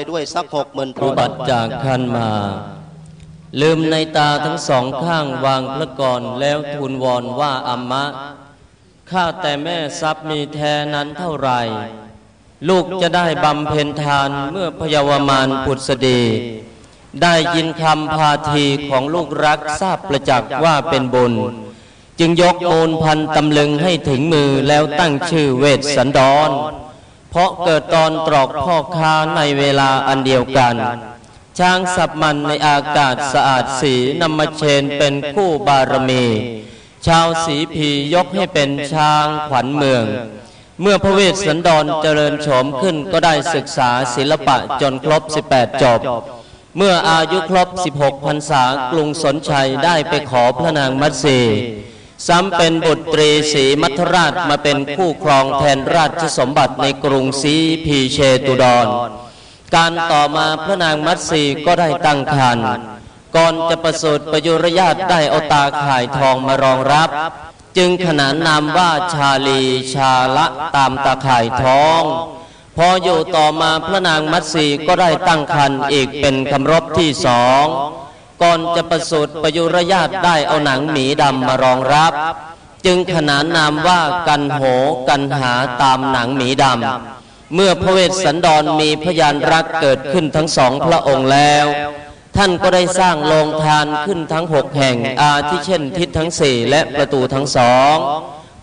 ไปด้วยสักหกหมื่นอุบัติจากคันมา ลืมในตาทั้งสองข้างวางพระกรแล้วทูลวอนว่าอัมมะข้าแต่แม่ทรัพย์มีแท้นั้นเท่าไหร่ลูกจะได้บำเพ็ญทานเมื่อพยาวมานผุดสดีได้ยินคำพาทีของลูกรักทราบประจักษ์ว่าเป็นบุญ จึงยกโอนพันตำลึงให้ถึงมือแล้วตั้งชื่อเวสสันดร เพราะเกิดตอนตรอกพ่อค้าในเวลาอันเดียวกัน ช้างสับมันในอากาศสะอาดสีนำมาเชนเป็นคู่บารมี ชาวสีพียกให้เป็นช้างขวัญเมือง เมื่อพระเวสสันดรเจริญโฉมขึ้นก็ได้ศึกษาศิลปะจนครบ 18 จบ เมื่ออายุครบ 16พรรษากรุงสนชัยได้ไปขอพระนางมัตสี ซ้ำเป็นบุตรีศรีมัทราชมาเป็นคู่ครองแทนราชสมบัติในกรุงศรีพีเชตุดร การต่อมาพระนางมัตสีก็ได้ตั้งครรภ์ก่อนจะประสูติประยุรญาตได้เอาตาข่ายทองมารองรับ จึงขนานนามว่าชาลีชาละตามตาข่ายทอง พออยู่ต่อมาพระนางมัตสีก็ได้ตั้งครรภ์อีกเป็นคำรบที่สอง ก่อนจะประสูติประยุรญาตได้เอาหนังหมีดำมารองรับ จึงขนานนามว่ากันโหกันหาตามหนังหมีดำ เมื่อพระเวสสันดรมีพยานรักเกิดขึ้นทั้งสองพระองค์แล้ว ท่านก็ได้สร้างโรงทานขึ้นทั้งหกแห่งอาทิเช่นทิศทั้งสี่และประตูทั้งสอง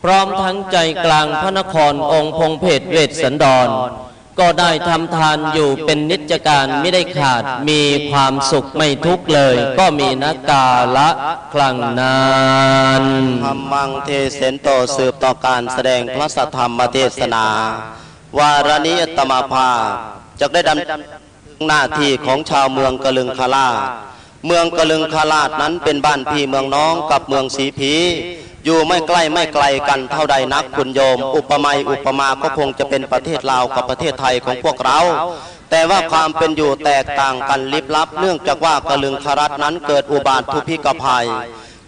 พร้อมทั้งใจกลางพระนครองค์พงเพศเวสสันดร ก็ได้ทำทานอยู่เป็นนิจการไม่ได้ขาดมีความสุขไม่ทุกข์เลย ก็มีนักกาละคลังนานธรรมังเทเสนโตสืบต่อการแสดงพระสัทธรรมเทศนา วารณียตมาภาจะได้ดำหน้าที่ของชาวเมืองกะลึงคาลาเมืองกะลึงคาลาดนั้นเป็นบ้านพี่เมืองน้องกับเมืองสีผี อยู่ไม่ใกล้ไม่ไกลกันเท่าใดนักคุณโยม อุปมาอุปมาก็คงจะเป็นประเทศลาวกับประเทศไทยของพวกเรา แต่ว่าความเป็นอยู่แตกต่างกันลิบลับ เนื่องจากว่ากะลึงคารัตนั้นเกิดอุบาททุพิกภัย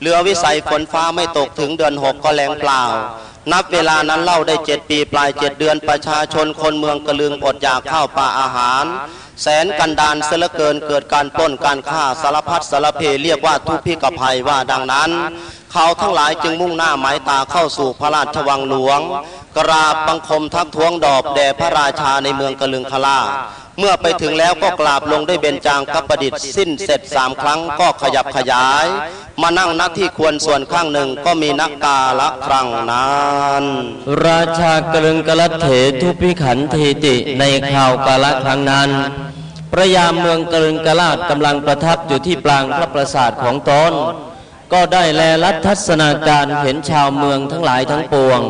เรือวิสัยฝนฟ้าไม่ตกถึงเดือนหกก็แรงเปล่า นับเวลานั้นเล่าได้เจ็ดปีปลายเจ็ดเดือนประชาชนคนเมืองกะลึงอดอยากข้าวปลาอาหาร แสนกันดานเสลเกินเกิดการป้นการฆ่าสารพัดสารเพเรียกว่าทุพพิกภัยว่าดังนั้น เขาทั้งหลายจึงมุ่งหน้าหมายตาเข้าสู่พระราชวังหลวง กราบบังคมทักท้วงดอบแด่พระราชาในเมืองกะลึงคลาเมื่อไปถึงแล้วก็กราบลงด้วยเบญจางกประดิษฐ์สิ้นเสร็จสามครั้งก็ขยับขยาย มานั่งนักที่ควรส่วนข้างหนึ่งก็มีนักกาละครั้งนั้นราชากรึงกลัตเถทุพิขันธีติในข่าวกาละครั้งนั้นพระยามเมืองกรึงกลาดกำลังประทับอยู่ที่ปรางพระปราสาทของตน ก็ได้แลรัทัศนาการเห็นชาวเมืองทั้งหลายทั้งปวง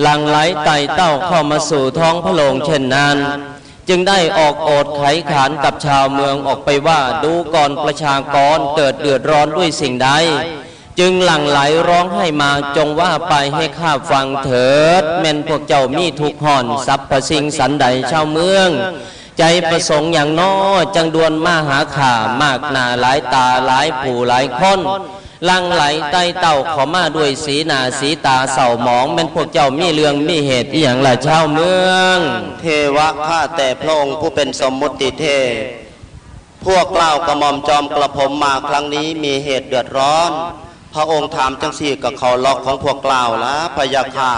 หลังไหลไต่เต้าเข้ามาสู่ท้องพระโรงเช่นนั้น จึงได้ออกโอดไขขานกับชาวเมืองออกไปว่าดูก่อนประชากรเกิดเดือดร้อนด้วยสิ่งใดจึงหลั่งไหลร้องให้มาจงว่าไปให้ข้าฟังเถิดแม่นพวกเจ้ามีทุกห่อนสัพพสิ่งสันใดชาวเมือง ใจประสงค์อย่างน้อจังดวนมาหาข่ามากหนาหลายตาหลายผู้หลายคน ลังไหลใต้เต่าขอมาด้วยสีหนาสีตาเศร้าหมองแม่นพวกเจ้ามีเรื่องมีเหตุอย่างละชาวเมือง เทวะข้าแต่พระองค์ผู้เป็นสมมุติเทพพวกเล่ากระหม่อมจอมกระผมมาครั้งนี้มีเหตุเดือดร้อน พระองค์ถามจังสี่กับเขาล็อกของพวกเล่าละพยาคา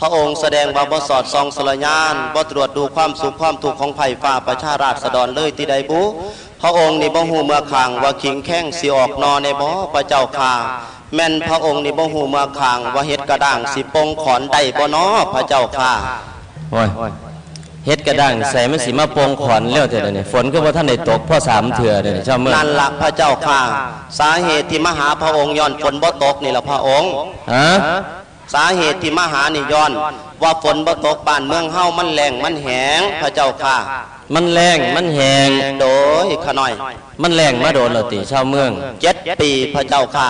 พระองค์แสดงว่าบสอดซองสลญานบ่ตรวจดูความสุขความทุกข์ของไผ่ฟ้าประชาราษฎรเลยที่ใดบุ พระองค์นี่บ่หูเมื่อขางว่าขิงแข้งสิออกนอในบ่พระเจ้าข่าแม่นพระองค์นี่บ่หูเมื่อขางว่าเฮ็ดกระด่างสิปงขอนได้บ่นอพระเจ้าข่าโอ้ยเฮ็ดกระด้างใส่มันสิมาโปงขอนเร็วเถิดเนี่ยฝนก็ว่าท่านได้ตกพ่อสามเถื่อเนี่ยชาวเมืองนั่นละพระเจ้าข่าสาเหตุที่มหาพระองค์ย้อนฝนบ่ตกนี่ละพระองค์ฮะสาเหตุที่มหานี่ย้อน ว่าฝนบ่ตกบ้านเมืองเฮามันแรงมันแหงพระเจ้าข่า มันแรงมันแหงโดยขน้อย มันแรงมาโดนเราตีชาวเมืองเจ็ดปีพระเจ้าค่า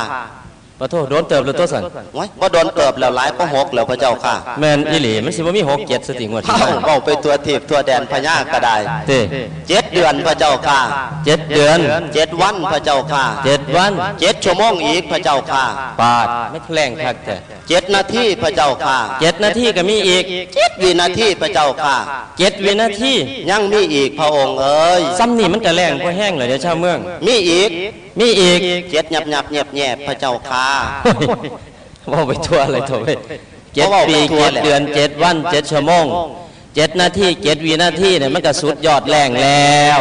ขอโทษโดนเติบเลยตัวสันไว้บ่โดนเกิบแล้วหลายก็หกแล้วพระเจ้าค่ะ แมนอีหลีมันสิว่ามีหกเจ็ดสติงวดที่เอ้ามาเว้าไปตัวทีบตัวแดนพญาก็ได้เต้เจ็ดเดือนพระเจ้าค่ะเจ็ดเดือนเจ็ดวันพระเจ้าค่ะเจ็ดวันเจ็ดชั่วโมงอีกพระเจ้าค่ะปาดไม่แพลงคักแต่เจ็ดนาทีพระเจ้าค่ะเจ็ดนาทีก็มีอีกเจ็ดวินาทีพระเจ้าค่ะเจ็ดวินาทียังมีอีกพระองค์เอ้ยซ้ำนี่มันก็แรงพอแห้งเลยเดี๋ยวชาวเมือง มีอีกมีอีกเจ็ดหยับหยับแยบแยบพระเจ้าค่ะว่าไปทั่วเลยทั่วไปเจ็ดว่าไปปีทั่วเจ็ดแหละเดือนเจ็ดวันเจ็ดชั่วโมงเจ็ดนาทีเจ็ดวินาทีเนี่ยมันก็สุดยอดแรงแล้ว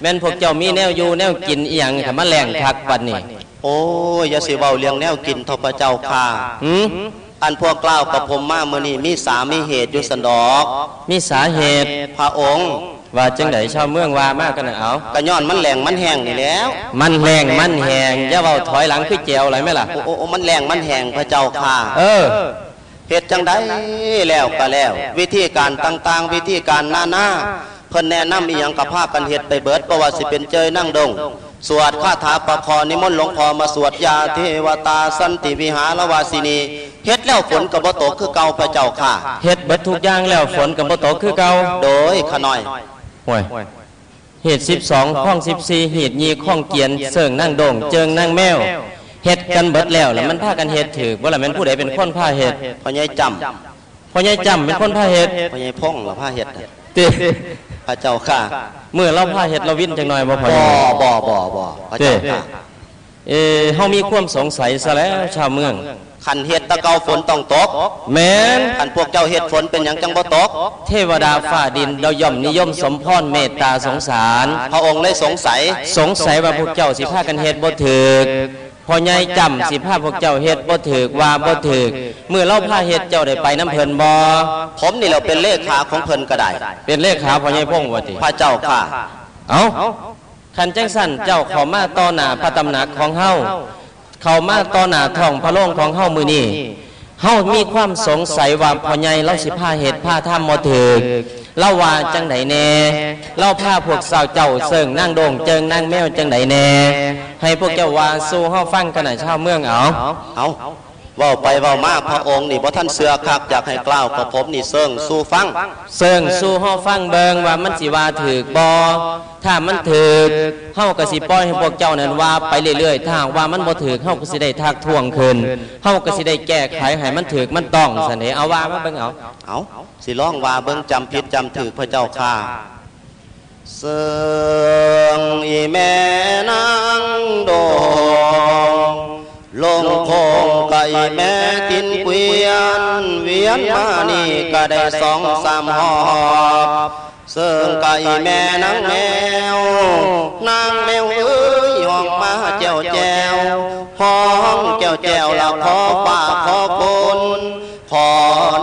แม่นพวกเจ้ามีแนวอยู่แนวกินอีหยังถ้ามาแรงคักวันนี้โอ้ยอย่าสิเว้าเลี้ยงแนวกินทพระเจ้าค่ะหืมอันพวกกล่าวกับผมมาเมื่อนี้มีสามีเหตุอยู่สันดอก มีสาเหตุพระองค์ ว่าจังไดชาวเมืองว่ามากกันนะเอากระย้อนมันแหลงมันแห้งนี่แหล้ว มันแรงมันแหงอย่าเว้าถอยหลังคือแจวอะไรไหมล่ะโอ้โอ้โอ้มันแหลงมันแห้งพระเจ้าค่ะ เออเหตุจังได้แล้วก็แล้ว วิธีการต่างๆ วิธีการนานาเพิ่นแนะนำอีหยังกับภาคกันเฮ็ดไปเบิดเพราะว่าสิเป็นเจยนั่งดง สวดคาถาประคอนิมนต์หลวงพ่อมาสวดยาเทวตาสันติวิหารวาสินีเฮ็ดแล้วฝนก็บ่ตกคือเก่าพระเจ้าค่ะเฮ็ดเบิดทุกอย่างแล้วฝนกับบ่ตกคือเก่าโดยขน้อย ห่วยเหตุ12ข้อง14เหตุยีข้องเกียนเสิงนั่งโด่งเจิงนั่งแมวเฮ็ดกันเบิดแล้วแล้วมันพากันเฮ็ดถือบ่ล่ะแม่นผู้ใดเป็นคนพาเฮ็ดพ่อใหญ่จพ่อใหญ่จำเป็นคนพาเฮ็ดำพ่อใหญ่พงหรือพาเฮ็ดน่ะติพระเจ้าค่ะเมื่อเราพาเฮ็ดเราวินจังหน่อยบ่พอบ่ใหญ่บ่บ่บ่พระเจ้าค่ะเออเฮามีความสงสัยซะแล้วชาวเมือง คันเฮ็ดแตะเกาฝนต้องตก แม่นคันพวกเจ้าเฮ็ดฝนเป็นหยังจังบ่ตก เทวดาฟ้าดินเราย่อมนิยมสมพรเมตตาสงสาร พระองค์เลยสงสัย สงสัยว่าพวกเจ้าสิพากันเฮ็ดบ่ถูกพอใหญ่จำสิพาพวกเจ้าเฮ็ดบ่ถูกว่าบ่ถูกเมื่อเราพาเฮ็ดเจ้าได้ไปน้ำเพิ่นบ่ผมนี่แหละเป็นเลขาของเพิ่นก็ได้ เป็นเลขาพอใหญ่พงว่าติพระเจ้าค่ะ เอ้าคันจังสั่นเจ้าเข้ามาต่อหน้าพระตำหนักของเฮา เขามาต่อหน้าท้องพระโล่งของเฮามือนี่เฮามีความสงสัยว่าพ่อใหญ่เราสิพาเฮ็ดพาทำบ่ถูกเล่าว่าจังไดแน่เล่าผ้าพวกสาวเจ้าเสิงนั่งโด่งเจิงนั่งแมวจังไดแน่ให้พวกเจ้าว่าสู้เฮาฟังกันน่ะชาวเมืองเอาเอา ว้าไปเว้ามาพระองค์นี่บ่ท่านเสือคักอยากให้กล่าวกับผมนี่เซิงสู้ฟังเสิงสู้เฮาฟังเบิงว่ามันสิว่าถูกบ่ถ้ามันถูกเฮาก็สิปล่อยให้พวกเจ้านั้นว่าไปเรื่อยๆถ้าหากว่ามันบ่ถูกเฮาก็สิได้ทักท้วงคืนเฮาก็สิได้แก้ไขให้มันถูกมันต้องซั่นเด้เอาว่ามาเบิ่งเอาเอาสิร้องว่าเบิ่งจำผิดจำถูกพระเจ้าค่ะเซิงอีแม่นางดง ลงคงไก่แม่ตินเกวียน เวียนมานี่ก็ได้สองสามหอบเซิงไก่แม่นางแมวนางแมวเอ้ยห้องมาแจวแจวห้องแจวแจวละขอป่าขอคนขอ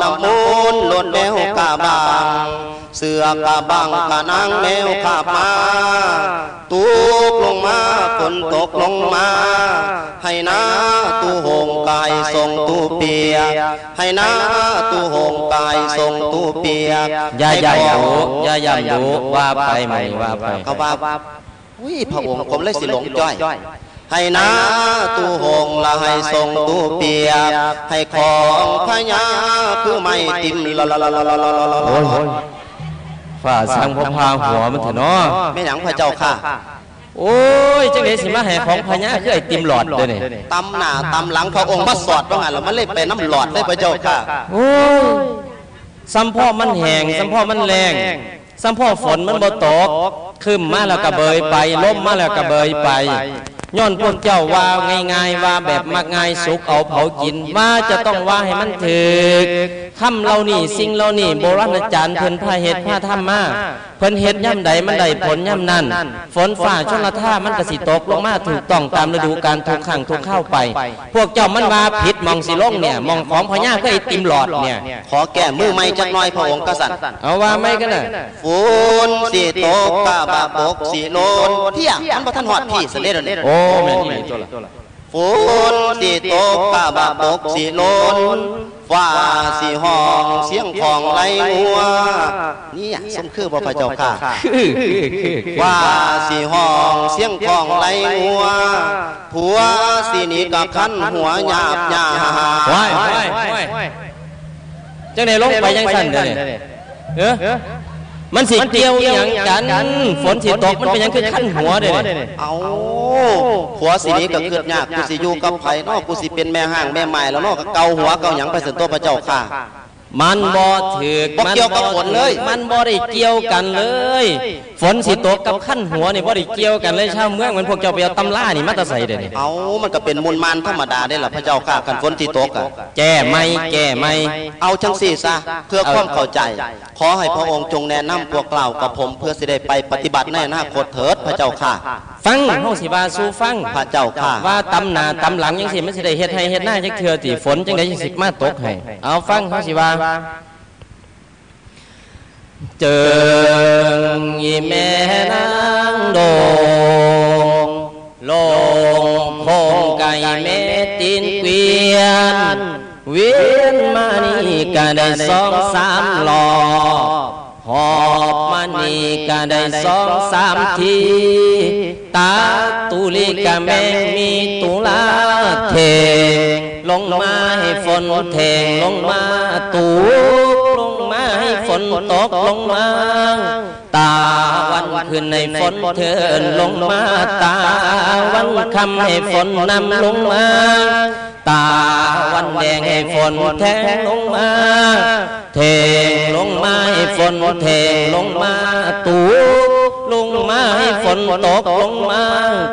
น้ำมูลลดแมวกาบาง เสือกะบังกะนางแมวขับมา ตูบลงมาฝนตกลงมา ให้นาตูหงกายทรงตูเปียให้นาตูหงกายทรงตูเปียยายใหญ่าหูายใหญ่าหูว่าไปไหมว่าไปเขาว่าอุ้ยพระองค์ผมเลยสิหลงจ้อยให้นาตูหงละให้ทรงตูเปียให้ของพญาคือไม่ติมละละละละละละละ ฝ่าสังพพาหัวมันเถอะเนาะไม่หยังพระเจ้าค่ะ โอ้ยจังไดสิมาให้ของพญาคือไอติมหลอดเด้อนี่ตำหน้าตำหลังพระองค์มาสอดว่างั้นแล้วมันเลยไปน้ำหลอดได้พระเจ้าค่ะ โอ้ยซ้ำพ่อมันแห้งซ้ำพ่อมันแรงซ้ำพ่อฝนมันบ่ตกคืมมาแล้วก็เบยไปล้มมาแล้วก็เบยไป ย้อนพวกเจ้าว่าง่ายๆว่าแบบมักง่ายสุกเอาเผากินว่าจะต้องว่าให้มันถึกคำเหล่านี้สิ่งเหล่านี้โบราณอาจารย์เพิ่นพาเฮ็ดพาทำมาเพิ่นเฮ็ดย่ำใดมันได้ผลย่ำนั้นฝนฟ้าชนละท่ามันก็สิตกลงมาถูกต้องตามฤดูกาลทุกครั้งทุกเข้าไป พวกเจ้ามันว่าผิดมองสิลงเนี่ยมองของพญาก็ไอติมหลอดเนี่ยขอแก้มือไม่จักน้อยพระองค์กษัตริย์เอาว่าไม่กันน่ะฟูนสีตกกาบาบกสีโนนเที่ยมันบ่ทันหอดพี่เสด็จเดี๋ยวนี้โอ้แม่นอี่ตัวละฝนสิตกกะบะบกสิโลนฟ้าสิห้องเสียงของไหลงัวนี่สมคือบ่พระเจ้าค่ะคือคือคือคือว่าสิห้องเสียงของไหลงัวผัวสิหนีกับคันหัวหยาบหยาว้ายว้ายว้ายจังไหนลงไปยังสั่นเด้อเนี่ยเออ มันสิเกี่ยวอหย่างกันฝนสิตกมันเป็นหยังคือขั้นหัวเด้อเนี่ยเอาผัวสิหนีก็เกิดยากกูสิอยู่กับไผเนาะกูสิเป็นแม่ห้างแม่ใหม่แล้วเนาะก็เกาหัวเกาหยังไปเสิตัวพระเจ้าค่ะ มันบ่ถือกบ่เกี่ยวกับฝนเลย มันบ่ได้เกี่ยวกันเลย ฝนสิตกกับขั้นหัวนี่บ่ได้เกี่ยวกันเลยชาวเมืองมันพวกเจ้าไปเอาตำล่านี่มาแตะใส่เด้อนี่เอามันก็เป็นมูลมานธรรมดาได้ล่ะพระเจ้าค่ะคันฝนที่ตกอะแก้ไม่แก้ไม่เอาจังสี่ซะเพื่อความเข้าใจ ขอให้พระองค์จงแนะนำพวกกล่าวกับผมเพื่อสิได้ไปปฏิบัติในอนาคตเถิดพระเจ้าค่ะ ฟังเฮาสิว่าสู่ฟังพระเจ้าค่ะว่าตำหน้าตำหลังจังสิมันสิได้เฮ็ดให้เฮ็ดหน้าจักเทื่อติฝนจังได๋จังสิมาตกให้เอาฟังเฮาสิว่าเจิงอีแม่นางโดงลงคงไก่เม็ดตีนเกวียนเวียนมานี่ก็ได้สองสามหลอบ หอบมานี่ก็ได้สองสามที ตาตุลิกะแมงมีตุลาเทงลงมาให้ฝนเทงลงมาตูลงมา ให้ฝนตกลงมาตาวันขึ้นในฝนเทินลงมาตาวันคำให้ฝนนำลงมา ตาวันแดงให้ฝนแทงลงมา เทงลงมาให้ฝนเทงลงมาตูลงมาให้ฝนตกลงมา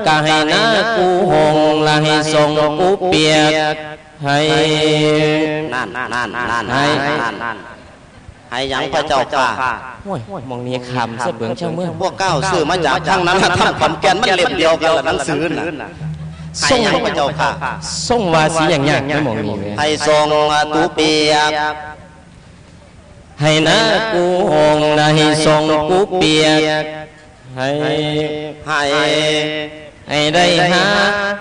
ก็ให้หน้ากูหงละให้ส่งกูเปียกให้นั่นนั่นนั่นให้ ห้หยังพระเจ้าค่ะโอ้ยมองนี้คำเสเบืองเจ้าเมืองพวกก้าวซื้อมาจากทางนั้นน่ะทางขอนแก่นมันเล่มเดียวกันละหนังสือน่ะให้หยังพระเจ้าค่ะส่งวาสีอย่างยากไม่มองนี้แม่ให้ทรงตูเปียกให้หน้ากูหงละให้ส่งกูเปียกให้ให้ ให้ได้หา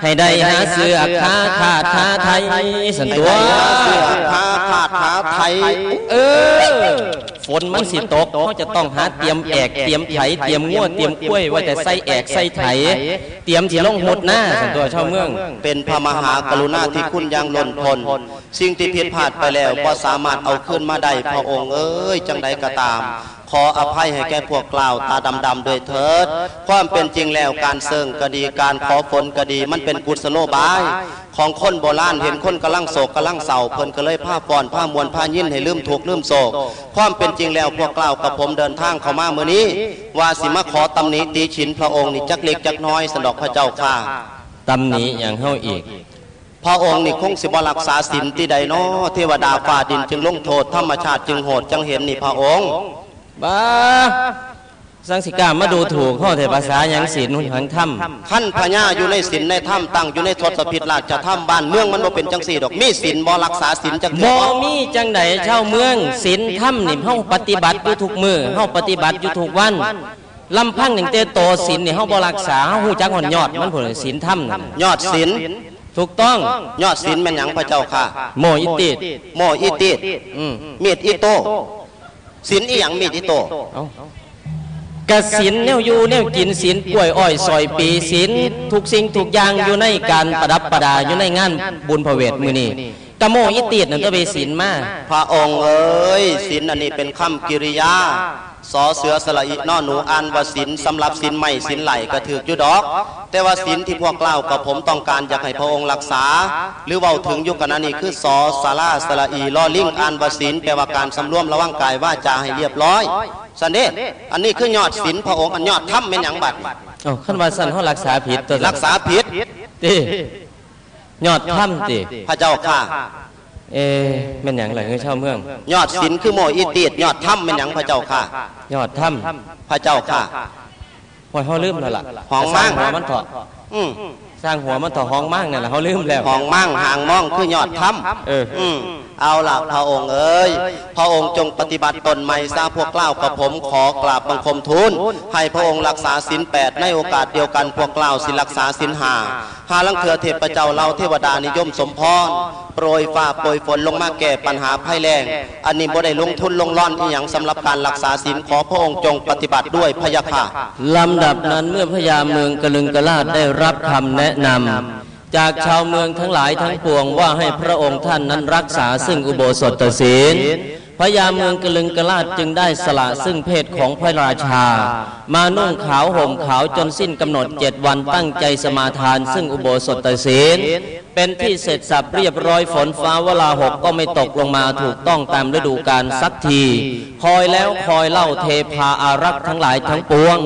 ให้ได้หาเสือขาขาดขาไทยสันตัวเสื้อผ้าขาดขาไทยเออฝนมันสิตกเขาจะต้องหาเตรียมแอกเตรียมไถเตรียมง้วเตรียมกล้วยไว้แต่ใส่แอกใส่ไถ เตรียมที่ลงหดหน้าสันตัวชาวเมือง เป็นพระมหากรุณาธิคุณย่างล้นพ้นสิ่งที่ผิดพลาดไปแล้วก็สามารถเอาขึ้นมาได้พระองค์เอ้ยจังใดก็ตาม ขออภัยให้แก่พวกกล่าวตาดำๆด้วยเถิด ความเป็นจริงแล้วการเสิ่งก็ดีการขอฝนก็ดี มันเป็นกุศโลบาย ของคนโบราณเห็นคนกำลังโศกกำลังเศร้าเพิ่นก็เลยผ้าฟอนผ้ามวลผ้ายิ้นให้ลืมถูกข์ลืมโศก ความเป็นจริงแล้วพวกกล่าวกับผมเดินทางเข้ามาเมื่อนี้ ว่าสิมาขอตำหนิตีฉินพระองค์นี่จักเล็กจักน้อยสนดอกพระเจ้าค่ะตำหนิอย่างเฮาอีกพระองค์นี่คงสิบรักษาศีลที่ใดเนาะเทวดาฟ้าดินจึงลงโทษธรรมชาติจึงโหดจังเห็นนี่พระองค์ บ้าสังสิกามาดูถูกข้อเทภาษาหยังศีลหุ่นหังถ้ำขั้นพญาอยู่ในศีลในถ้ำตั้งอยู่ในทศพิธราชถ้ำบ้านเมืองมันบ่เป็นจังสี่ดอกมีศีลบ่รักษาศีลจังบ่มีจังใดเช่าเมืองศีลถ้ำนี่เฮาปฏิบัติอยู่ทุกมือเฮาปฏิบัติอยู่ทุกวันลำพังหนึ่งเตโตศีลนี่เฮาบ่รักษาเฮาฮู้จักหอนยอดมันผลศีลถ้ำนั่นยอดศีลถูกต้องยอดศีลแม่นหยังพระเจ้าค่ะ โมอิติดโมอิติดอืมมีดอิโต ศีลอีหยังมีดอิโตเอากสินแนวอยู่แนวกินศีลกล้วยอ้อยซอยปีศีลทุกสิ่งทุกอย่างอยู่ในการประดับประดาอยู่ในงานบุญพระเวทมื้อนี้กะโมอิติดนั่นก็ไปศีลมาพระองค์เอ้ยศีลอันนี้เป็นคำกิริยา สอเสือสละอินอหนูอ่านว่าศีลสำหรับศีลใหม่ศีลไหลก็ถืออยู่ดอก แต่ว่าศีลที่พวกเล่ากับผมต้องการอยากให้พระองค์รักษา หรือเว่าถึงยุคนั้นนี่คือสอสาราสละอีลอลิงอ่านว่าศีลแปลว่าการสำรวมระวังกายว่าจาให้เรียบร้อยสันเดชอันนี้คือยอดศีลพระองค์อันยอดถ้ำเป็นหยังบัดเอ้าคันว่าสั่นเฮารักษาผิดตัวรักษาผิดติยอดถ้ำติพระเจ้าค่ะ เอ๊ะแม่นหยังล่ะคือชาวเมือง ยอดศีลคือโมอิตีดยอดถ้ำเป็นหยังพระเจ้าค่ะ ยอดถ้พระเจ้าค่ะำห้อยเฮาลืมแล้วล่ะห้องมั่งสร้หัวมันเถาะอืมสร้างหัวมันเถาะห้องมั่งนั่นล่ะเฮาลืมแล้วห้องมั่งห่างมองคือยอดถ้ำเอออืม เอาล่ะพระองค์เอ้ยพระองค์จงปฏิบัติตนใหม่ซาพวกเกล้ากับผมขอกราบบังคมทูลให้พระองค์รักษาศีลแปดในโอกาสเดียวกันพวกเกล้าสิรักษาศีลห้าหาลังเถือเทพเจ้าเราเทวดานิยมสมพรโปรยฟ้าโปรยฝนลงมาแก้ปัญหาภัยแล้งอันนี้บ่ได้ลงทุนลงร่อนอีหยังสำหรับการรักษาศีลขอพระองค์จงปฏิบัติด้วยพะยะค่ะลำดับนั้นเมื่อพญาเมืองกลึงกลาดได้รับคำแนะนำ จากชาวเมืองทั้งหลายทั้งปวงว่าให้พระองค์ท่านนั้นรักษาซึ่งอุโบสถศีลพญาเมืองกลึงกลาดจึงได้สละซึ่งเพศของพระราชา มานุ่งขาวห่มขาวจนสิ้นกำหนดเจ็ดวันตั้งใจสมาทาน ซึ่งอุโบสถศีลเป็นที่เสร็จสับเรียบร้อยฝนฟ้าเวลาหกก็ไม่ตกลงมาถูกต้องตามฤดูกาลสักที คอยแล้วคอยเล่าเทพาอารักษ์ทั้งหลายทั้งปวง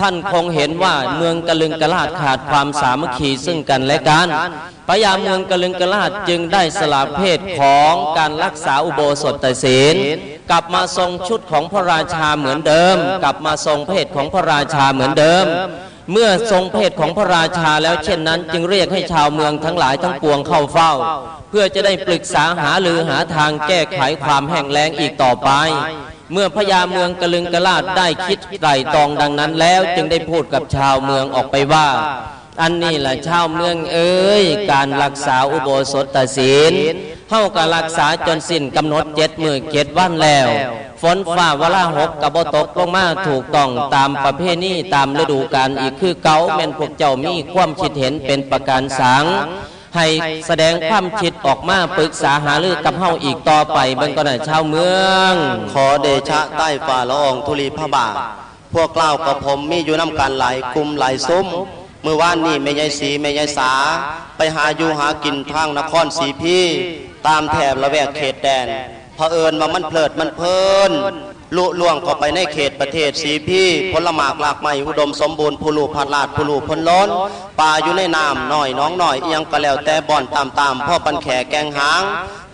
ท่านคงเห็นว่าเมืองกะลึงกะลาดขาดความสามัคคีซึ่งกันและกันพญาเมืองกะลึงกะลาดจึงได้สละเพศของการรักษาอุโบสถศีลกลับมาทรงชุดของพระราชาเหมือนเดิม กลับมาทรงเพศของพระราชาเหมือนเดิม เมื่อทรงเพศของพระราชาแล้วเช่นนั้น จึงเรียกให้ชาวเมืองทั้งหลายทั้งปวงเข้าเฝ้า เพื่อจะได้ปรึกษาหารือหาทางแก้ไขความแห้งแล้งอีกต่อไป เมื่อพญาเมืองกะลึงกะลาดได้คิดไตรตองดังนั้นแล้วจึงได้พูดกับชาวเมืองออกไปว่า อันนี้แหละชาวเมืองเอ้ย การรักษาอุโบสถศีลเท่ากับรักษาจนสิ้นกำหนดเจ็ดมือเจ็ดวันแล้วฝนฟ้าวลาหกกับบตกลงมาถูกต้องตามประเพณีตามฤดูกาลอีกคือเก่าแม่นพวกเจ้ามีความคิดเห็นเป็นประการสัง ให้แสดงความคิดออกมาปรึกษาหารือกับเฮาอีกต่อไปบิ่งก็ได้ชาวเมือง ขอเดชะใต้ฝ่าละอองธุลีพระบาทพวกเล่ากับผมมีอยู่น้ำกันหลายกลุ่มหลายซุ้มเมื่อวานนี้แม่ยายสีแม่ยายสา ไปหาอยู่หากินทางนครสีพี่ ตามแถบละแวกเขตแดนเผอิญมามันเพลิดมันเพลิน ลุล่วงเข้าไปในเขตประเทศสีพี่ผลหมากหลากไม้อุดมสมบูรณ์ผู้ลูกผัดลาดผู้ลูกพนล้นป่าอยู่ในน้ำน้อยน้องน้อยเอียงก็แล้วแต่บ่อนตามตามๆพ่อปันแขแกงหาง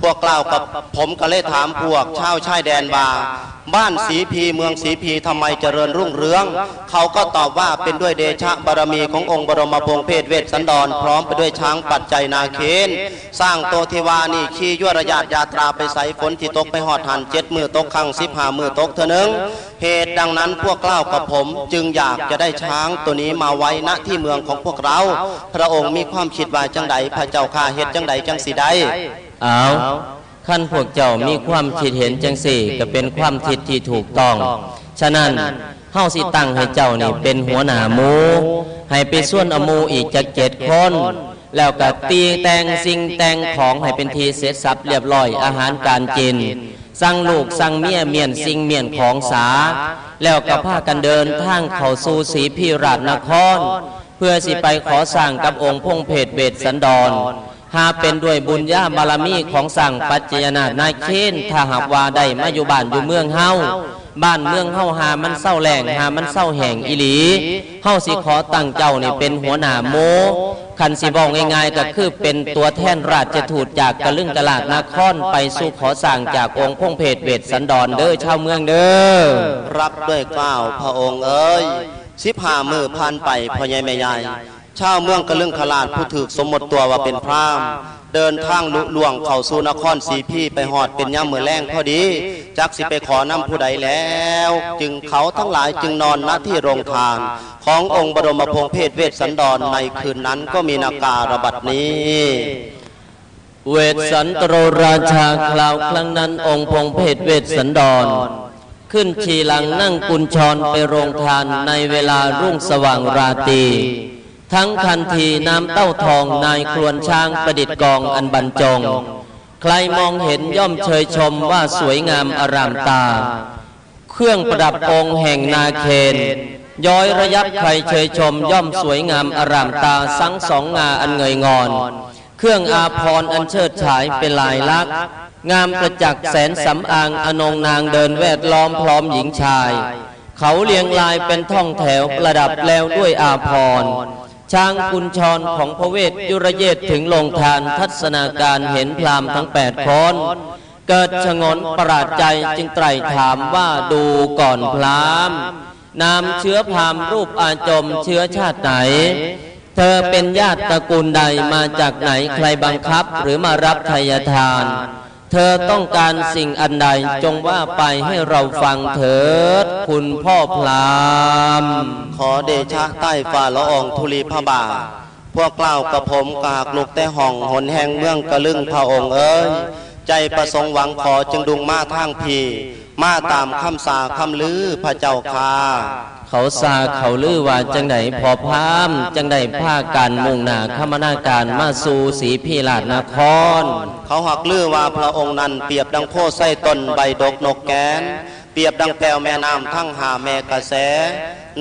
พวกเล่ากับผมก็เลยถามพวกชาวชายแดนว่าบ้านสีพีเมืองสีพีทำไมเจริญรุ่งเรือง เขาก็ตอบว่าเป็นด้วยเดชะบารมีขององค์บรมพงษ์เพศเวสสันดร พร้อมไปด้วยช้างปัจจัยนาเคนสร้างโตเทวานี่ขี่ยั่วระยาดยาตราไปใส่ฝนที่ตกไปหอดหันเจ็ดมือตกข้างสิบหามือตกเทนึงเหตุดังนั้นพวกเล่ากับผมจึงอยากจะได้ช้างตัวนี้มาไว้ณที่เมืองของพวกเรา พระองค์มีความคิดว่าจังใดพระเจ้าข้าเหตุจังใดจังสีใด เอาขั้นพวกเจ้ามีความคิดเห็นจังสี่ ก็เป็นความคิดที่ถูกต้อง ฉะนั้นเฮาสิตั้งให้เจ้านี่เป็นหัวหน้าหมู ให้ไปส่วนอมูอีกจากเจ็ดคน แล้วก็ตีแต่งสิ่งแต่งของให้เป็นทีเสร็จสับเรียบร้อยอาหารการกินสั่งลูกสั่งเมียเมียนสิ่งเมียนของสา แล้วก็พากันเดินทางเขาสู่สีพิราชนคร เพื่อสิไปขอสั่งกับองค์พงเพศเวสสันดร หากเป็นด้วยบุญญาบารมีของสั่งปัจจยนาถนายเคนถ้าหากว่าได้มาอยู่บ้านอยู่เมืองเฮาบ้านเมืองเฮาหามันเศร้าแหลงหามันเศร้าแห่งอีหลีเฮาสิขอตั้งเจ้านี่เป็นหัวหน้าโมคันสิบอกง่ายๆก็คือเป็นตัวแทนราชทูตจากกระลึงกะลาดนครไปสู่ขอสั่งจากองค์พงเพศเวสสันดรเด้อชาวเมืองเด้อรับด้วยกล้าวพระองค์เอ้ยสิบห้ามือผ่านไปพ่อใหญ่แม่ใหญ่ ชาวเมืองกระลึงขลาดผู้ถือสมมติตัวว่าเป็นพราหมณ์เดินทางลุล่วงเข้าสู่นครสีพี่ไปหอดเป็นย่ำมือแรงพอดี จักสิไปขอนำผู้ใดแล้ว จึงเขาทั้งหลายจึงนอนณที่โรงทาน ขององค์บรมพงษ์เพศเวสสันดรในคืนนั้นก็มีนาการะบัดนี้ เวสสันตโรราชาคราวครั้งนั้นองค์พงเพศเวสสันดร ขึ้นชีหลังนั่งกุญชรไปโรงทานในเวลารุ่งสว่างราตรี ทั้งคันทีน้ำเต้าทองนายครวนช้างประดิษฐ์กองอันบรรจง ใครมองเห็นย่อมเชยชมว่าสวยงามอารามตา เครื่องประดับองค์แห่งนาเคนย้อยระยับใครเชยชมย่อมสวยงามอารามตาสังสองงาอันเงยงอน เครื่องอาภรอันเชิดฉายเป็นลายลักษณ์งามประจักษ์แสนสำอางอนงนางเดินแวดล้อมพร้อมหญิงชาย เขาเรียงลายเป็นท่องแถวประดับแล้วด้วยอาภร ช้างกุญชรของพระเวทยุรเยศถึงลงทานทัศนาการเห็นพรามทั้งแปดคนเกิดชงนประหลาดใจจึงไตรถามว่าดูก่อนพรามนามเชื้อพรามรูปอาจมเชื้อชาติไหน เธอเป็นญาติตระกูลใดมาจากไหนใครบังคับหรือมารับทายทาน ธธอต้องการสิ่งอันใดจงว่าไปให้เราฟังเถิด คุณพ่อพรามขอเดชะใต้ฝ่าละอองธุลีพระบาทพวกเกล่าวกับผมกากลูกแต่ห้องหนแห่งเมืองกะลึงพระองค์เอ้ยใจประสงค์หวังขอจึงดุงมาทางพีมาตามคำสาคำลือพระเจ้าค่า เขาซาเขาลือว่าจังไดพอพามจังไดผ้าการมุ่งหน้าขมนาการมาสู่สีพีลาดนคร เขาหักลือว่าพระองค์นั้นเปรียบดังโพไส้ต้นใบดกนกแกน เปรียบดังแก้วแม่น้ำทั้งหาแม่กระแส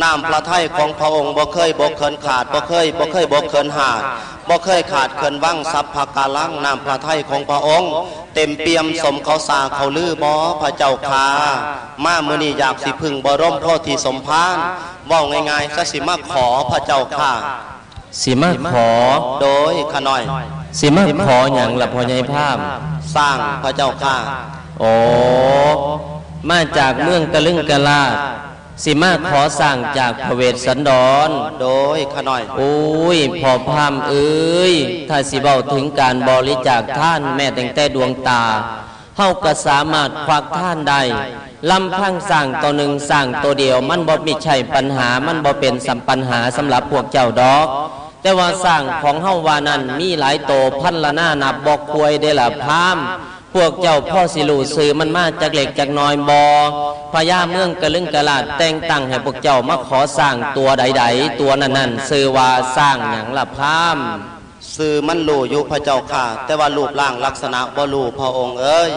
น้ำพระทัยของพระองค์บ่เคยบ่เคินขาดบ่เคยบ่เคยบ่เคินหาดบ่เคยขาดเคินว่างซับภากาลังน้ำพระทัยของพระองค์ เต็มเปี่ยมสมเขาสาเขาลือบ่พระเจ้าคามามื้อนี้อยากสิพึ่งบรมโพธิสมภารเว้าง่ายๆซะสิมาขอพระเจ้าค่ะสิมาขอโดยขะน้อย สิมาขออย่างละพ่อใหญ่ภาพ สร้างพระเจ้าค่ะโอ้มาจากเมืองกะลึงกะลาด สิมาขอสั่งจากพระเวสสันดร โดยขะน้อยโอ้ยพ่อพามเอ้ย ถ้าสิเบาถึงการบริจาคท่านแม่แต่งแต่ดวงตาเฮาก็สามารถควักท่านได้ลำพังสั่งตัวหนึ่งสั่งตัวเดียว มันบ่มีใช่ปัญหา มันบ่เป็นสัมปัญหาสำหรับพวกเจ้าดอก แต่ว่าสร้างของเฮาวานั้นมีหลายโตพันละหน้านับบอกควยได้ละพาม พวกเจ้าพ่อสิลูสื่อมันมาจากเหล็กจากน้อยบอพญาเมืองกระลึงกระลาดแต่งตั้งให้พวกเจ้ามาขอสร้างตัวใดๆ ตัวนั้นๆสื่อว่าสร้างอย่างละพามสื่อมันรู้อยู่พระเจ้าค่ะ แต่ว่ารูปร่างลักษณะบ่รู้พระองค์เอ้ย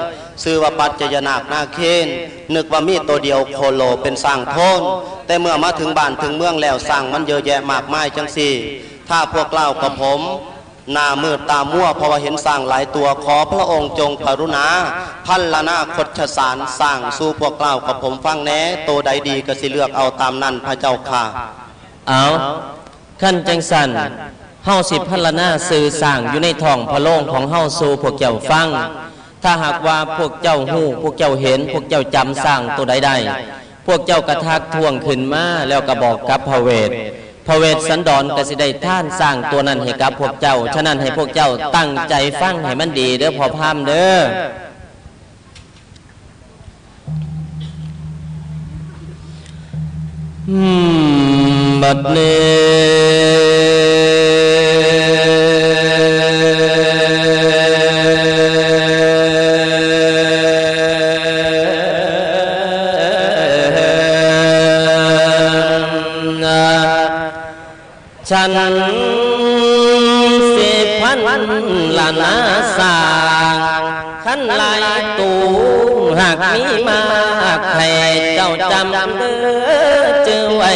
สื่อว่าปัจจยนาคนาเคนนึกว่ามีตัวเดียวโคโลเป็นสร้างโทนแต่เมื่อมาถึงบ้านถึงเมืองแล้วสร้างมันเยอะแยะมากมายจังสี่ ถ้าพวกเล่ากับผม หน้ามืดตามั่วเพราะว่าเห็นสร้างหลายตัวขอพระองค์จงกรุณา พันละนาคดชสารสร้างสู่พวกเล่ากับผมฟังแน่ตัวใดดีก็สิเลือกเอาตามนั้นพระเจ้าค่ะ เอาขั้นจังสันเฮาสิพันละนาสื่อสร้างอยู่ในท้องพระโลงของเฮาสู่พวกเจ้าฟัง ถ้าหากว่าพวกเจ้าหูพวกเจ้าเห็น พวกเจ้าจำสร้างตัวใดได้พวกเจ้ากระทักทวงขึ้นมาแล้วก็บอกกับพระเวท พระเวทสันดรก็สิได้ท่านสร้างตัวนั้นให้กับพวกเจ้า ฉะนั้นให้พวกเจ้าตั้งใจฟังให้มันดีเด้อพอพามเด้ออืมบัดนี้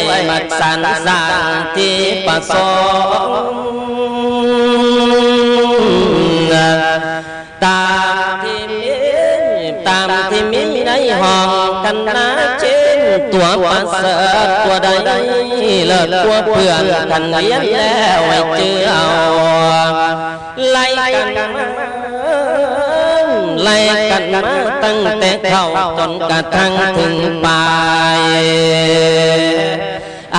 จือไว้บัดสันสางที่ประสงตามที่มีตามที่มีในห้องกันนะเช่นตัวประเสริฐตัวใดเลิศตัวเพื่อนกันเลี้ยงแล้วไว้เจือเอาไล่กันไล่กันมาตั้งแต่เข้าจนกระทั่งถึงปลาย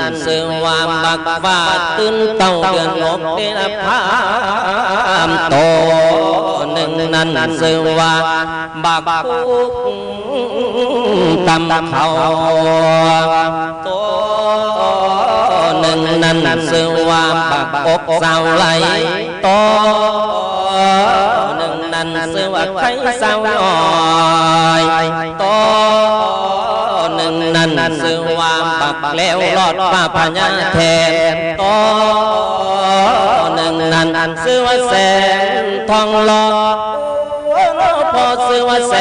นั้นเสื่อว่าบักว่าตื่นเต้าเดือนงบเดลพามโตหนึ่งนั้นเสื่อว่าบักคุกตำเขาโตหนึ่งนั้นเสื่อว่าบักอกสาวไหลโตหนึ่งนั้นเสื่อว่าใครสาวน้อยโต งนั้นเสื่อว่าบักแล้วรอดป้าพญาแทนโตหนึ่งนั้นเสื่อว่าแสนทองหลอพอซื้อว่าแส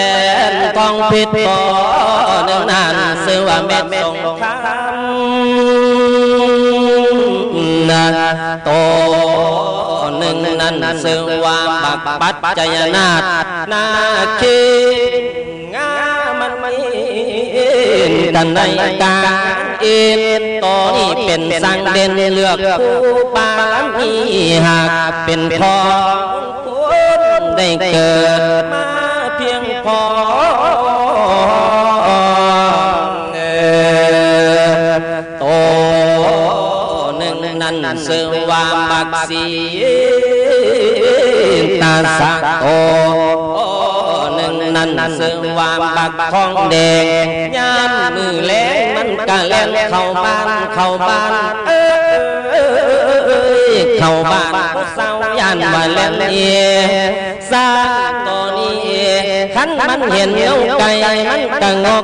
นทองผิดพอหนึ่งนั้นซื้อว่าเม็ดสงครามนะโตหนึ่งนั้นซื้อว่าบักปัจจยนาตนาคี กันในการเอ็นตอนี่เป็นสังเด่นเลือกผู้บารมีหากเป็นพอคนได้เกิดมาเพียงพอเออโตหนึ่งนั้นเสื่อว่ามักสีตาสะโต นึ่นั้นเสื่อว่าบักทองแดงยามมือแลงมันกะเล่นเข้าบ้านเข้าบ้านเอ้ยเข้าบ้านเศร้าย่านว่าเล่นเอสร้าตัวนี้ขันมันเห็นเงาไก่มันกะงอก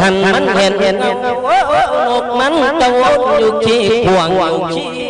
ขันมันเห็นเห็นนกมันกะวนอยู่ขี้ขวงอยู่ขี้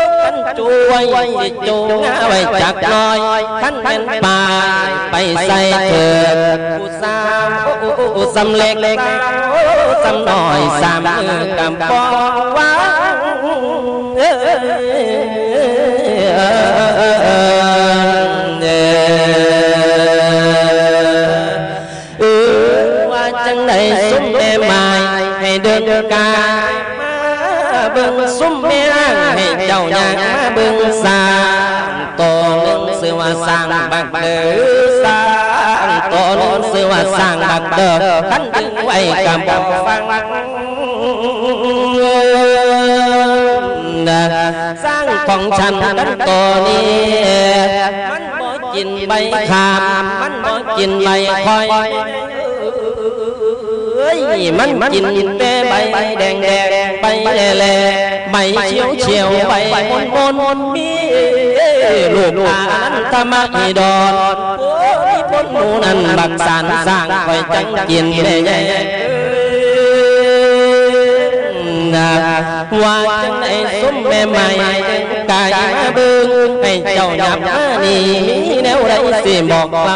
นชีดื้อมันกะสิไปมือไปใส่ไปไปใส่ถึกแม่นาถึก เบิ่งสุมแม่ให้เจ้าย่างมาเบิ่งสร้างตหนึ่งสือว่าสร้างบักเด้อสร้างตหนึ่งสื อว่าสร้างบักเด้อขันดึงไว้กับบ่ฟังสร้างของฉันกันตัวนี้มันกินใบขามมันยินยเอ้ยมันกินแต่ใบแดงแดงใบแหล่แหล่ใบเขียวเขียวใบมนมนมนมีลูกตานันตมากีดอนโอ้ยมนหนูนั้นบักสานสร้างคอยจังกินแม่ใหญ่ นะว่าจังไหนสมแม่ใหม่กายมาเบิ่งให้เจ้ายับมานี่มีแนวใดสิบอกเล่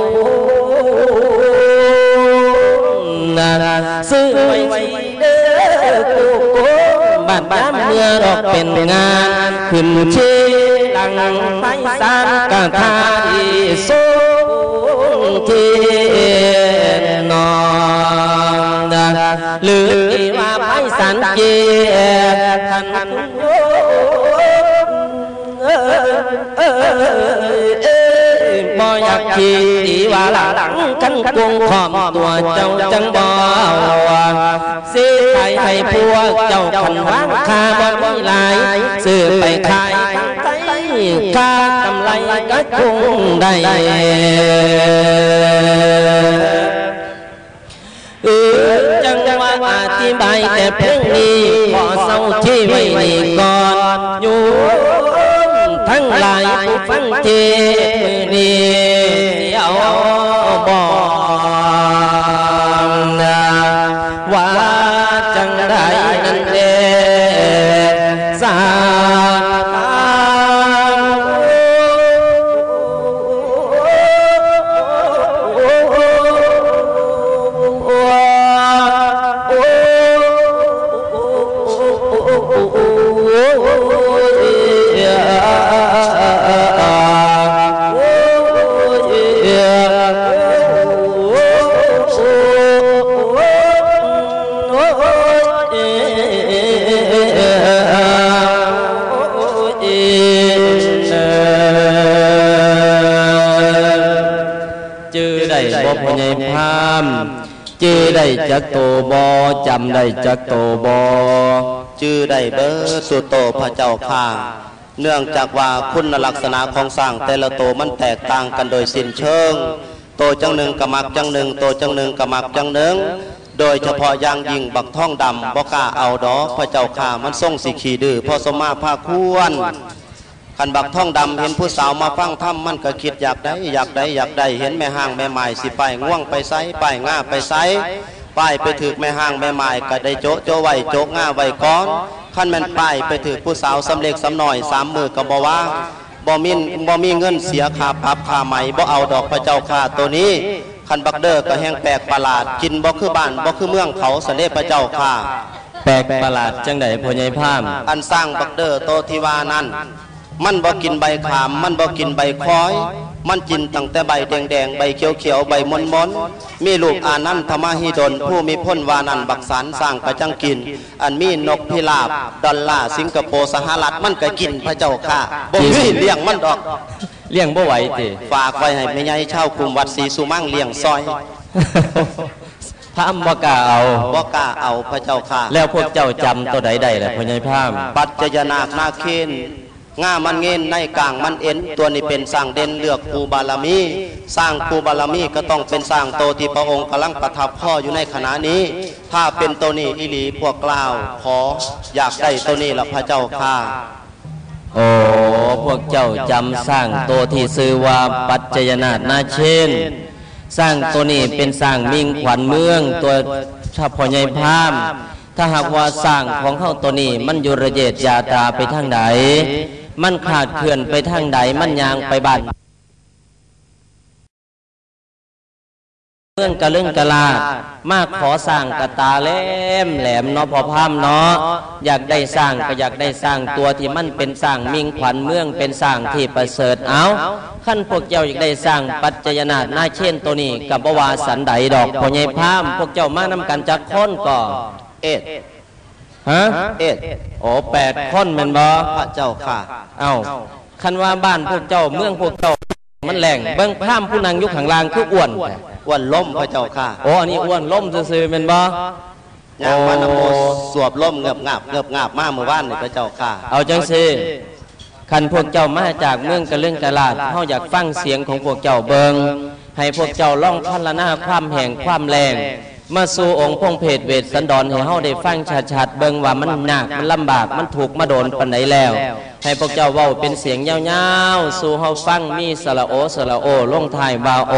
ซื้อไว้เด้อกูกูบ้านบ้านเมื่อดอกเป็นงานขึ้นชี ยทันบ่อยากคิดดีว่าหลังกันกวงขอมตัวเจ้าจังบ่สิไทยให้พวกเจ้าขันวางค่าบ่มีหลายซื้อไปขายไทยค่ากำไรก็คงได้เออจังว่าอธิบายแต่เพียงนี้ขอเศร้าที่ไว้นี่ก่อนอยู่ ทั้งหลายผู้ฟังเทศนี้เสียวบอก ได้จักโตบ่จำได้จักโตบ่จื้อได้เบิดสุโตพระเจ้าข้าเนื่องจากว่าคุณลักษณะของสร้างแต่ละโตมันแตกต่างกันโดยสิ้นเชิง โตจังหนึ่งกะมักจังหนึ่งโตจังหนึ่งกะมักจังหนึ่งโดยเฉพาะยางยิงบักท่องดำบ่กล้าเอาดอพระเจ้าข้ามันส่งสิขี่ดื้อพอสมมาภาควร คันบักท่องดำเห็นผู้สาวมาฟังธรรมมันก็คิดอยากได้อยากได้อยากได้เห็นแม่ห้างแม่ไม้สิไปง่วงไปไซไปง่าไปไซป้ายไปถือแม่ห้างแม่ไม้ก็ได้โจะโจะไว้โจะง่าไว้ก้อนขั้นแม่นป้ายไปถือผู้สาวสำเร็จสำหน่อยสามมือก็บ่ว่าบ่มีบ่มีเงินเสียค่าปรับค่าไหมบ่เอาดอกพระเจ้าค่าตัวนี้คันบักเดอร์ก็แห้งแปลกประหลาดกินบ่คือบ้านบ่คือเมืองเขาเสด็จพระเจ้าค่าแปลกประหลาดจังไดพ่อใหญ่พามอันสร้างบักเดอร์โตทิวานั้น มันบ่กินใบขาม มันบ่กินใบคอย มันกินตั้งแต่ใบแดงๆใบเขียวๆใบมนมนๆมีลูกอานันทมหิดลผู้มีพ้นวานันบักสารสร้างกระจังกิน อันมีนกพิราบดอลลาร์สิงคโปร์สหรัฐมันก็กินพระเจ้าค่ะบ่มีเลี้ยงมันดอกเลี้ยงบ่ไหวติฝากไว้ให้แม่ใหญ่เช่าวกลุ่มวัดศรีสุมั่งเลี้ยงซอยพามบ่กล้าเอาบ่กล้าเอาพระเจ้าค่ะ แล้วพวกเจ้าจำตัวใดได้ล่ะพ่อใหญ่พามปัจจยนาคนาเคน ง่ามันเงินในกลางมันเอ็น ตัวนี้เป็นสร้างเด่นเลือกครูบารมี สร้างครูบารมีก็ต้องเป็นสร้างโตที่พระองค์กำลังประทับพ่ออยู่ในขณะนี้ ถ้าเป็นตัวนี้อิลีพวกกล่าว ขออยากได้ตัวนี้ละพระเจ้าค่ะโอ้พวกเจ้าจำสร้างโตที่ชื่อว่าปัจจยนาถนาเชนสร้างตัวนี้เป็นสร้างมิ่งขวัญเมืองตัวถ้าพอใหญ่พามถ้าหากว่าสร้างของเขาตัวนี้มันอยู่ระเยดยาตาไปทางใด มันขาดเขื่อนไปทางใดมันยางไปบ้านเมืองกะลึงกะลา มากขอสร้างกระตาแหลมแหลมเนาะพอพามเนาะอยากได้สร้างก็อยากได้สร้างตัวที่มันเป็นสร้างมิ่งขวัญเมืองเป็นสร้างที่ประเสริฐเอาขั้นพวกเจ้าอยากได้สร้างปัจจยนาถนาเช่นตัวนี้กับบวาสันใดดอกพอใหญ่พาม พวกเจ้ามานำกันจักค้นก่อเอ็ด ฮะเอ็ดโอ้แปดคนแม่นบ่พระเจ้าค่ะ เอ้าคันว่าบ้านพวกเจ้าเมืองพวกเจ้ามันแหล่งเบิ่งพามผู้นางอยุคข้างล่างคืออ้วนแท้อ้วนล้มพระเจ้าค่ะโอ้อันนี้อ้วนล้มซื่อๆเป็นบ่ยางมานโมสวบล้มเงือบงาบเงือบงาบมาเมื่อวานนี่พระเจ้าค่ะ เอาจังสิคันพวกเจ้ามาจากเมืองกะเรื่องกะลาดเฮาอยากฟังเสียงของพวกเจ้าเบิงให้พวกเจ้าล่องพันละหน้าความแห่งความแรง มาสู่องค์พงเพศเวทสันดรให้เฮาได้ฟังชัดๆเบิงว่ามันหนักมันลำบากมันถูกมาโดนปานไหนแล้ว ให้พวกเจ้าเว้าเป็นเสียงยาวๆสู่เฮาฟังมีสระโอสระโอลงท้ายบาโอ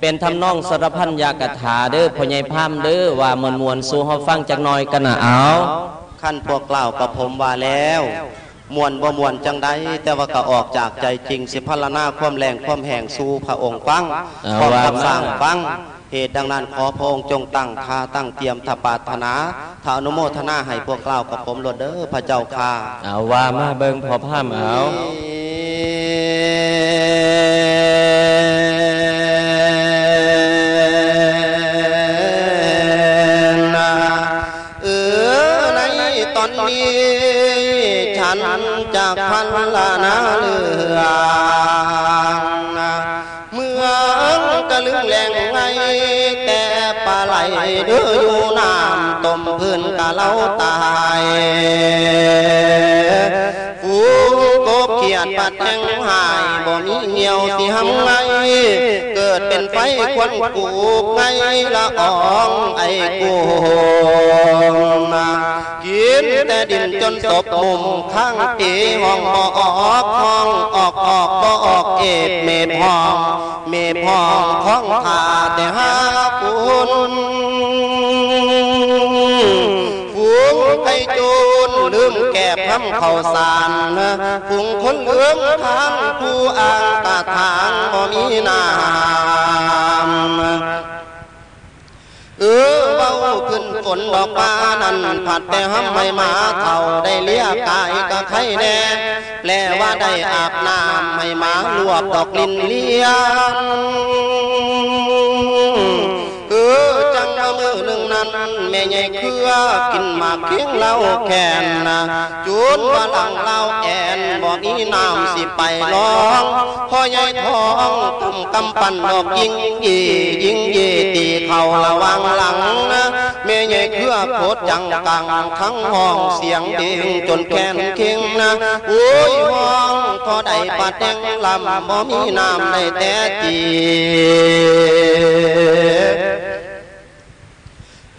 เป็นทำนองสรพันยากถาเด้อพ่อใหญ่พามเด้อว่ามวลมวลๆสู่เฮาฟังจักหน่อยกันนะเอาขั้นพวกกล่าวกับผมว่าแล้วมวนบ่มวนจังใดแต่ว่าก็ออกจากใจจริงสิพลนาความแรงความแห่งสู่พระองค์ฟังเอาพร้อมว่ากับมาสร้างฟัง เหตุดังนั้นขอพระองค์จงตั้งท่าตั้งเตรียมถปรารถนาถ้าอนุโมทนาให้พวกกล่าวกับผมโลดเด้อพระเจ้าค่ะเอาว่ามาเบิงพอพามเอาเออในตอนนี้ฉันจากพันละนาเรือ เดืออยู่น้ำต้มพื้นกะเล่าตาย กบเขียดปัดแหงหายบ่มีเหี่ยวสิหำไง เกิดเป็นไฟควันกูไงละอองไอ้กูมากินแต่ดินจนตบมุมข้างปีห้องบ่ออกห้องออกออกบ่ออกเอ็ดเมพองเมพองของขาแต่หาปุน ฝูงไก่จูนลืมแก็บทำข้าสารฝูงคนเหลืองทางผู้อ่างตาทางบ่มีน้ำเออเบาขึ้นฝนดอกบานั้นผัดแต่ห้ำให้หมาเท่าได้เลี้ยกายก็ไข่แน่แปลว่าได้อาบน้ำให้หมาลวกดอกลินเลี้ยง เออจังเอามือห นั้นแม่ใหญ่เครือกินหมากเคียงเหล้าแคนนะจูนว่าหลังเหล้าแอนบ่มีน้ำสิไปร้องพ่อใหญ่ทองทำกำปั้นดอกยิงยียิงยีตีเข่าระวังหลังนะแม่ใหญ่เครือโคตรจังกังทั้งห้องเสียงเด้งจนแค้นเคียงนะโอ้ยห้องทอใดปาดแดงลำบ่มีน้ำได้แต่จี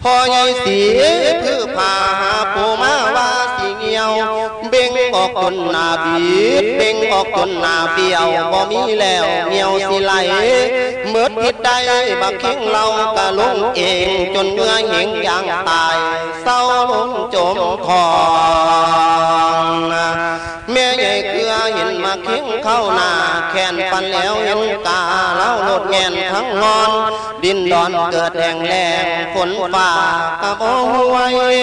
พอใหญ่สีคือพาปูมาว่า ยวเบ่งออกจนหน้าบีเบ่งออกจนหน้าเบี้ยวบ่มีแล้วเงียวสิไหลเมื่อผิดได้บักเข่งเรากะลงเองจนเมื่อเหงยางตายเศร้าลงจมทองแม่ใหญ่เกลือเห็นมาเข่งเข้าหน้าแขนปันแล้วเห็นกาเล่าโลดแงนทั้งงอน ดินดอนเกิดแห่งแรงฝนฟ้ากระโอย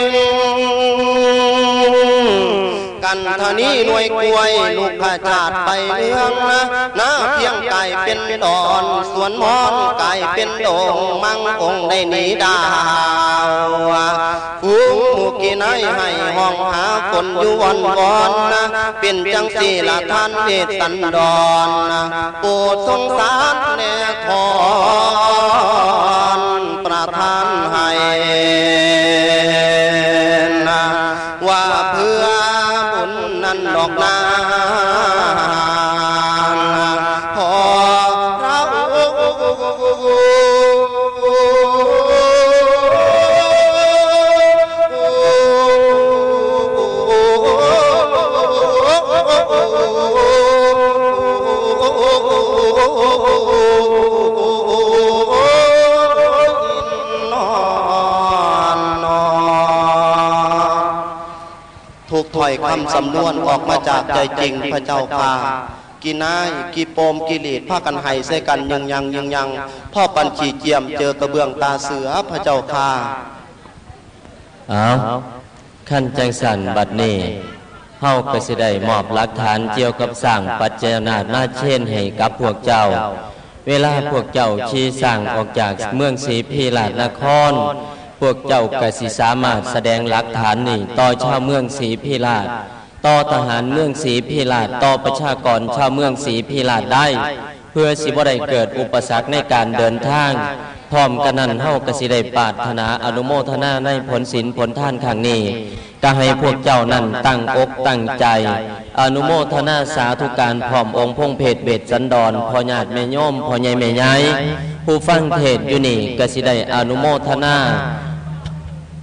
กันเท่านี้หน่วยกลวยลูกข้าจาดไปเมืองนะน้าเพียงกายเป็นดอนสวนมอนกายเป็นโด่งมังองได้หนีดาวฟูงหมูกีนายให้ห้องหาคนอยู่วันวอนนะเป็นจังสีละท่านเวสสันดรนโปรดสงสารแน่ทอนประทานให้ อกนา อยคำสำนวนออกมาจากใจจริงพระเจ้าค่ะกีนายกีโปมกีลีดผ้ากันไห้ใส่กันยังยังยังยังพ่อปันขีเจียมเจอกระเบื้องตาเสือพระเจ้าค่ะเอาขั้นจังสันบัดนี้เฮาก็สิได้มอบหลักฐานเกี่ยวกับสร้างปัจเจนาหน้าเช่นให้กับพวกเจ้า เวลาพวกเจ้าชี้สร้างออกจากเมืองศรีพีลาดนคร พวกเจ้ากสิสามารถแสดงหลักฐานนี้ต่อชาวเมืองศรีพีลาดต่อทหารเมืองศรีพีลาดต่อประชากรชาวเมืองศรีพีลาดได้ เพื่อสิบ่ได้เกิดอุปสรรคในการเดินทาง พร้อมกันนั้นเฮากสิได้ปาถนาอนุโมทนาในผลศีลผลท่านข้างนี้ก็ให้พวกเจ้านั้นตั้งอกตั้งใจ อนุโมทนาสาธุการพร้อมองค์พงเพศเบศสันดรพ่อญาติแม่โยมพอใหญ่แม่ใหญ่ ผู้ฟังเทศอยู่นี่ก็สิได้อนุโมทนา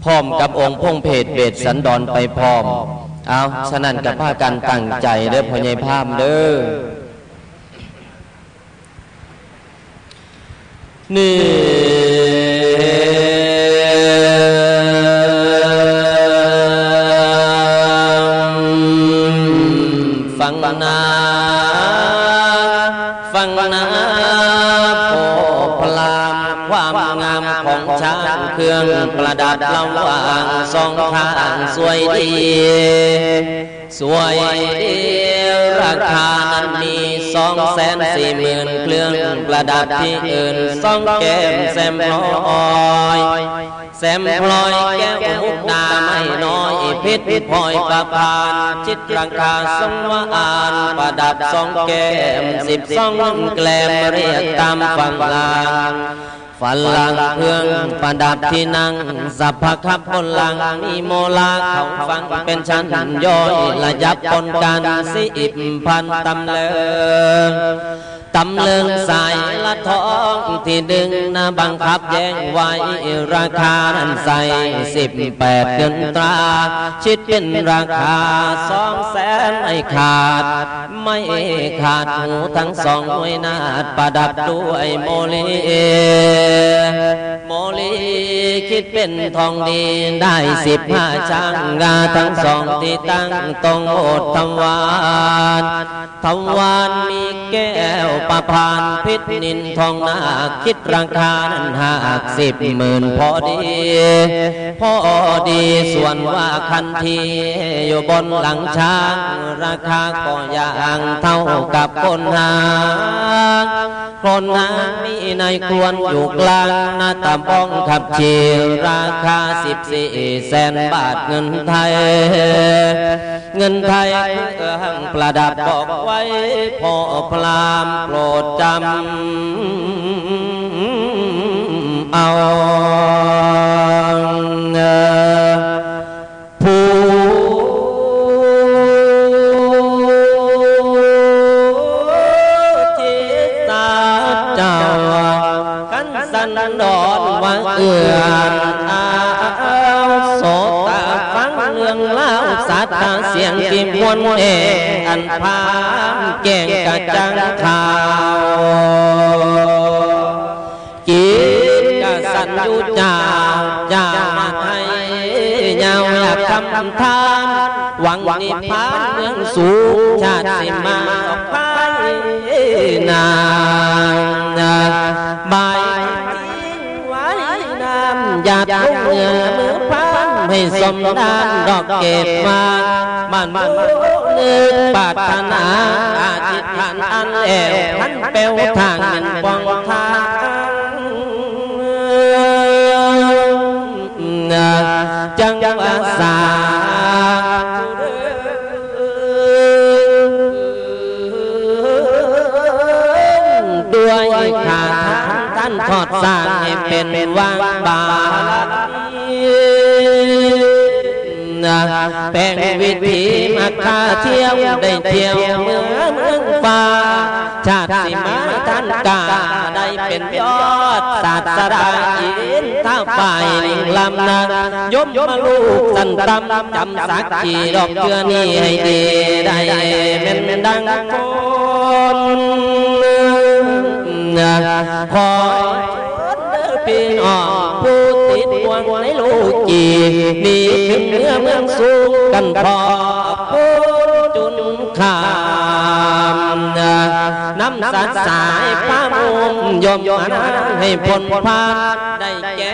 พร้อมกับองค์พงเพศเบศสันดอนไปพร้อม เอาฉะนั้นกับพากันตั้งใจเด้อพ่อใหญ่พามเด้อนี่ ระดับระหว่างสองข้างสวยดี สวยดีราคานั้นมีสองแสนสี่หมื่นเครื่องประดับที่อื่นสองแก้มแซมพลอยแซมพลอยแก้วมุกดาไม่น้อยเพชรพลอยประพานจิตราคาสงวานประดับสองแก้มสิบสองแกลมเรียกตามฝั่งลาง ฝรั่งเครื่องประดับที่นั่งสัพพะคับบนหลังมีโมลาเขาฟังเป็นชั้นย่อยระยับปนกันสิบพันตำเลิงตำเลิงสายละท้องที่ดึงนะบังคับแย่งไว้ราคานั้นใส่สิบแปดเงินตรา ชิดเป็นราคาสองแสนไม่ขาด ไม่ขาดหูทั้งสองหน่วยนาดประดับด้วยโมลีโมลี คิดเป็นทองดีได้สิบห้าช่างงาทั้งสองที่ตั้งตรงโอดทวานทวานมีแก้วประพานพิษนินทองนาคิดราคานั้นหากสิบหมื่นพอดี พอดีส่วนว่าคันทีอยู่บนหลังช้าง ราคาก็อย่างเท่ากับคนหางคนหางมีในควรอยู่กลางหน้าตาบ้องขับเชียราคาสิบสี่แสนบาทเงินไทย เงินไทยเครื่องประดับบอกไว้พอพรามโปรดจำเอา สียงที่มวนเออันพามแก่งกะจังข่าวกินกะสันยู่จ่าจาให้ยาวอยากทำทานหวังนิพพานเมืองสูงชาติสิมาออกไปนานบายทิ้งไว้น้ำหยาดลงเงือ ให้สมดานดอกเกตมามันมันนึกปาถนาอาจิตฐานอันแอวทันเปลวทางเงินปองทางจังหวะสาด้วยขาท่านทอดสร้างให้เป็นว่างบา แปลงวิถีมาคาเที่ยวได้เที่ยวเมืองเมืองฟ้าชาติสิมาท่านกาได้เป็นยอดศาสดาอินท้าฝ่ายลำนายมมาลูกสันตำจำสักขีดอกเกลือนี่ให้ดีได้แม่นดังคนคอยพี่น้องผู้ติดหวงใน กจีนี่เนื้อเมืองสูงกันพอผู้จุนขามน้ำสัดสายพระมุมยอมยมให้พ้นพานได้แก่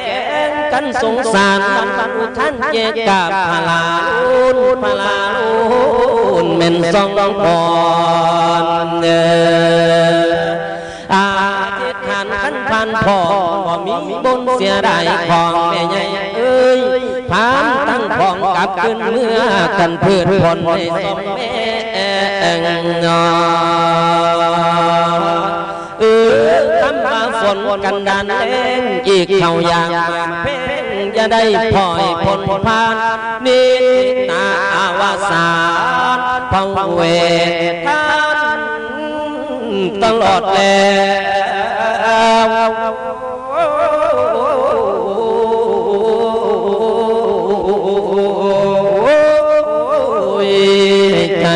กันสงสารอุท่านเยกาพลาลุนพลาลุนเม่นสองบอนเอ ขันขันพันพอบ่มีบนเสียดายของแม่ใหญ่เอ้ยพามตั้งของกลับขึ้นเมื่อกันพืชผลในสมแม่งนอเออทำมาฝนกันดานเล่นอีกเขาอย่างเพจะได้พลอยผลพานนิตาอาวาสานพังเวทา ตลอดแล้วใจ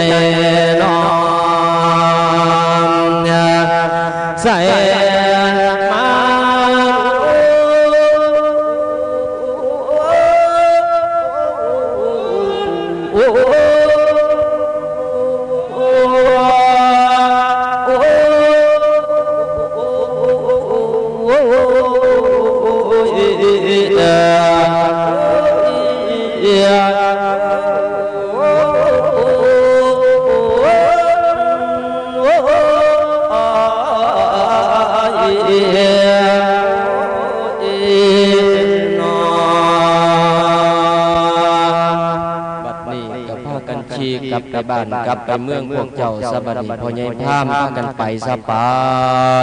กลับไปบ้านกลับไปเมืองพวกเจ้าสบดีพอใหญ่พามพากันไปสบา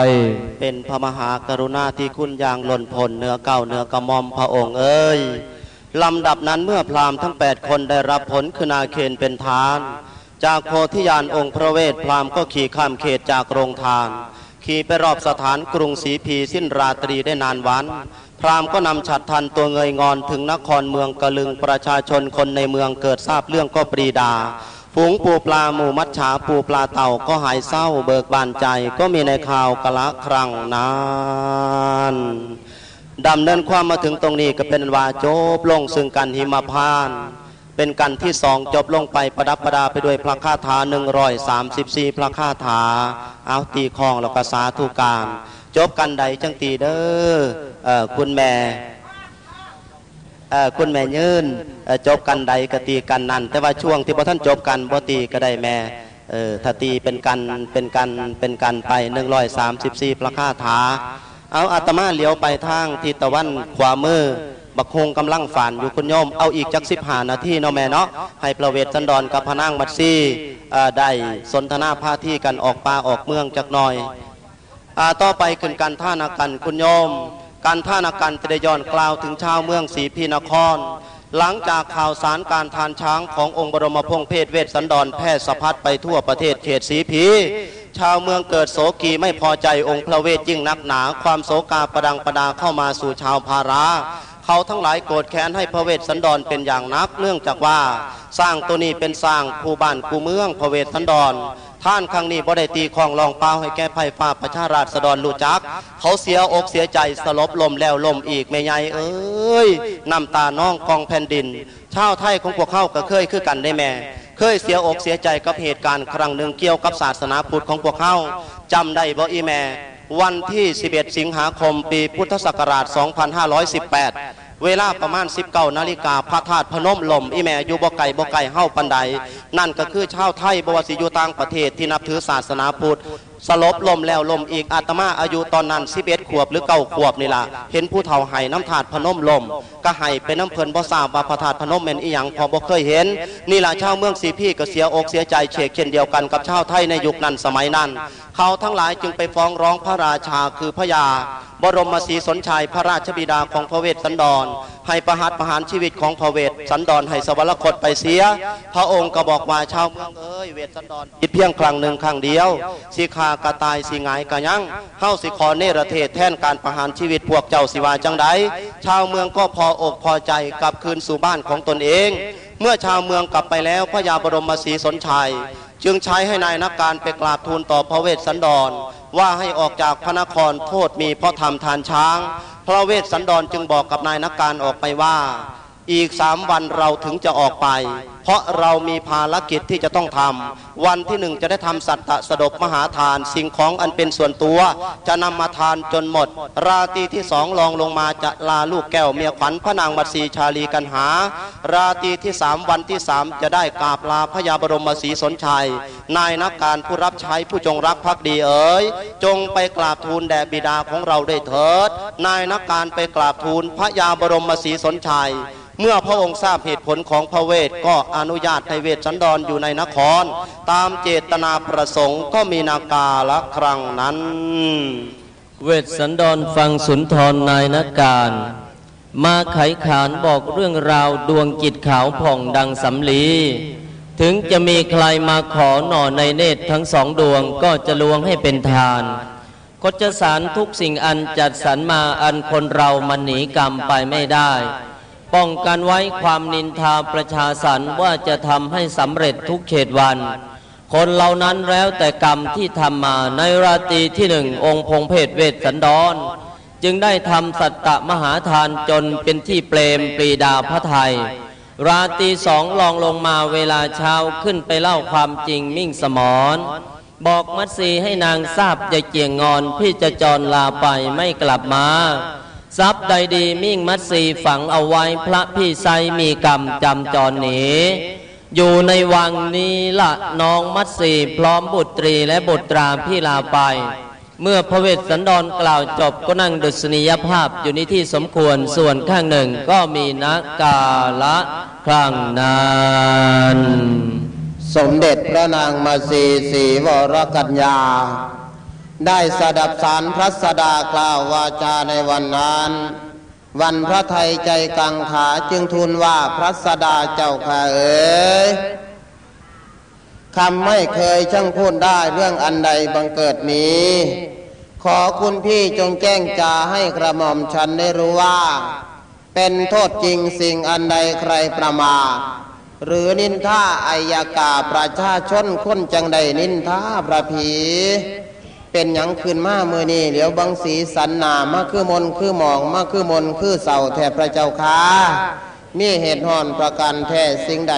ยเป็นพระมหากรุณาที่คุณอย่างล้นพ้นเนื้อเก่าเนื้อกระหมอมพระองค์เอ้ยลำดับนั้นเมื่อพราหมณ์ทั้ง 8 คนได้รับผลคือนาเคนเป็นทาน จากโพธิญาณองค์พระเวทพราหมณ์ก็ขี่ข้ามเขตจากโรงทาน ขี่ไปรอบสถานกรุงศรีพีสิ้นราตรีได้นานวัน พราหมณ์ก็นำฉัดทันตัวเงยงอนถึงนครเมืองกะลึงประชาชนคนในเมืองเกิดทราบเรื่องก็ปรีดา ฝูงปูปลาหมูมัดฉาปูปลาเต่าก็หายเศร้าเบิกบานใจก็มีในข่าวกะละครั้งนานดำเนินความมาถึงตรงนี้ก็เป็นว่าจบลงซึ่งกันหิมพาน เป็นกันที่สองจบลงไปประดับประดาไปด้วยพระคาถา134 พระคาถา เอาตีคองแล้วก็สาธุการ จบกันใดจังตีเด้ออคุณแม่ คุณแม่ยืนเอ่อจบกันใดกตีกันนั่นแต่ว่าช่วงที่พอท่านจบกันบตีก็ได้แม่ถ้าตีเป็นกันเป็นกันเป็นกันไป134พระคาถา เอาอาตมาเลี้ยวไปทางทิศตะวันขวามือบักคงกำลังฝานอยู่คุณโยมเอาอีกจักสิบหานาทีเนาะแม่เนาะให้ประเวทสันดอนกับพนางมัดซี่ได้สนทนาพาที่กันออกป่าออกเมืองจักหน่อยต่อไปขึ้นการท่านากันคุณโยม การท่านากันจะได้ย้อนกล่าวถึงชาวเมืองศรีพีนคร หลังจากข่าวสารการทานช้างขององค์บรมพงษ์เพศเวทสันดรแพร่สะพัดไปทั่วประเทศเขตสีพีชาวเมืองเกิดโศกีไม่พอใจองค์พระเวทยิ่งนักหนา ความโศกาประดังประดาเข้ามาสู่ชาวพาราเขาทั้งหลายโกรธแค้นให้พระเวทสันดรเป็นอย่างนักเนื่องจากว่า สร้างตัวนี้เป็นสร้างผู้บ้านผู้เมืองพระเวทสันดร ท่านครั้งนี้บ่ได้ตีของลองเปล่าให้แก้ไพ่ฟ้าประชาราษฎรรู้จัก เขาเสียอกเสียใจสลบลมแล้วลมอีกแม่ใหญ่เอ้ยน้ำตาน้องกองแผ่นดินชาวไทยของพวกเขาก็เคยคือกันได้แม่ เคยเสียอกเสียใจกับเหตุการณ์ครั้งหนึ่งเกี่ยวกับศาสนาพุทธของพวกเขาจำได้บ่อีแม่ วันที่ 11 สิงหาคมปีพุทธศักราช 2518 เวลาประมาณ 19นาฬิกาพระธาตุพนมลม อีแม่อยู่บ่ไก่บ่ไก่เฮ้าปันใด นั่นก็คือชาวไทยบวสิอยู่ต่างประเทศที่นับถือศาสนาพุทธ สลบลมแล้วลมอีกอาตมาอายุตอนนั้น11ขวบหรือเก้าขวบนี่ล่ะเห็นผู้เฒ่าไห้น้ำถาดพนมลม ก็ไห้เป็นน้ำเพลินบ่ทราบว่าพระธาตุพนมเป็นอีหยังพอบ่เคยเห็น นี่ล่ะชาวเมืองสีพี่ก็เสียอกเสียใจเฉกเช่นเดียวกันกับชาวไทยในยุคนั้นสมัยนั้น เขาทั้งหลายจึงไปฟ้องร้องพระราชาคือพระยา บรมศรีสนชัยพระราชบิดาของพระเวสสันดร ให้ประหารประหารชีวิตของพระเวสสันดรให้สวรรคตไปเสีย พระองค์ก็บอกว่าชาวเมืองเอ้ยเวสสันดรคิดเพียงครั้งหนึ่งครั้งเดียวสิขากระตายสิหงายกะยังเฮาสิขอเนรเทศแทนการประหารชีวิตพวกเจ้าสิวาจังใดชาวเมืองก็พออกพอใจกลับคืนสู่บ้านของตนเอง เมื่อชาวเมืองกลับไปแล้วพระยาบรมศรีสนชัยจึงใช้ให้นายนักการไปกราบทูลต่อพระเวสสันดร ว่าให้ออกจากพระนครโทษมีเพราะทำทานช้าง พระเวสสันดรจึงบอกกับนายนักการออกไปว่า อีกสามวันเราถึงจะออกไป ราะเรามีภารกิจที่จะต้องทำวันที่หนึ่งจะได้ทำสัตตะสดบมหาทาน สิ่งของอันเป็นส่วนตัว จะนำมาทานจนหมด ราตรีที่สองลองลงมาจะลาลูกแก้วเมียขวัญพระนางมัตสีชาลีกันหา ราตรีที่สามวันที่สามจะได้กราบลาพระยาบรมศรีสนชัย นายนักการผู้รับใช้ผู้จงรักภักดีเอ๋ยจงไปกราบทูลแด่บิดาของเราได้เถิด นายนักการไปกราบทูลพระยาบรมศรีสนชัย เมื่อพระองค์ทราบเหตุผลของพระเวทก็อนุญาตให้เวทสันดรอยู่ในนคร ตามเจตนาประสงค์ก็มีนากาละครั้งนั้น เวทสันดรฟังสุนทรนายนการมาไขขานบอกเรื่องราวดวงจิตขาวผ่องดังสำลี ถึงจะมีใครมาขอหน่อในเนตรทั้งสองดวงก็จะลวงให้เป็นทานก็จะสารทุกสิ่งอันจัดสรรมาอันคนเรามันหนีกรรมไปไม่ได้ ป้องกันไว้ความนินทาประชาสันว่าจะทำให้สำเร็จทุกเขตวัน คนเหล่านั้นแล้วแต่กรรมที่ทำมาในราตรีที่หนึ่งองค์พงเพศเวทสันดรจึงได้ทำสัตตะมหาทานจนเป็นที่เปรมปรีดาพระไทย ราตรีสองลองลงมาเวลาเช้าขึ้นไปเล่าความจริงมิ่งสมรบอกมัดสีให้นางทราบอย่าเกี่ยงงอนพี่จะจรลาไปไม่กลับมา ทรัพย์ใดดีมิ่งมัดสีฝังเอาไว้พระพี่ไซมีกรรมจำจรหนีอยู่ในวังนี้ละน้องมัดสีพร้อมบุตรีและบุตราพี่ลาไป เมื่อพระเวสสันดรกล่าวจบก็นั่งดุษณียภาพอยู่ในที่สมควรส่วนข้างหนึ่งก็มีนักกาละครั้งนั้นสมเด็จพระนางมาสีสีวรกัญญา ได้สดับสารพระสดากล่าววาจาในวันนั้น วันพระไทยใจกังขาจึงทูลว่าพระสดาเจ้าข้าเอ๋ยคำไม่เคยช่างพูดได้เรื่องอันใดบังเกิดนี้ ขอคุณพี่จงแจ้งจาให้กระหม่อมฉันได้รู้ว่า เป็นโทษจริงสิ่งอันใดใครประมาทหรือนินท่าอายากาประชาชนคนจังใดนินท่าพระผี เป็นหยังขึ้นมาเมื่อนี้เหลียวบังสีสันนามาคือมนต์คือหมองมาคือมนต์คือเสาแทบพระเจ้าค้ามีเหตุห่อนประกันแท้สิ่งใด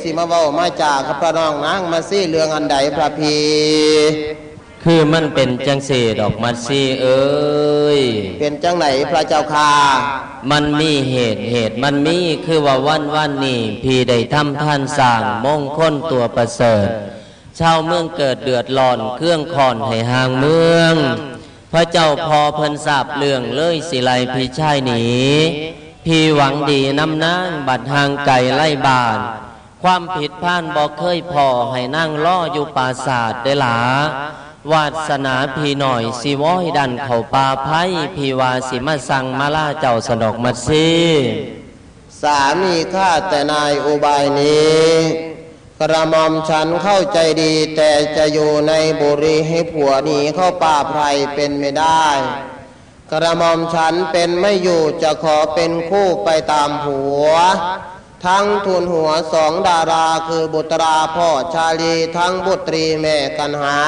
สิมาเว้ามาจากพระน้องนางมาซี่เรื่องอันใดพระพีคือมันเป็นจังเสดอกมัดซีเอ้ยเป็นจังไหนพระเจ้าค่ะมันมีเหตุเหตุมันมีคือว่าวันวันนี้พี่ได้ทำท่านสร้างมงคลตัวประเสริฐ ชาวเมืองเกิดเดือดร้อนเครื่องคอนให้ห่างเมือง พระเจ้าพอเพิ่นทราบเรื่องเลยสิไลพี่ชายหนีพี่หวังดีนำนางบัดห่างไก่ไล่บาน ความผิดพลาดบอกเคยพอให้นั่งล่ออยู่ปราศาสตร์ได้หลาวาสนาพี่หน่อยสิว้อยดันเขาปาไพ่พี่วาสิมาสั่งมาล่าเจ้าสนอกมาซีสามีข้าแต่นายอุบายนี้ กระหมอมฉันเข้าใจดี แต่จะอยู่ในบุรีให้ผัวหนีเข้าป่าไพรเป็นไม่ได้ กระหมอมฉันเป็นไม่อยู่จะขอเป็นคู่ไปตามผัว ทั้งทุนหัวสองดาราคือบุตราพ่อชาลีทั้งบุตรีแม่กันหา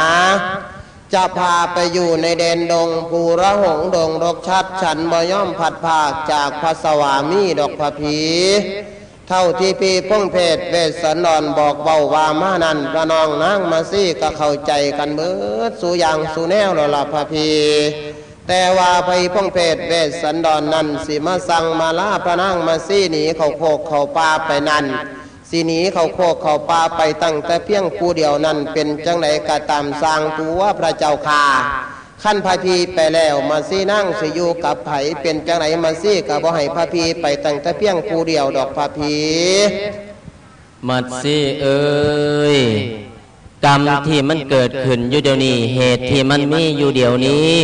จะพาไปอยู่ในแดนดงภูระหงดงรกชัดฉันบ่ย่อมผัดภาคจากพระสวามีดอกพระผี เท่าที่พี่พงเพศเวสันดรบอกเบาว่ามานันระนองนางมาซี่ก็เข้าใจกันเบิดสู่อย่างสู่แนวแล้วล่ะพะพีแต่ว่าไปพงเพศเวสันดรนนั้นสิมาสั่งมาลาพระนางมาซี่หนีเขาโคกเขาป่าไปนั่นสิหนีเขาโคกเขาป่าไปตั้งแต่เพียงผู้เดียวนั้นเป็นจังไหนกะตามสร้างตัวพระเจ้าค่า ขั้นพระพีไปแล้วมาซี่นั่งสิอยู่กับไผเป็นจังไหนมาซี่กับบ่ให้พระพีไปตั้งแต่เพียงผู้เดียวดอกพระพีมัดซีเอ้ยกรรมที่มันเกิดขึ้นอยู่เดี๋ยวนี้ เหตุที่มันมีอยู่เดี๋ยวนี้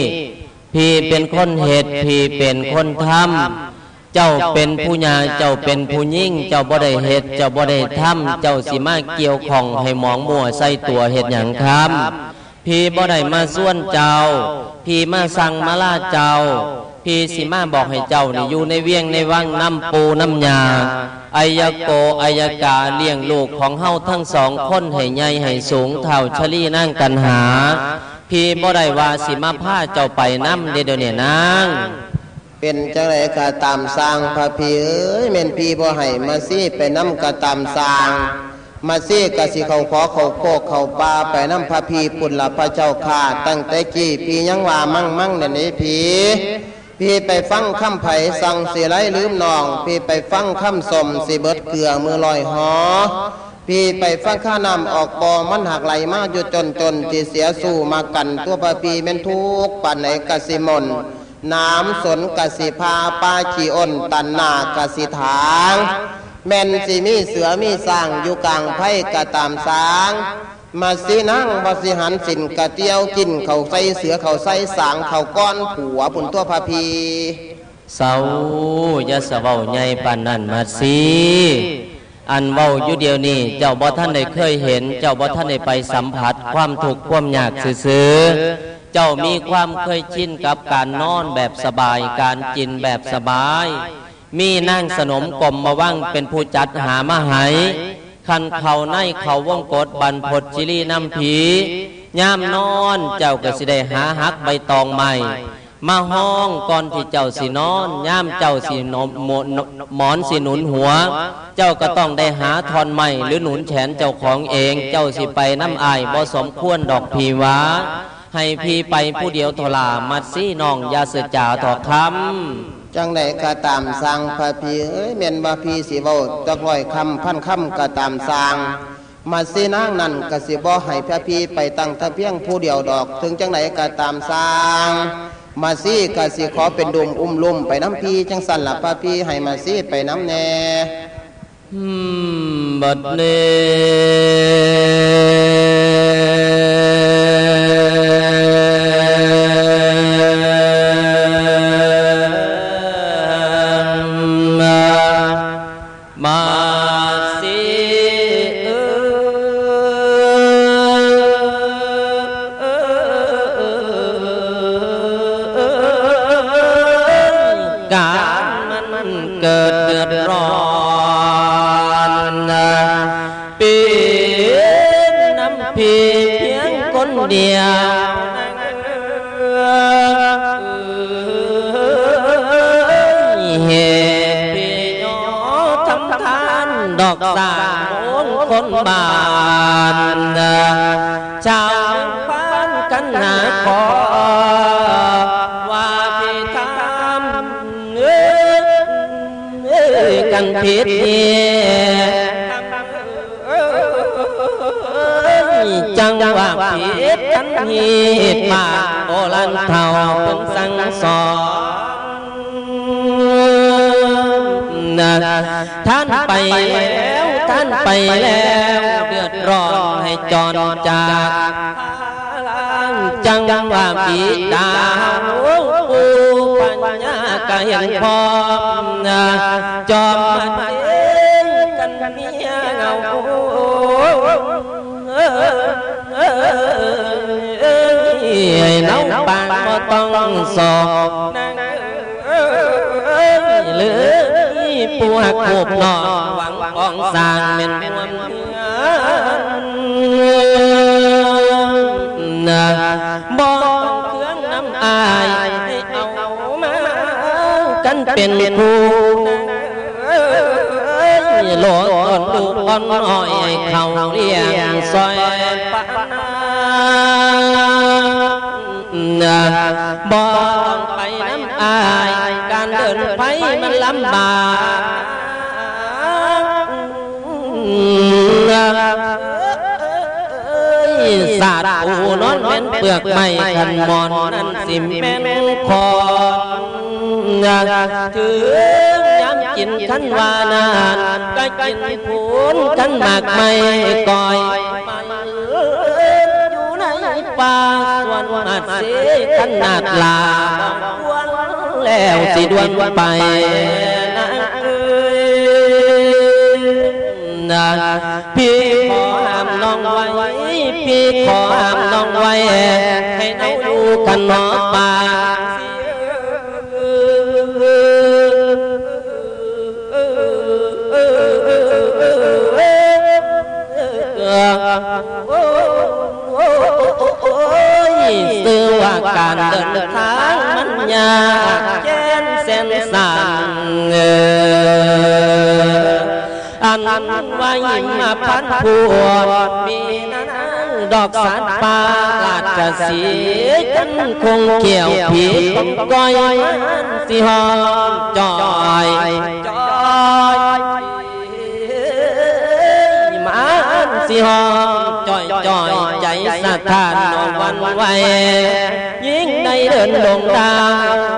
พี่เป็นคนเหตุพี่เป็นคนทำเจ้าเป็นผู้ญาเจ้าเป็นผู้ยิ่ง เจ้าบ่ได้เหตุเจ้าบ่ได้ทำเจ้าสิมาเกี่ยวของให้หมองมัวใส่ตัวเหตุอย่างคำ พี่บ่ได้มาส่วนเจ้า พี่มาสั่งมาล่าเจ้า พี่สิมาบอกให้เจ้านี่อยู่ในเวียงในวังน้ำปูน้ำยาอายโกอายกาเลี้ยงลูกของเฮาทั้งสองคนให้ใหญ่ให้สูงเท่าชลีนั่งกันหา พี่บ่ได้ว่าสิมาพาเจ้าไปน้ำเดยวเดี๋ยวเนี่ยนางเป็นจังไรกะตามสร้างพระพีเอ้ยเม่นพี่บ่ให้มาซี่ไปน้ำกะตามสร้าง มาซีกสิเขาขอเขาโคกเขาปลาไปน้ำพระพีปุ่นละพระเจ้าข่าตั้งแต่กี้พี่ยังว่ามั่งมั่งเนี่ยนี่พีพี่ไปฟังคำไผ่สั่งสิไรลืมนอง พี่ไปฟังคำสมสิเบิดเกลือมือลอยหอ พี่ไปฟังข้านำออกบอมันหักไหลมาอยู่จนจนที่เสียสู่มากันตัวพระพีเป็นทุกข์ปันไหนกสิมนน้ำสนกสิพาปาขีอ้นตันนากสิถาง แม่นสิมีเสือมีสร้างอยู่กลางไพ่กะตามสาง มาสินั่งบสิหันสินกะเตียวกินเขาใส่เสือเขาใส่สางเขาก้อนผัวบุญตัวพระพีเศร้าย่าสเว้าใหญ่ปานนั้นมาสิอันเว้าอยู่เดียวนี้เจ้าบ่ท่านได้เคยเห็น เจ้าบ่ท่านได้ไปสัมผัสความทุกข์ความยากซื่อเจ้ามีความเคยชินกับการนอนแบบสบาย การกินแบบสบาย มีนั่งสนมกลมมาว่างเป็นผู้จัดหามาหายคันเขาในเขาวงกดบันพดจิรีน้ำผีย่ามนอนเจ้าก็สิได้หาหักใบตองใหม่ มาห้องก่อนที่เจ้าสินอนย่ามเจ้าสินมหมอนหมอนสิหนุนหัว เจ้าก็ต้องได้หาทอนใหม่หรือหนุนแขนเจ้าของเอง เจ้าสิไปน้ำอายบ่สมควรดอกพีวาให้พี่ไปผู้เดียวทลามัดซี่น้องยาเสือจ่าถอดคำ จังไหนกะตามสร้างพระพีเอ้ยเม่นว่าพีสิเว้าจักร้อยคำพันคำกะตามสร้าง มาสินางนั่นกะสิบ่ให้พระพีไปตั้งทะเพียงผู้เดียวดอก ถึงจังไหนกะตามสร้าง มาซี่กะสิขอเป็นดุมอุ้มลุ่มไปน้ำพีจังสันละพระพีให้มาซี่ไปน้ำแน่อืมบัดเน ยกันผิดจังว่าผิดกันผิดมาโบราณเท่าเป็นสั่งสอนท่านไปแล้วท่านไปแล้วเดือดร้อนให้จรจากจังว่าปีดาวปูปัญญากะเห็นพร้อมนะจอมมันเองกันเมียเงาว งปองสร้างเป็นมวลนะบ่เครื่องน้ำอ กันเป็นคู่โหลดดูอ่อนอ้อยเขาเรียงซอยปานะบ่ต้องไปน้ำอายการเดินไปมันลำบากสาดปูนอนเป็นเปลือกไม้ขันมอนนั่นสิแม่นคอน ถึงย้ำกินขันวานานก็กินผูนขันมากไม่ก่อยอยู่ในป่าส่วนอาจเสขนนาดลาวรแล้วสิดวนไปนะเอ้ยนะพี่ขอห้ามน้องไว้พี่ขอห้ามน้องไว้ให้เราดูกันหนอป่าสื่า ลาดกระสีกันคงเกี่ยวผีต้องก้อยมันสิหอมจอยจอยมัน สิหอมจอยจ่อยใจสะท้านนองวันไหวยิ่งได้เดินลงดา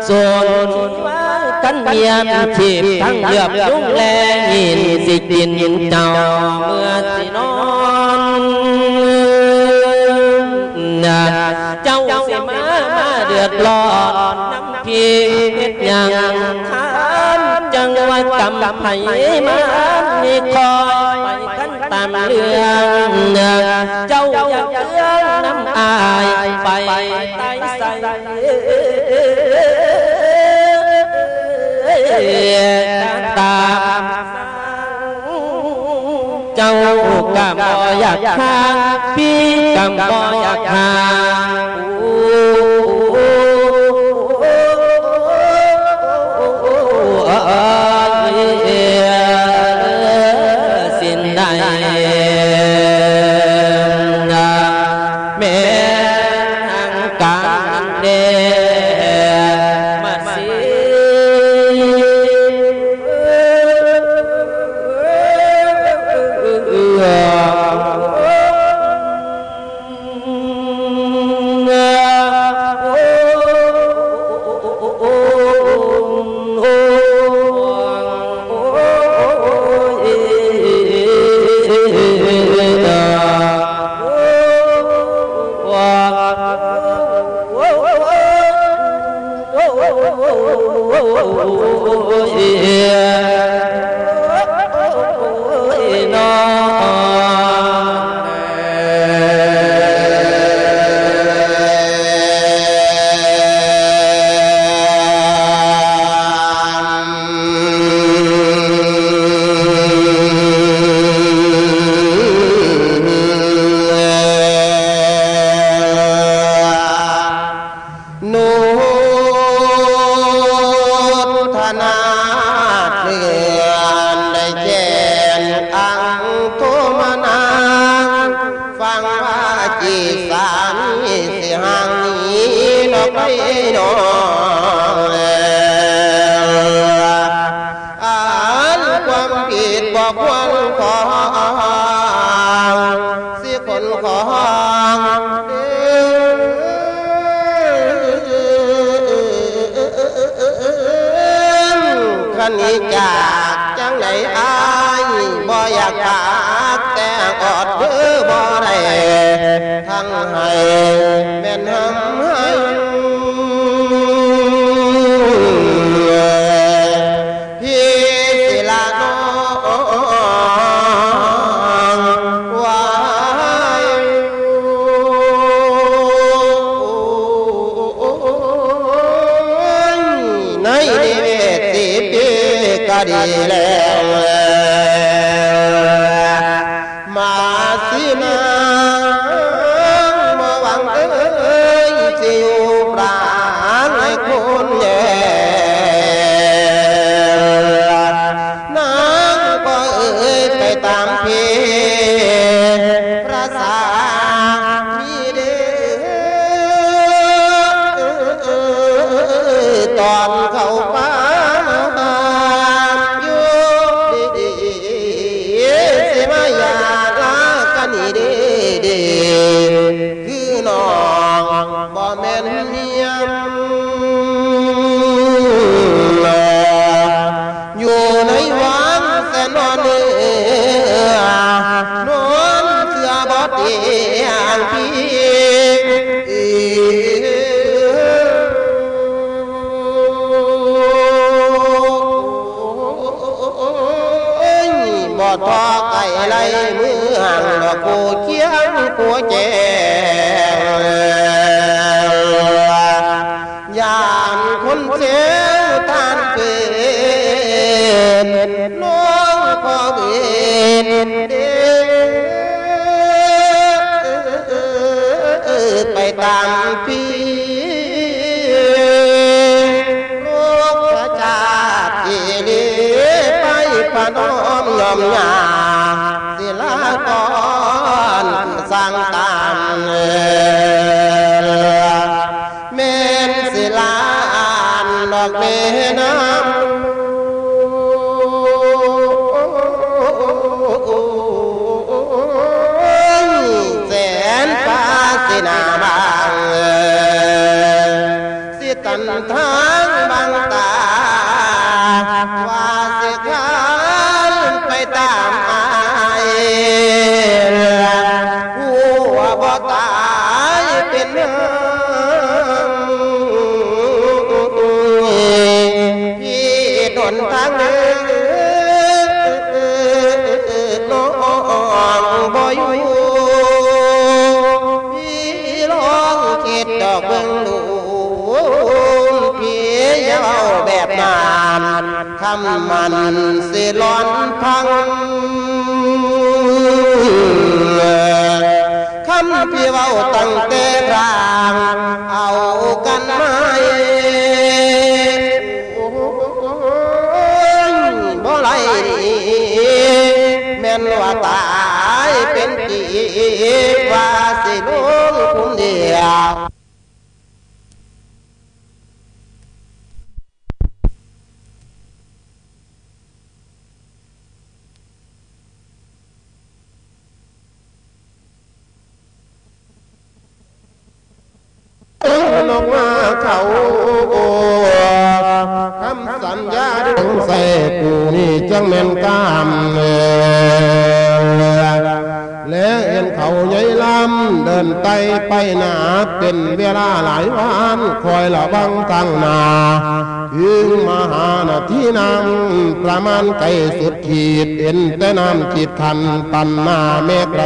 ส่วนกันเมียนทีบทั้งเหยือบยุ่งแลยินสิกินเจ้าเมื่อสินอนนะเจ้าสิมามาเดือดร้อนน้ำพีเฮ็ดยังทานจังว่ากำไผ่มามีคอยไป กันตามเรื่องเจ้าอย่าเรื่องน้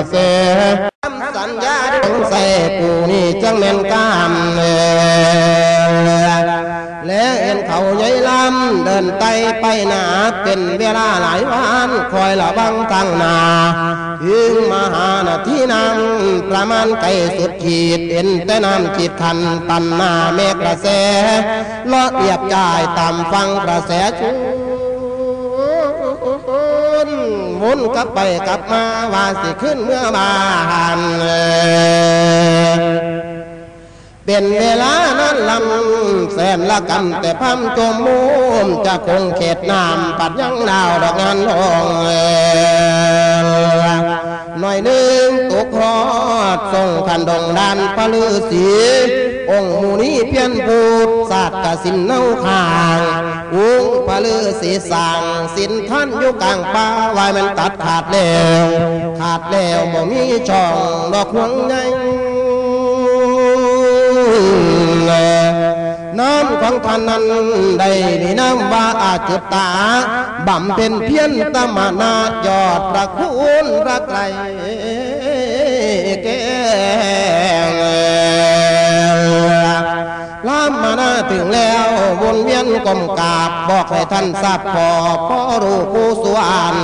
เสคำสัญญาดังใส่กูนี่จังแม่นกามและเห็นเขาใหญ่ลำเดินไตไปหนาเป็นเวลาหลายวันคอยระวังตั้งนาถึงมาหานาที่นำประมาณไก่สุดขีดเห็นแต่น้ำขีดทันปันนาเมฆกระแสเลาะเรียบจ่ายตามฟังกระแสชู นกลับไปกลับมาว่าสิขึ้นเมื่อบานเป็นเวลานั้นลำแสนละกันแต่พัมจมมุมจะคงเขตน้ำปัดยังดาวดอกงานทองหน่อยหนึ่งตกฮอดส่งขันดงดันพระฤาษีองค์มูนีเพียนพูดศาสตร์กสินเน่าขาง อุ้งพลือสีสางสินท่านอยู่กลางป่าวายมันตัดขาดแล้ว ขาดแล้วบ่มีช่องดอกหวงใหญ่น้ำของท่านนั้นได้มีน้ำว่าอาจุตาบำเป็นเพียนตมานายอดรักคุณรักไกลแก ลามมานาถึงแล้ววนเวียนกลมกาบบอกให้ท่านทราบพอพ่อรู้ผู้สวน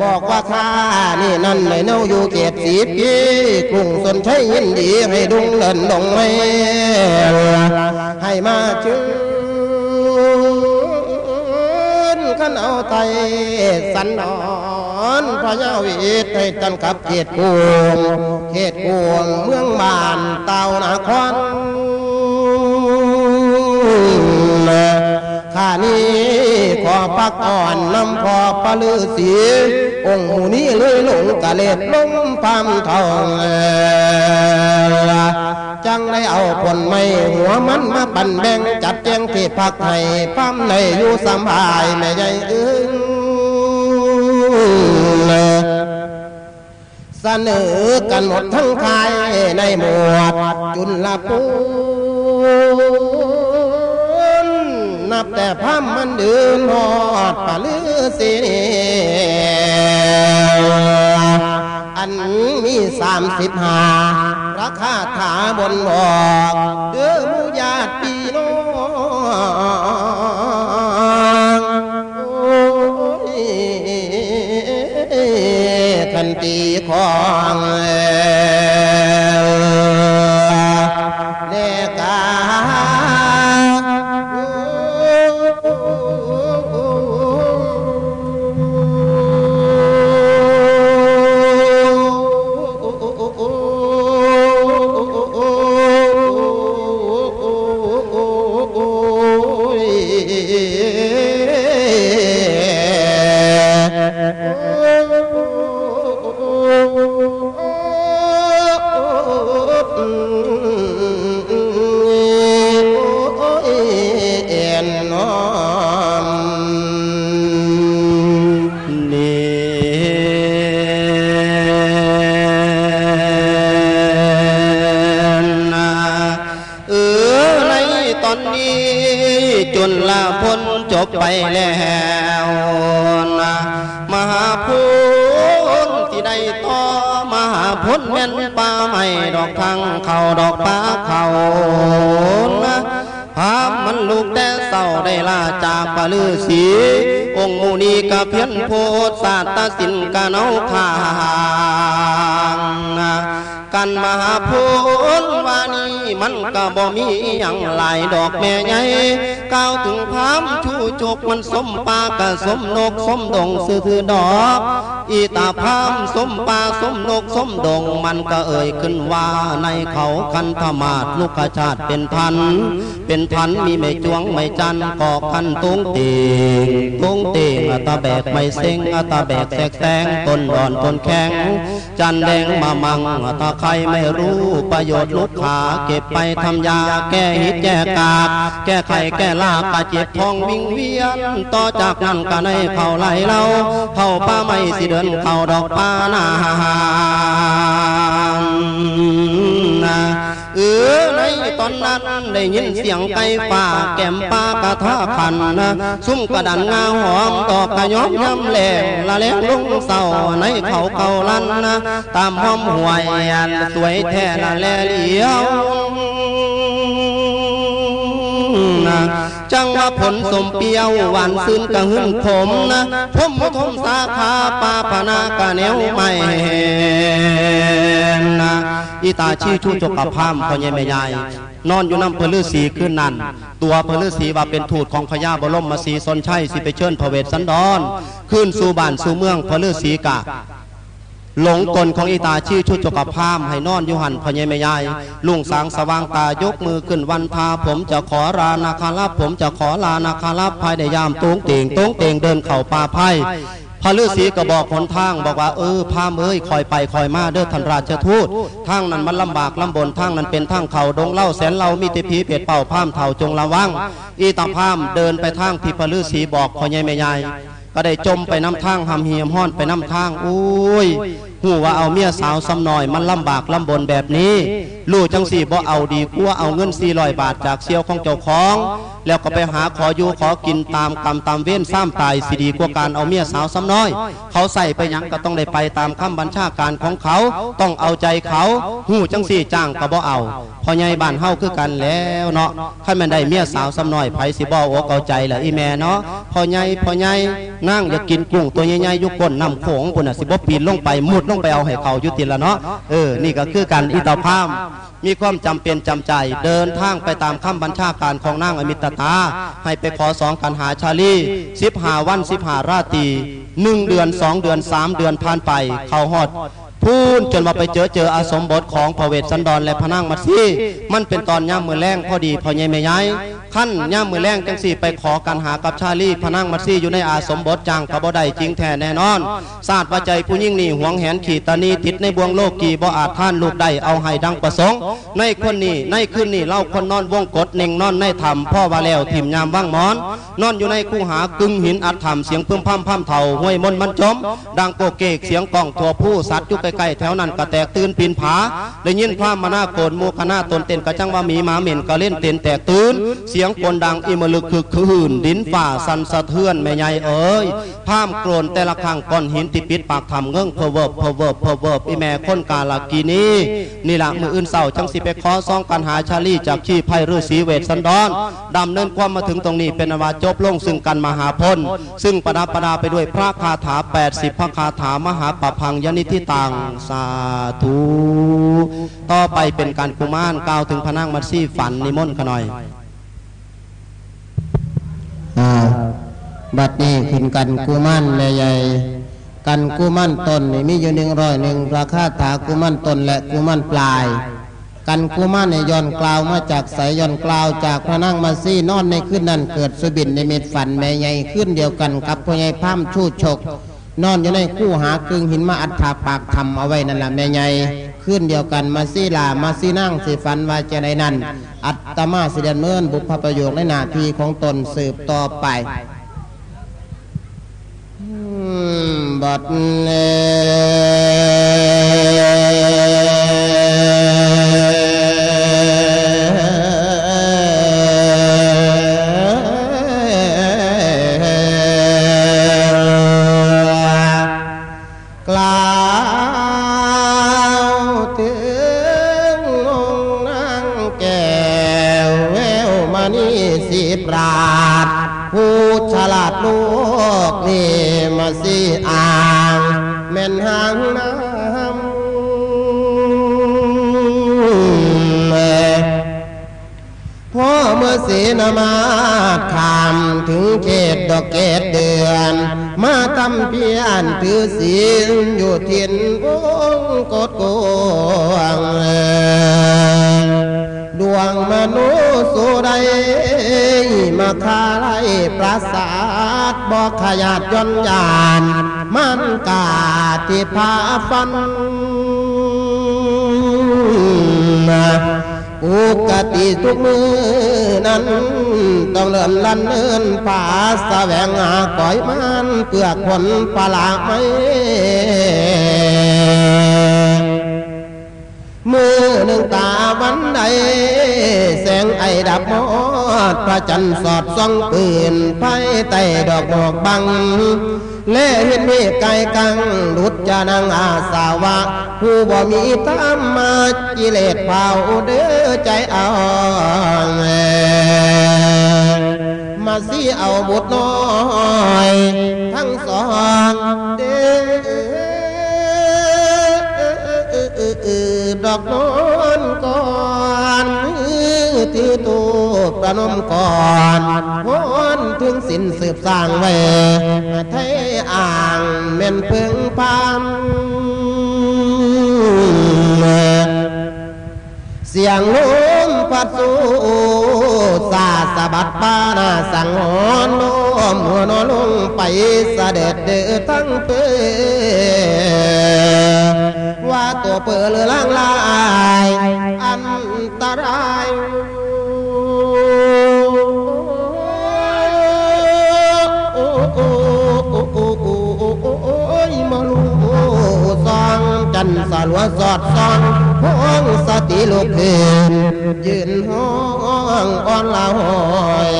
บอกว่าข้านี่นั่นในเน่าอยู่เกียรติสีปีกรุงสนใช้ยินดีให้ดุงเดินดงไม่ให้มาชื่นขันเอาไทยสันนอนพระยาวิทให้ตันกับเขตกวงเขตกวงเมืองบานเต่านาคอ ขอพักอ่อนนำพอปลือสี องค์หมูนี้เลยหลงกะเล็ดลงพามทองจังได้เอาผลไม่หัวมันมาปั่นแบ่งจัดแจงที่พักให้ปั้มในอยู่สบายแม่ใหญ่อึ้งเสนอกันหมดทั้งคายในหมวดจุลปู นับแต่พามมันเดินหอดปะลือสีอันมีสามสิบหาราคาถาบนบอกเด้อมูญาติพี่น้องโอ้ยทันตีของ บไปแล้วนะมหาพุทธที่ได้ต่อมหาพุทธแม่นป่าไม่ดอกทางเขาดอกป่าเขานะพามันลูกแต่เศร้าได้ลาจากปลือสีองค์มูนีกะเพียนโพธศาสต์สินกะเนาขางกันมหาพุทธวานี มันก็บ่มีอย่างหลายดอกแม่ใหญ่ก้าวถึงพามชูจกมันสมปากะสมนกสมดงซื้อถือดอก อีตาพามสมปาสมนกสมดงมันก็เอ่ยขึ้นว่าในเขาคันธมาศลูกชาติเป็นพัน เป็นพันมีไม่จวงไม่จันก่อคันตุงเตีงตุงเตีงอัตาแบกไม่เซ็งอัตาแบกแสกแสงต้นอ่อนต้นแข็ง จันแดงมามังอัตาใครไม่รู้ประโยชน์ลูกขาเก็บไปทำยาแก้หิดแก้กาบแก้ไขแก้ลาบปาเจ็บท้องวิงเวียน ต่อจากนั้นก็ในเข่าไหลเราเข่าป้าไม่สิเดินเข่าดอกป้านานเออใน ตอนนั้นได้ยินเสียงไก่ป่าแก้มป่ากระทาพันนะซุ้มกระดันงาหอมตอกกระยอมย้ำแหลงละแลงลุงเศร้าในเขาเกาลันนะตามห้อมห่วยอันสวยแท้ละแลเลี้ยว นะจังว่าผลสมเปียวหวานซึ้นกะหึ่นขมนะพมทมสาขาปาปนากะแนวไม่นะอีตาชี้ชู้จกกับพามพอใหญ่แม่ยายนอนอยู่น้ำเพลือสีขึ้นนั่น ตัวเพลือสีว่าเป็นทูตของพญาบรมมาสีสนชัยสิไปเชิญพระเวสสันดร ขึ้นสู่บ้านสู่เมืองเพลือสีกะ หลงกลของอีตาชื่อชุดจกพามให้นอนอยู่หันพญไม่ยายลุงสางสว่างตายกมือขึ้นวันพาผมจะขอลานาคารับผมจะขอลานาคารับภายในยามตงเต่งตงเต่งเดินเข่าป่าไพ่พระฤาษีก็บอกหนทางบอกว่าเออพาเอ้ยคอยไปคอยมาเด้อท่านราชทูตทางนั้นมันลำบากลำบนทางนั้นเป็นทางเขาดงเล่าแสนเรามีติผีเป็ดเป่าพามเท่าจงระวัง อีตาพามเดินไปทางที่พระฤาษีบอกพอใหญ่แม่ใหญ่ ก็ได้จมไปน้ำทางหำเหียมห้อนไปน้ำทางอุ้ยหูว่าเอาเมียสาวซ้ำหน่อยมันลำบากลำบนแบบนี้ ลูกจังสี่บ่เอาดีกลัวเอาเงินสี่ร้อยบาทจากเซียวของเจ้าของ แล้วก็ไปหาขออยู่ขอกินตามกรรมตามเว้นซ้ำตายสิดีกว่าการเอาเมียสาวซ้ำน้อย เขาใส่ไปยังก็ต้องได้ไปตามคำบัญชาการของเขา ต้องเอาใจเขาหูจังสี่จ้างก็บ่เอาพอใหญ่บ้านเฮาคือกันแล้วเนาะถ้ามันได้เมียสาวซ้ำน้อยไผสิบ่อกเอาใจละอีแม่เนาะพอใหญ่พอใหญ่นั่งอยากกินกุ้งตัวใหญ่ๆอยุก้นน้ำโขงพุ่นน่ะสิบ่ปีนลงไปมุดลงไปเอาให้เขายู่ติละเนาะเออนี่ก็คือกันอีตาพามมีความจำเป็นจำใจ เดินทางไปตามคำบัญชาการของนางอมิตตา ให้ไปขอสองกันหาชาลีสิบหาวันสิบหาราตีหนึ่งเดือนสองเดือนสามเดือนผ่านไปเขาหอดพูนจนมาไปเจอเจออาสมบทของพระเวสสันดรและพระนางมัตสีมันเป็นตอนย่ามมือแรงพอดีพอใหญ่ไม่ย้าย ขั้นย่ามมือแรงจังสี่ไปขอกันหากับชาลีพนางมัตสีอยู่ในอาสมบทจางกระบอได้จริงแท้แน่นอนศาสตร์ว่าใจผู้ยิ่งนี่หวงแหนขีตานีติดในบวงโลกกีบ่อาจท่านลูกได้เอาให้ดังประสงค์ ในคนนี้ในคืนนี้เล่าคนนอนวงกดเน่งนอนในธรรมพ่อว่าแล้วถิ่มยามว่างมอน นอนอยู่ในคู่หากึ่งหินอัดธรรมเสียงพึ่มพ่ำพำเท่าห้วยมนมันจม ดังโกเกกเสียงกล้องตัวผู้สัตว์อยู่ใกล้ๆแถวนั้นก็แตกตื่นปีนผาได้ยินความมาหน้าโกนโมคณะตนเต้นกระจังว่ามีหมาเหม็นก็เล่นเต้นแตกตื่นเสียียงกลดังอิมลึกคือคืนดินฝ่าสันสะเทือนแม่ใหญ่เอ้ยพามโกรนแต่ละครั้งก้อนหินติปิดปากทำเงื่องเพอเวิบเพอเวิบเพอเวิบอีแม่คนกาลากีนี้นี่ละมืออื่นเศร้าจังสิไปขอซองกันหาชาลีจากชีไพฤาษีเวทสันดอรดำเนินความมาถึงตรงนี้เป็นอวาจบลงซึ่งกันมหาพลซึ่งประดับประดาไปด้วยพระคาถา 80 พระคาถามหาปพังยนิธิตังสาธุต่อไปเป็นการกุมารกล่าวถึงพนางมัตซี่ฝันนิมนต์ขน่อย บัดนี้ขึ้นกันกุมันแม่ใหญ่ กันกุมันตนนี่มีอยู่หนึ่งร้อยหนึ่งราคาถากุมันตนและกุมันปลาย กันกุมันในย้อนกล่าวมาจากสายย้อนกล่าวจากพระนั่งมาซี่นอนในขึ้นนั้นเกิดสุบินในเม็ดฝันแม่ใหญ่ขึ้นเดียวกันกับพ่อใหญ่พามชูชก นอนอยู่ในคู่หากึ่งหินมาอัดถาปากทำเอาไว้นั่นแหละแม่ใหญ่ ขึ้นเดียวกันมาซีลามาซีนั่งสีฟันว่าจะในนั้น อัตตมาสิเดนเมินบุพประโยคในนาทีของตนสืบต่อไปบัดเน สนามาถามถึงเขตดอกเกตเดือน มาทำเพียนถือศีลอยู่ทินวงกดโกวงดวงมนุษย์สุใดมาคาไลปราสาทบอกขยาดย่อนยาน มันกาที่พาฟัน ทุกมือนั้น ต้องเลื่อนลันเนินป่าแสวงหาก่อยมันเปลือกผลปลาไม่มือหนึ่งตาวันใด แสงไอดับหมดพระจันทร์สอดส่องปืนไฟไต่ดอกบอกบัง เล่เห็นเมฆไกลกังดุจจานังอาสาวะ ผู้บ่มีธรรมากิเลสเผาเด้อใจเอามาสิเอาบุตรน้อย ทั้งสองเด้อดอกนอ ประนมก่อนพนถึงสินสืบสร้างไว้ ไทยอ่างเม่นพึงพามเสียงลมพัดสู้สาสะบัดปานาสังหอนโน้มหัวนอนลงไปเสด็จเดือทั้งเปือว่าตัวเปือเรือล่างลาย อันตราย จันสลัวสอดซองห้องสติลูกคืนยืนห้องอ่อนละหอย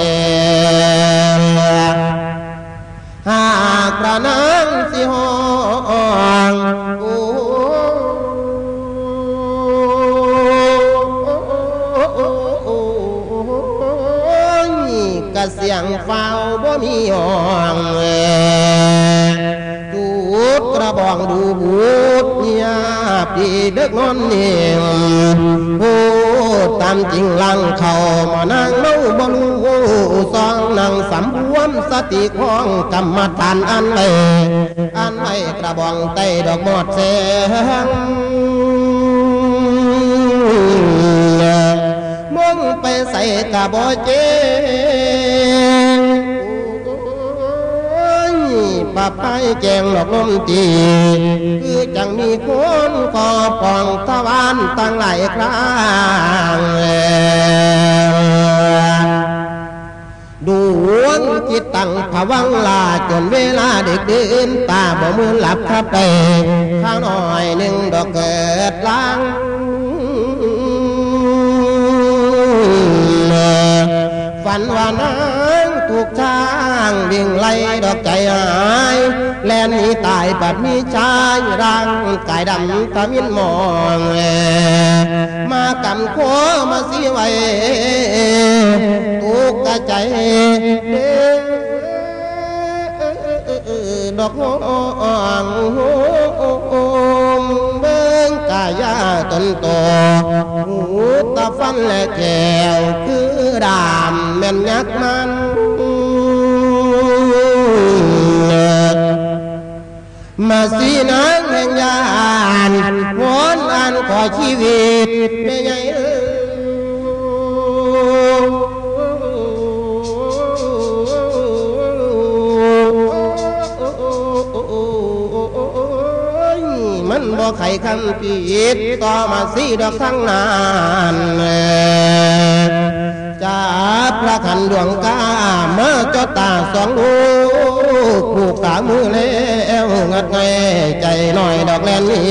หากพระนางสิห้องโอ้ยกะเสียงเฝ้าบ่มีห้องดู ดกระบองดูบูดเงียบดีเด็กนอนนิ่งพูดตามจริงลังเขามานั่งเมาบ่รู้ซองนั่งสำพวมสติของกรรมฐานอันเลยอันไม่กระบองไตดอกหมอดแสงมึงไปใส่กะบ่เจ ป้าไปแจงหลอกลมตีคือจังมีคนขอปองตะวันตั้งหลายครั้งดูวงจิตตั้งผวังลาจนเวลาเด็กเดินตาบ่มือหลับครับไปข้างหน่อยหนึ่งดอกเกิดล้างฝันว่านา งถูกช้างวิ่งไล่ดอกใจหาย แลนหนีตายปัดมีชายร่างกายดำทามินมองมากันโคมาสีไว้ตุกกะใจเด้ดอกงอ งกายาตนโตหูตะฟันและแจวคือดามแม่นยักมันมาสีนางแห่งยานวอนอันขอชีวิตไม่ใหญ่เอ มันบ่ไขคำผิดต่อมาสีดอกทั้งนานจ้าพระขันดวงกาเมื่อจดตาสองลูกผูกขามือแล้วงัดไงใจหน่อยดอกแลนนี่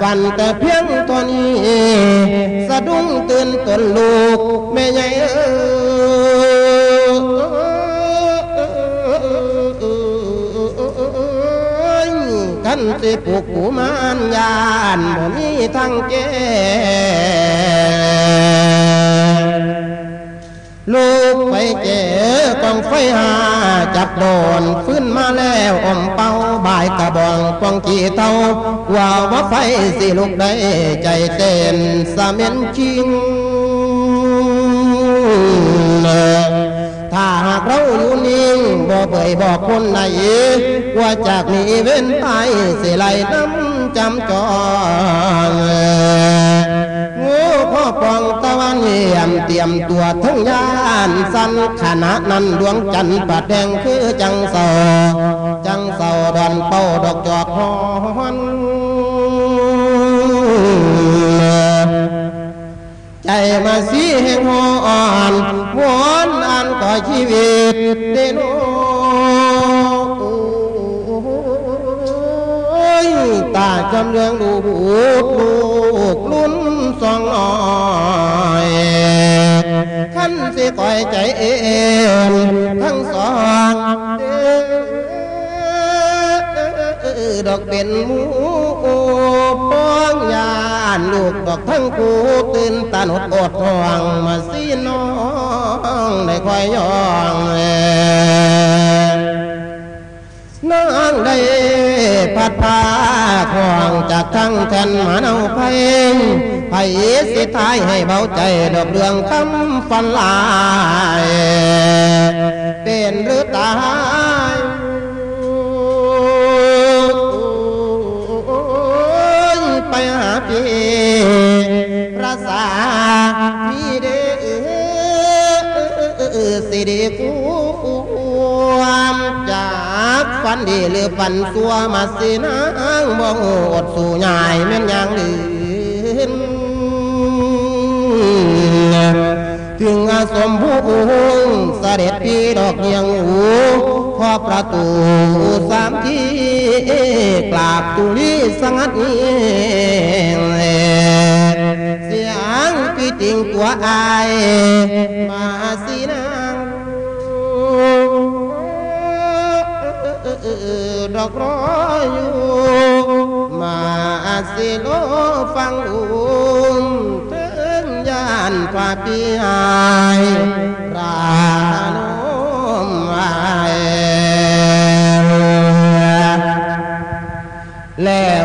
ฟันแต่เพียงตัวนี้ สะดุ้งตื่นตนลูกแม่ใหญ่เอ้ สิปลูกหูมานยานบ่มีทางแก้ลูกไปเจอกองไฟหาจับโดนฟื้นมาแล้วอมเป่าบายกระบองกองจีเตาว่าว่าไฟสิลูกได้ใจเต้นสะเม็นจริง ถ้าหากเราอยู่นิ่งบ่เอ่ยบอกคนไหนว่าจากนี้เว้นไปสิไลน้ำจำจองงูพ่อปองตะวันเยี่ยมเตรียมตัวทั้งยานสันขณะนั้นดวงจันทร์ปัดแดงคือจังเสาจังเสาดอนเป้าดอกจอกฮอนใจมาสีแห่งหอน วอนอันก่อชีวิตเดโนโอยตาจำเรื่องดูบูดลูกลุ้นสองอ้อยขั้นสิก่อยใจเอ็นทั้งสองเด อดอกเป็นหมูป้องยานลูกดอกทั้งกูตื่นตาหนดอดห่วงมาสีน้องได้คอยยองนางได้พัดพาของจากทั้งแทนมาเนาไพงไผสิทายให้เบาใจดอกเรื่องคำฟันลาย เป็นหรือตา ได้ควมจากฝันดีหรือฝันตัวมาสินางบ่งอดสู่ใหญ่แม่นยังลืนถึงอาสมผู้องเสด็จพี่ดอกเงียงหูพอประตูสามทีกราบตุลีสงัดเสียงพี่ติงตัวอายมาสินา ดอกรออยู่ มาสิโลฟังอุมถึงยานกว่าปีหายรานมไวแล้ว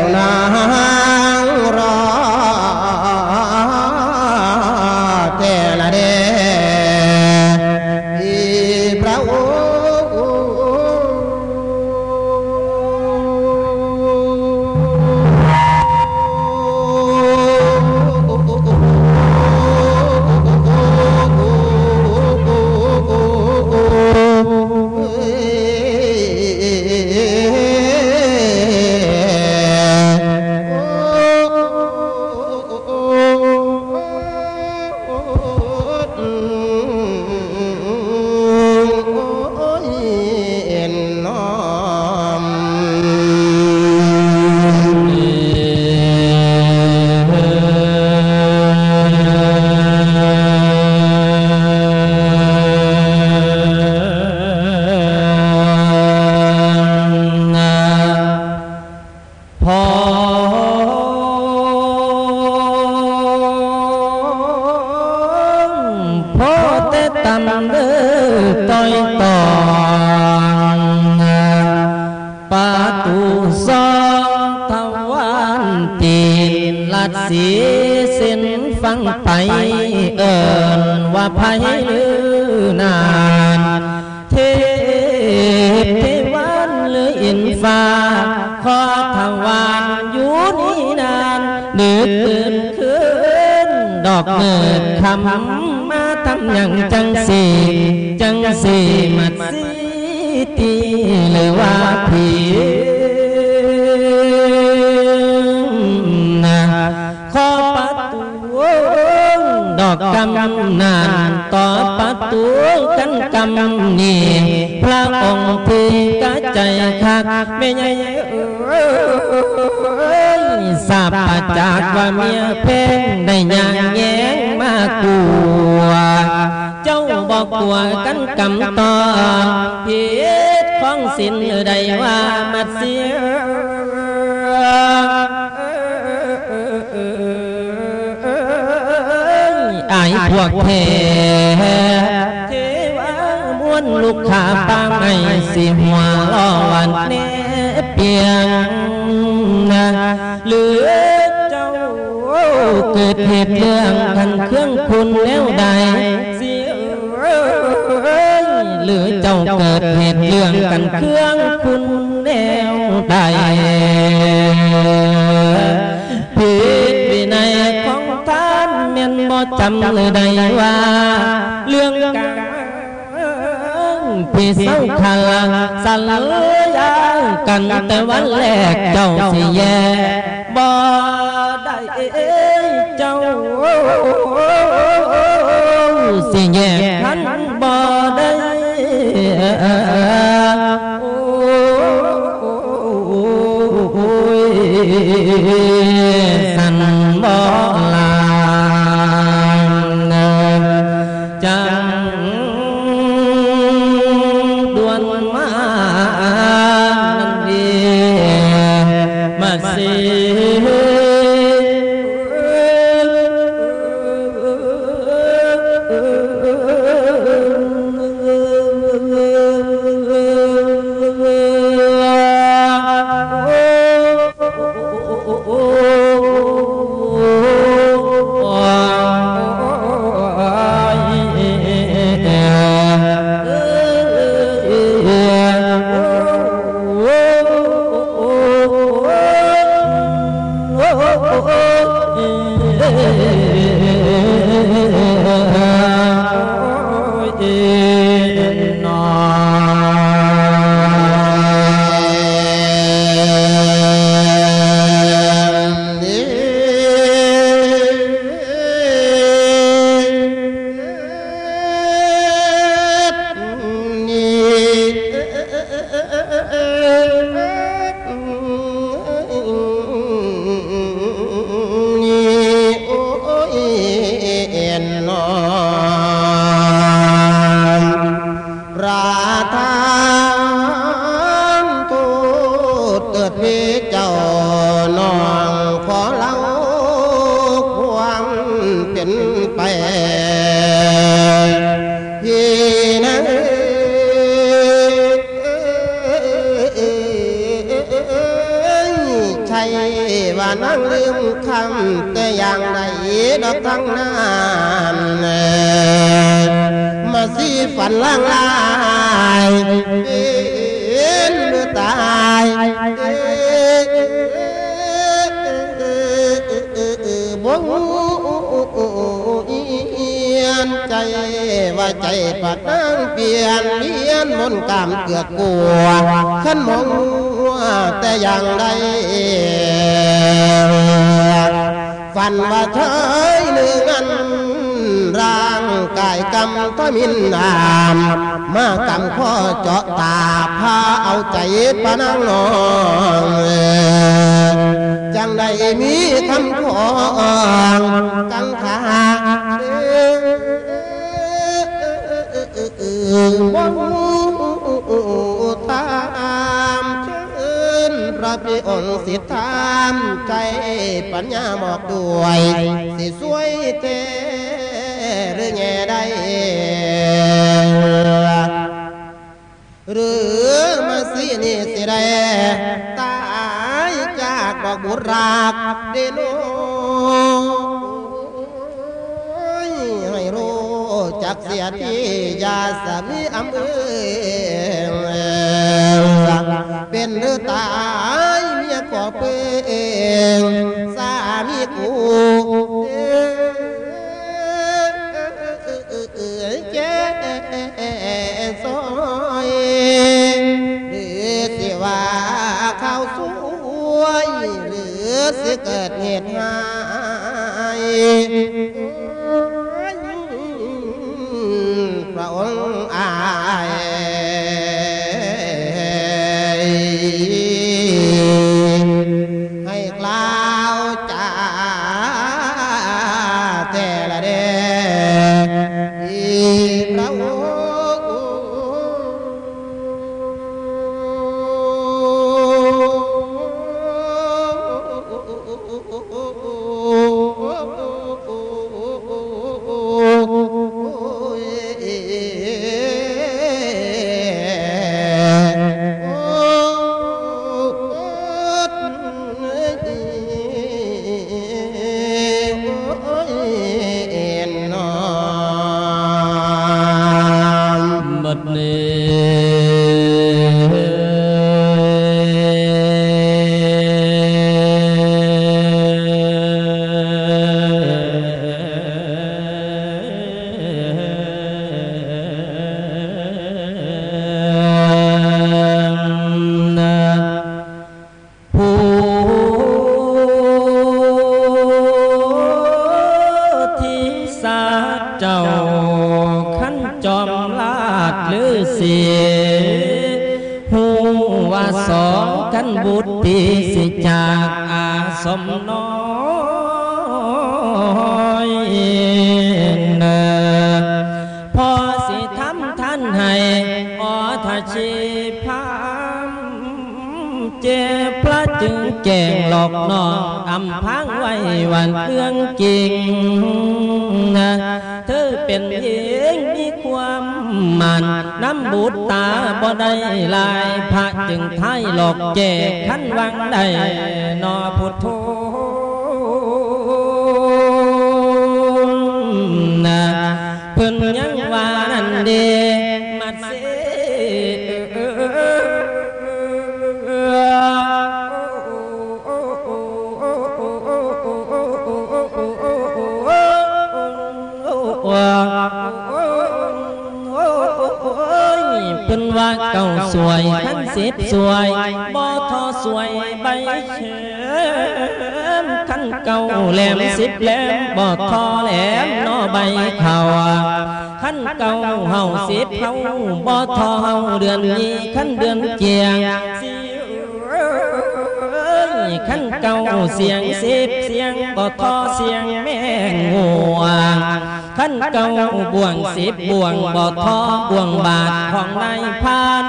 สิบบ่วงบ่อทอบ่วงบาทของนายพาน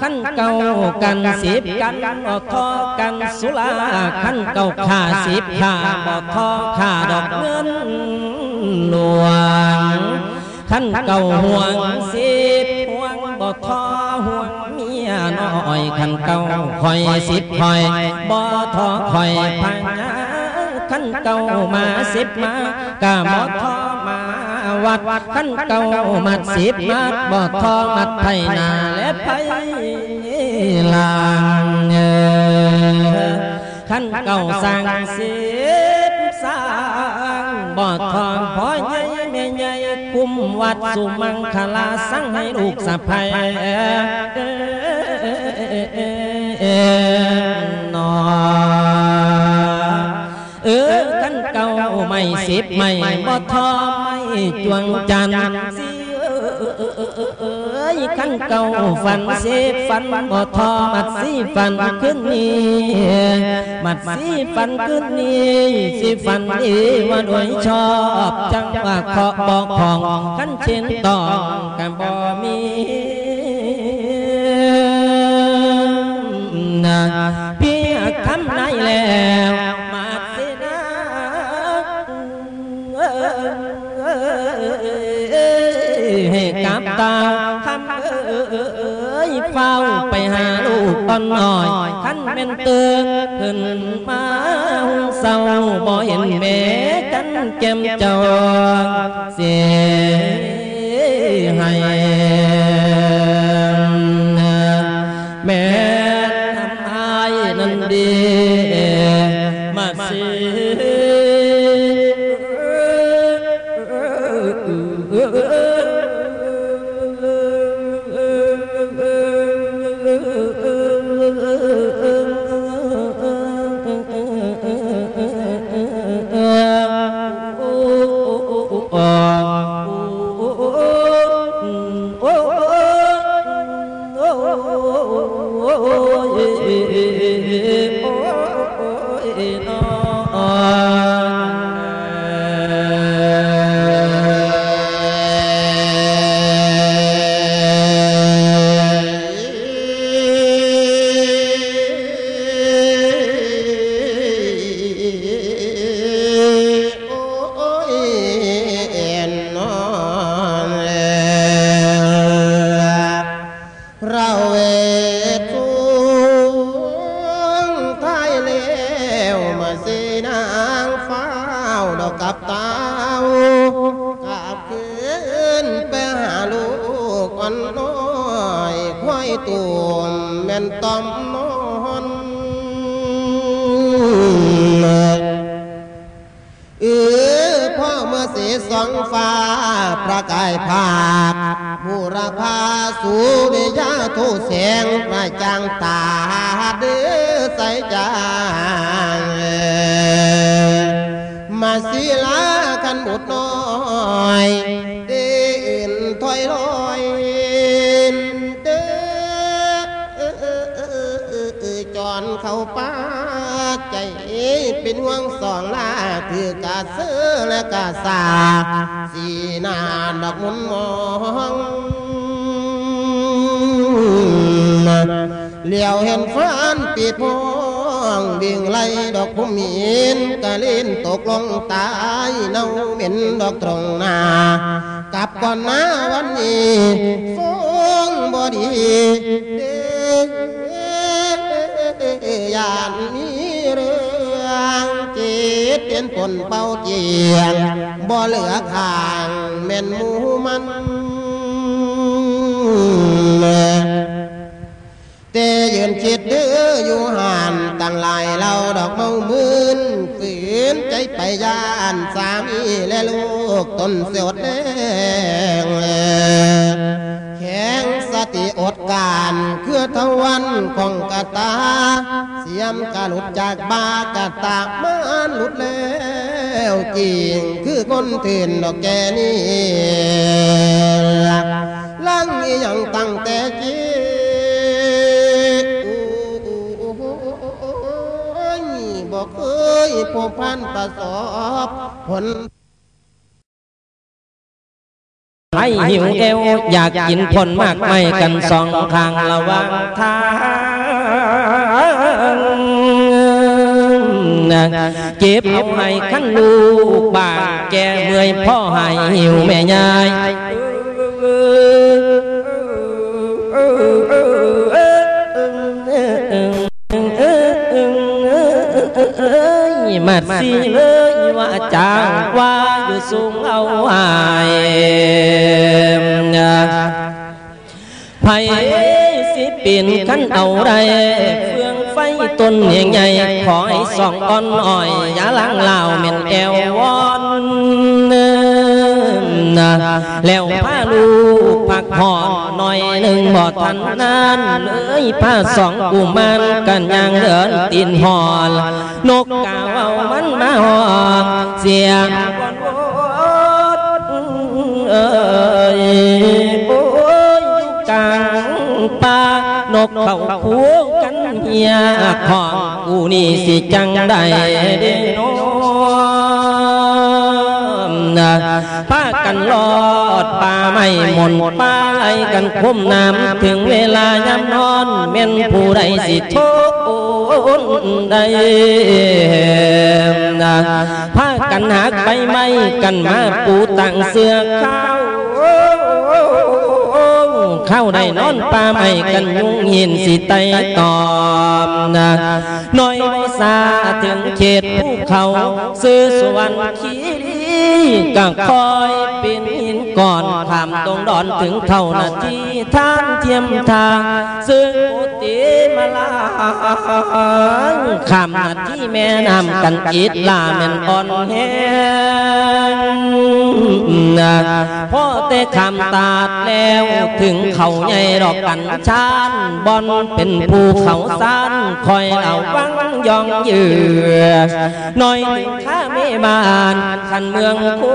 ขั้นเก่ากันสิบกันบ่อทอกันสุลาขั้นเก่าข่าสิบข่าบ่อทองข่าดอกเงินหลวงขั้นเก่าห่วงสิบห่วงบ่อทอห่วงเมียน้อยขั้นเก่าคอยสิบคอยบ่อทอคอยพังขั้นเก่ามาสิบมากะบ่อทอ วัดขั้นเก่ามัดสีบมัดบอดทองมัดไทยนาและไพลางเนขั้นเก่าสร้างสีบสร้างบอดทองพอใหญ่แม่ใหญ่คุ้มวัดสุมังคลาสั่งให้ลูกสะพายนอเออ ไม่สิบไม่บ่ทอไม่จวงจันทร์สิเอ้ยขั้นเก่าฟันสิฟันบ่ทอมัดสิฟันขึ้นนี่มัดสิฟันขึ้นนี่สิฟันดีว่าด้วยชอบจังว่าเคาะบอกของขั้นเช่นต่อกันบ่มี ให้กับตาคำเอ้ยเฝ้าไปหาลูกตอนหน่อยขันเป็นเตือนขึ้นมาเศร้าบ่เห็นแม่กันแก้มเจ้าเสียให้ เป็นห่วงสองลาคือกาเสือและกาสาสีนาดอกมุนมองเหลียวเห็นฟ้านปีพองดิ่งไหลดอกพุ่มหินกะล่นตกลงตายเน่าเหม็นดอกตรงหน้ากลับก่อนหน้าวันนี้ฟงบอดี ตเป็นเป่าเจียงบ่เหลือข้างแม่นหมูมันเตยืนคิดเดืออยู่ห่านตั้งหลายเราดอกเมามืนฝืนใจไปยานสามีและลูกตนเสียดแดง ติอดการคือทวันของกะตา เสียมกะหลุดจากบากะตากมันหลุดแล้วจริงคือคนถืนดอกแกนี่ลังอีหยังตั้งแต่จีบอกเคยพบพันประสบผล ให้หิวเอวอยากกินผลมากไม่กันสองข้างระวังทางเจ็บเอาให้ขั้นลูกบางแกเมื่อยพ่อให้หิวแม่ยายมัดสีเลย ว่าจางว่าอยู่สูงเอาหายไผสิปินขั้นเอาไรเฟืองไฟต้นใหญ่ๆขอให้สองก้อนอ่อยยาลังลาวเม็นแอววอนแล้วพาลูก ห่อนหน่อยหนึ่งบ่ทันนานเลยพาสองกุมารกันยังเดินตีนหอนนกกาเอามันมาหอนเสียงเอ้ยโอ้ยอยู่กลางป่านกเขาคูกันเฮียของกูนี่สิจังได้เด้นนะ พากันลอดป่าไม่หมนป่าไหลกันคมน้ำถึงเวลายามนอนเม่นผู้ใดสิโทษใดนะพากันหักไปไม่กันมาปูตั้งเสื้อข้าวเข้าได้นอนป่าไม่กันยุงหินสิไตตอมนะน้อยสาถึงเขตภูเขา ซื้อสวรรค์ขีรี ก็คอยเป็นหิน ก่อนขามตรงดอนถึงเท่านาทีทางเทียมทางซื้อกุฏิมาลาขามนาทีแม่น้ำกันอิดลาเมนอ่อนแห้งนพ่อแต่คำตาดแล้วถึงเขาใหญ่ดอกกันชานบอนเป็นภูเขาซานคอยเอาวังยองยือน่อยข้าไม่บานขันเมืองคู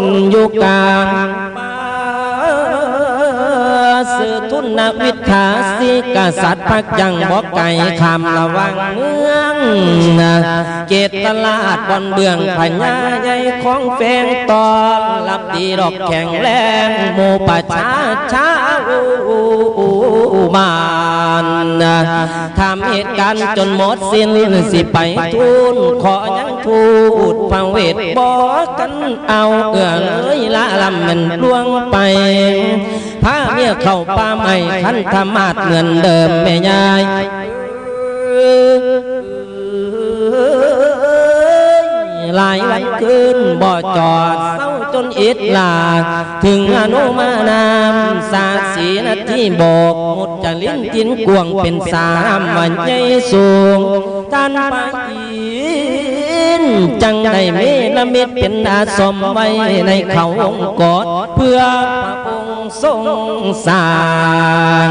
នយុកា สือทุนนวิทาสิกษัตริย์พักยังบอกไก่คำระวังเมืองเกตตลาดบอนเบืองพญาใหญ่ของแฟงตอนรับดีดอกแข็งแรงโมประชาชาอุมานทำเหตุการณ์จนหมดสิ้นสิไปทูลขอยังทูดฟังเวทบอกกันเอาเอื้อเลยละลำมันล่วงไป พาเมียเข้าป่าไม่ขันธมาดเหมือนเดิมแม่ยายหลายวันคืนบ่จอดเศร้าจนอิดลาถึงอนุมานามสาสีนาที่โบกหมดจะลิ้นกินกวงเป็นสามวันใหญ่สูงท่านไปอิ นจังได้เมละมิดเป็นอาสมไว้ในเขาองค์กอดเพื่อพระองค์ทรงสร้าง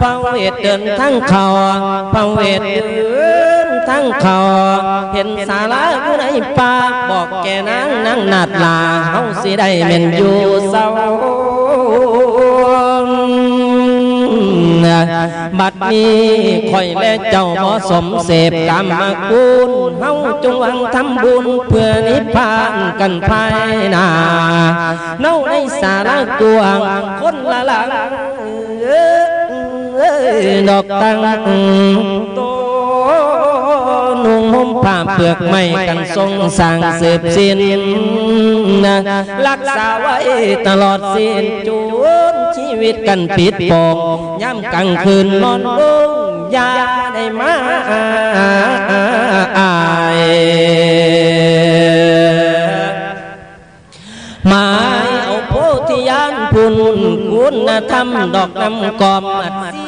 พระเวทเดินทั้งเขาพระเวทเดินทั้งเขาเห็นสาราอยู่ในป่าบอกแกนางนางนาดลาเฮาสิได้เม่นอยู่เศร้า บัดนี้ข่อยและเจ้าเหมาะสมเสพกรรมกุลเฮาจงหวังทำบุญเพื่อนิพพานกันภายหน้าเน่าในสาระกวงคนละหลังดอกตังโต ผ้าเปลือกไม้กันทรงสร้างสืบสิ้นนะรักษาไว้ตลอดสิ้นจูนชีวิตกันปิดโปงย่ำกลางคืนนอนลงยาได้มาอายมาเอาโพธิญาณพุนคุณธรรมดอกน้ำกอมอัดสี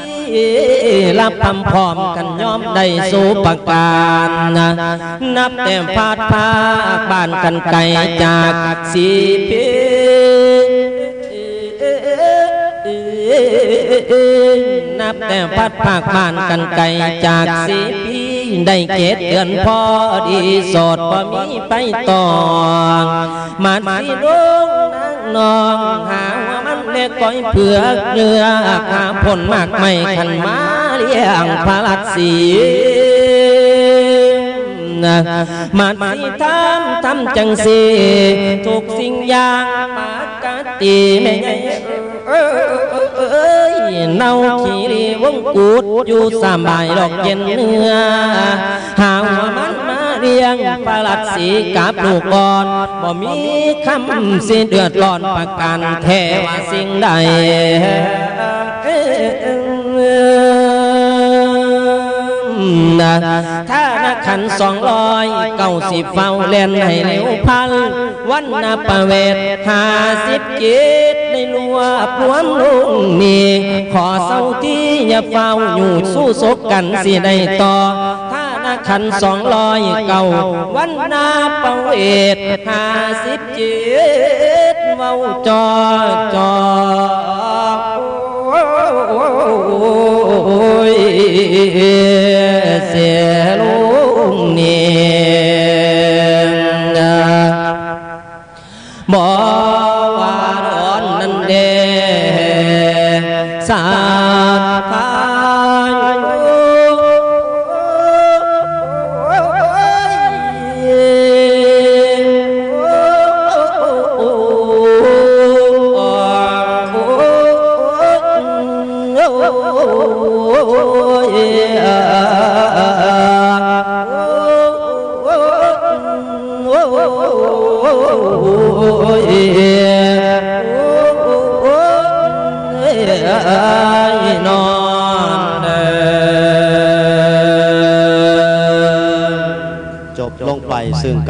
รับคำพร้อมกันยอมได้สู่ประการนะนับแต่พาดพาบ้านกันไกลจากสีเพนับแต่พัดภาคบ้านกันไกลจากสีพีได้เกตเดือนพอดีสดบ่มีไปต่อมาสีดงนาง น้องหาว่ามันเล็กก้อยเผือกเนื้อหาผลมากไม่ขันมาเลี้ยงพระลัดสีนะมาสีทำทำจังสีทุกสิ่งอย่างปากติไม่ เอ้ยเน่าขี้รีวงกูดอยู่สามใบดอกเย็นเนื้อหาวมันมาเรียงประหลัดสีกับลูกบอนบ่มีคำสิเดือดร้อนประกันแท้ว่าสิ่งใดอืมนะ ถ้านักขันสองร้อยเก้าสิบเฝ้าเล่นให้เร็วพัน วันนาประเวทหาสิบกิจในลัวพวมลุงนี่ขอเศร้าที่อย่าเฝ้าอยู่สู้ซบกันสิได้ต่อถ้านักขันสองร้อยเก้าวันนาประเวทหาสิบกิจเว้าจอจอโอ้ ยเสียลุงเนี่ยบ่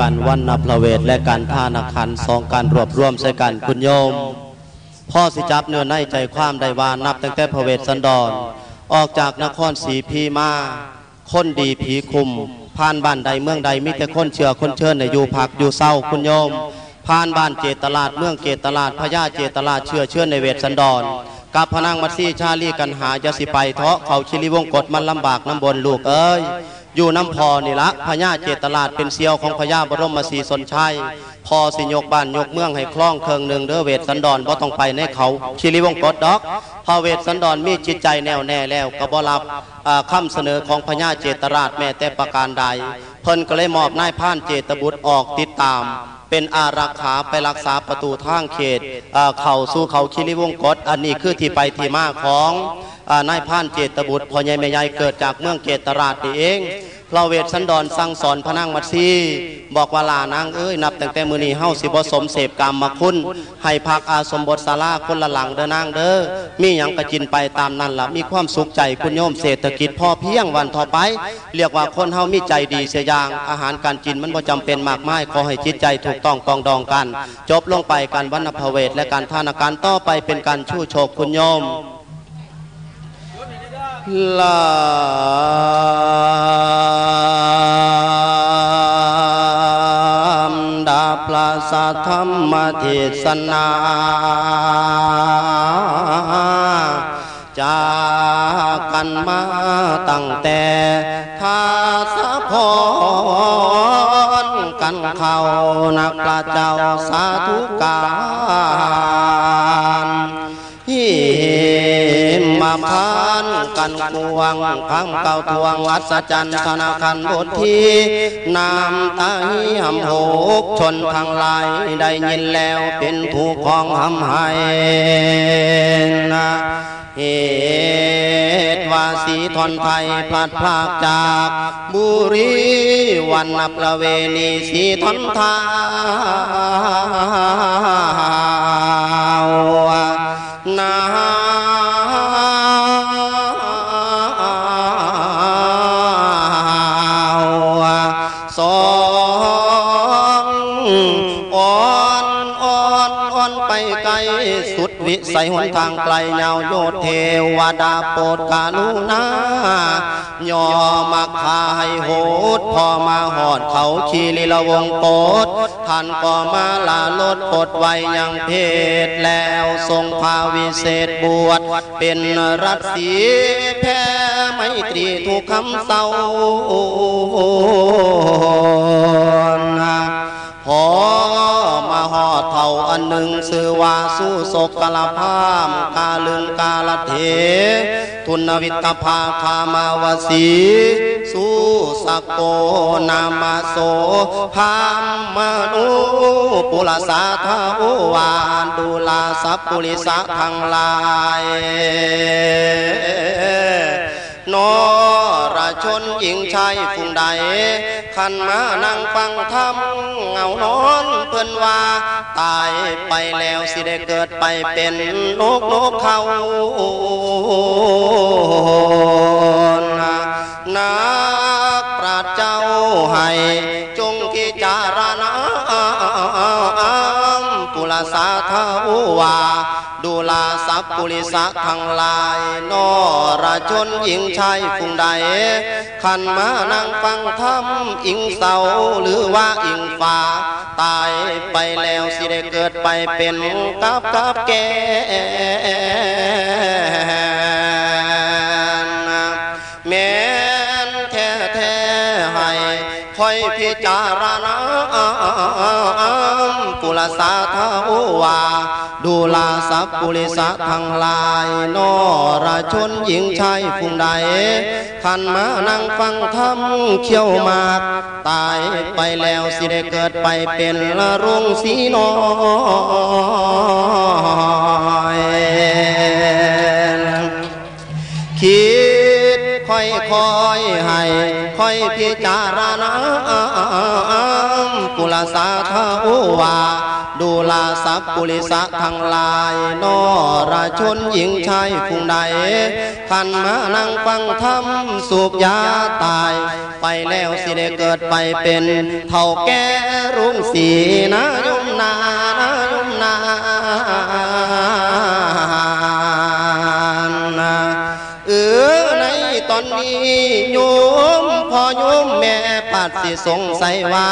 การวันนับพระเวทและการท่านาคันสองการรวบรวมใส่กันคุณโยม พ่อสิจับเนื้อในใจความได้ว่านับตั้งแต่พระเวทสันดรออกจากนครศรีพีมาคนดีผีคุมผ่านบ้านใดเมืองใดมิแต่คนเชื่อคนเชิญในอยู่พักอยู่เศร้าคุณโยมผ่านบ้านเจตลาดเมืองเกตตลาดพญาเจตลาดเชื่อเชื่อในเวทสันดรกับพนังมัดซี่ชาลีกันหาจะสิไปเทาะเขาชิริวงกฎมันลำบากน้ำบนลูกเอ้ย อยู่น้ำพอนี่ละพญาเจตลาดเป็นเซียวของพญาบรมศรีสนชัยพอสิยกบ้านยกเมืองให้คล่องเคิงหนึ่งเด้อเวทสันดอนบ่ต้องไปในเขาชิริวงกดดอก พอเวทสันดอนมีจิตใจแน่วแน่แล้วก็บ่รับอ่าคำเสนอของพญาเจตราชแม่แต่ประการใด เพิ่นก็เลยมอบนายพ่านเจตบุตรออกติดตามเป็นอารักขาไปรักษาประตูทางเขตเข้าสู่เขาคิริวงกฎอันนี้คือที่ไปที่มาของนายพ่านเจตบุตรพ่อใหญ่แม่ใหญ่เกิดจากเมืองเกตราชนี่เองพระเวทสันดรสั่งสอนพระนางมัตสีบอกว่าลานางเอ้ยนับตั้งแต่มือนี้เฮาสิบสมเสพกรรมมาคุณให้พักอาสมบทศาลาคนละหลังเด้อนางเด้อมีหยังก็กินไปตามนั้นละมีความสุขใจคุณโยมเศรษฐกิจพ่อเพียงวันต่อไป เรียกว่าคนเฮามีใจดีเสียอย่างอาหารการกินมันบ่จำเป็นมากมายขอให้จิตใจถูกต้องปองดองกัน จบลงไปการวันพเวทและการทานการต่อไปเป็นการชู้โชคคุณโยมลำดาปลาสะธรรมเทศนาจากกันมาตั้งแต่ทาสะพร กันเขานักพระเจ้าสาธุการหิมาพานกันกวงพังเก่าทวงวัดสจันธนาคันบททีนามตาหำโหกชนทางลายได้ยินแล้วเป็นถูกของหำให้นะ เหตุวาสีทนไทยพลัดพลากจากบุรีวันนับประเวณีสีทนทาวนา วิสัยหนทางไกลยาวโยธเทวดาโปรดกาลุณายอมาคาให้โหดพอมาหอดเขาชีลิละวงโกดท่านก็มาลาลดปลดไว้ยังเพศแล้วทรงพาวิเศษบวชเป็นรัตสีแพ้ไมตรีทุกคำเศร้า พอมาหอดเท่าอันหนึ่งสื่อว่าสู้ศกกลพามกาลึงกาลเททุนวิตภาคามาวสีสู้สโกนามาโสพามมนุปุลสาทาวานดูลาสัพปุริสะทังลาย นอราชนหญิงชายผู้ใดขันมานั่งฟังธรรมเงานอนเพิ่นว่า ตายไปแล้วสิได้เกิดไปเป็นนกนกเขานักปราให้จงพิจารณาปุรสาทาวา ดูลาสัพปุริสะทั้งลายนอราชนหญิงชายฟุงใด ขันมานั่งฟังธรรมอิงเสาหรือว่าอิงฟ้า ตายไปแล้วสิได้เกิดไปเป็นกับกับแกแม่นแท้แท้ให้คอยพิจารณาปุรสาทาวา ดูลาสัพปุริสะทั้งลายนอราชนหญิงชายฟุงใดขันมานั่งฟังธรรมเขี้ยวมากตายไปแล้วสิได้เกิดไปเป็นละรุงสีน้อยคิดค่อยคอยให้ค่อยพิจารณาปุรสาทาวา ดูลาสัพปุริสะทั้งลายนอราชนหญิงชายฟุงใดขันมานั่งฟังธรรมสูบยาตาย ไปแล้วสิได้เกิดไปเป็นเท่าแก่รุ่งสีนะยมนานะยมนาเออในตอนนี้โยมพ่อโยมแม่ ปัดสิสงสัยว่า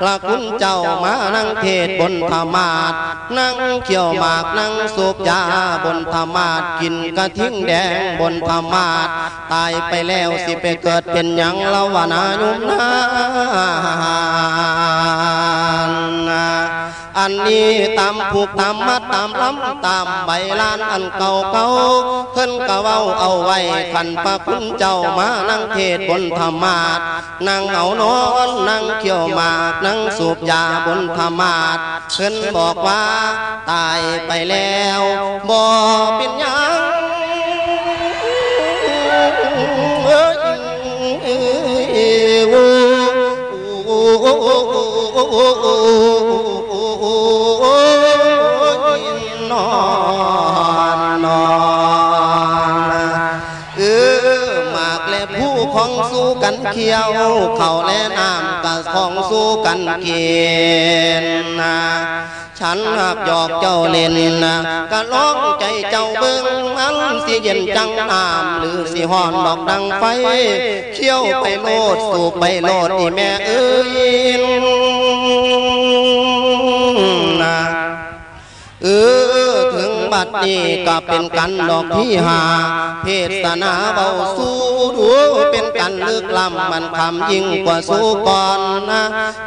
พระคุณเจ้ามานั่งเทศบนธรรมาทนั่งเขี่ยวหมากนั่งสูบยาบนธรรมาทกินกระทิ้งแดงบนธรรมาทตายไปแล้วสิไปเกิดเป็นหยังเล่าวานาโยมนา อันนี้ตามผูกตามมัดตามล้ำตามใบลานอันเก่าเก่าเพิ่นกะเว้าเอาไว้ขันพระคุณเจ้ามานั่งเทศบนธรรมาทนั่งเอานอนนั่งเขี่ยวมากนั่งสูบยาบนธรรมาทเพิ่นบอกว่าตายไปแล้วบ่เป็นยังเอ้ย อนนอนเออหมากและผู้ของสู้กันเคี้ยว เขาและน้ำกับของสู้กันเกีนนะฉันหักหยอกเจ้าเล่นนะกะร้องใจเจ้าเบิ่งมันสิเย็นจังน้ำหรือสิหอนดอกดังไฟเขี้ยวไปโลดสู่ไปโลดอีแม่เอ้ยนะเออ บัดนี้ก็เป็นกันดอกที่หา เทศนาเบาสู้ดูเป็นกันลึกล้ำมันคำยิ่งกว่าสู้ก่อนนะ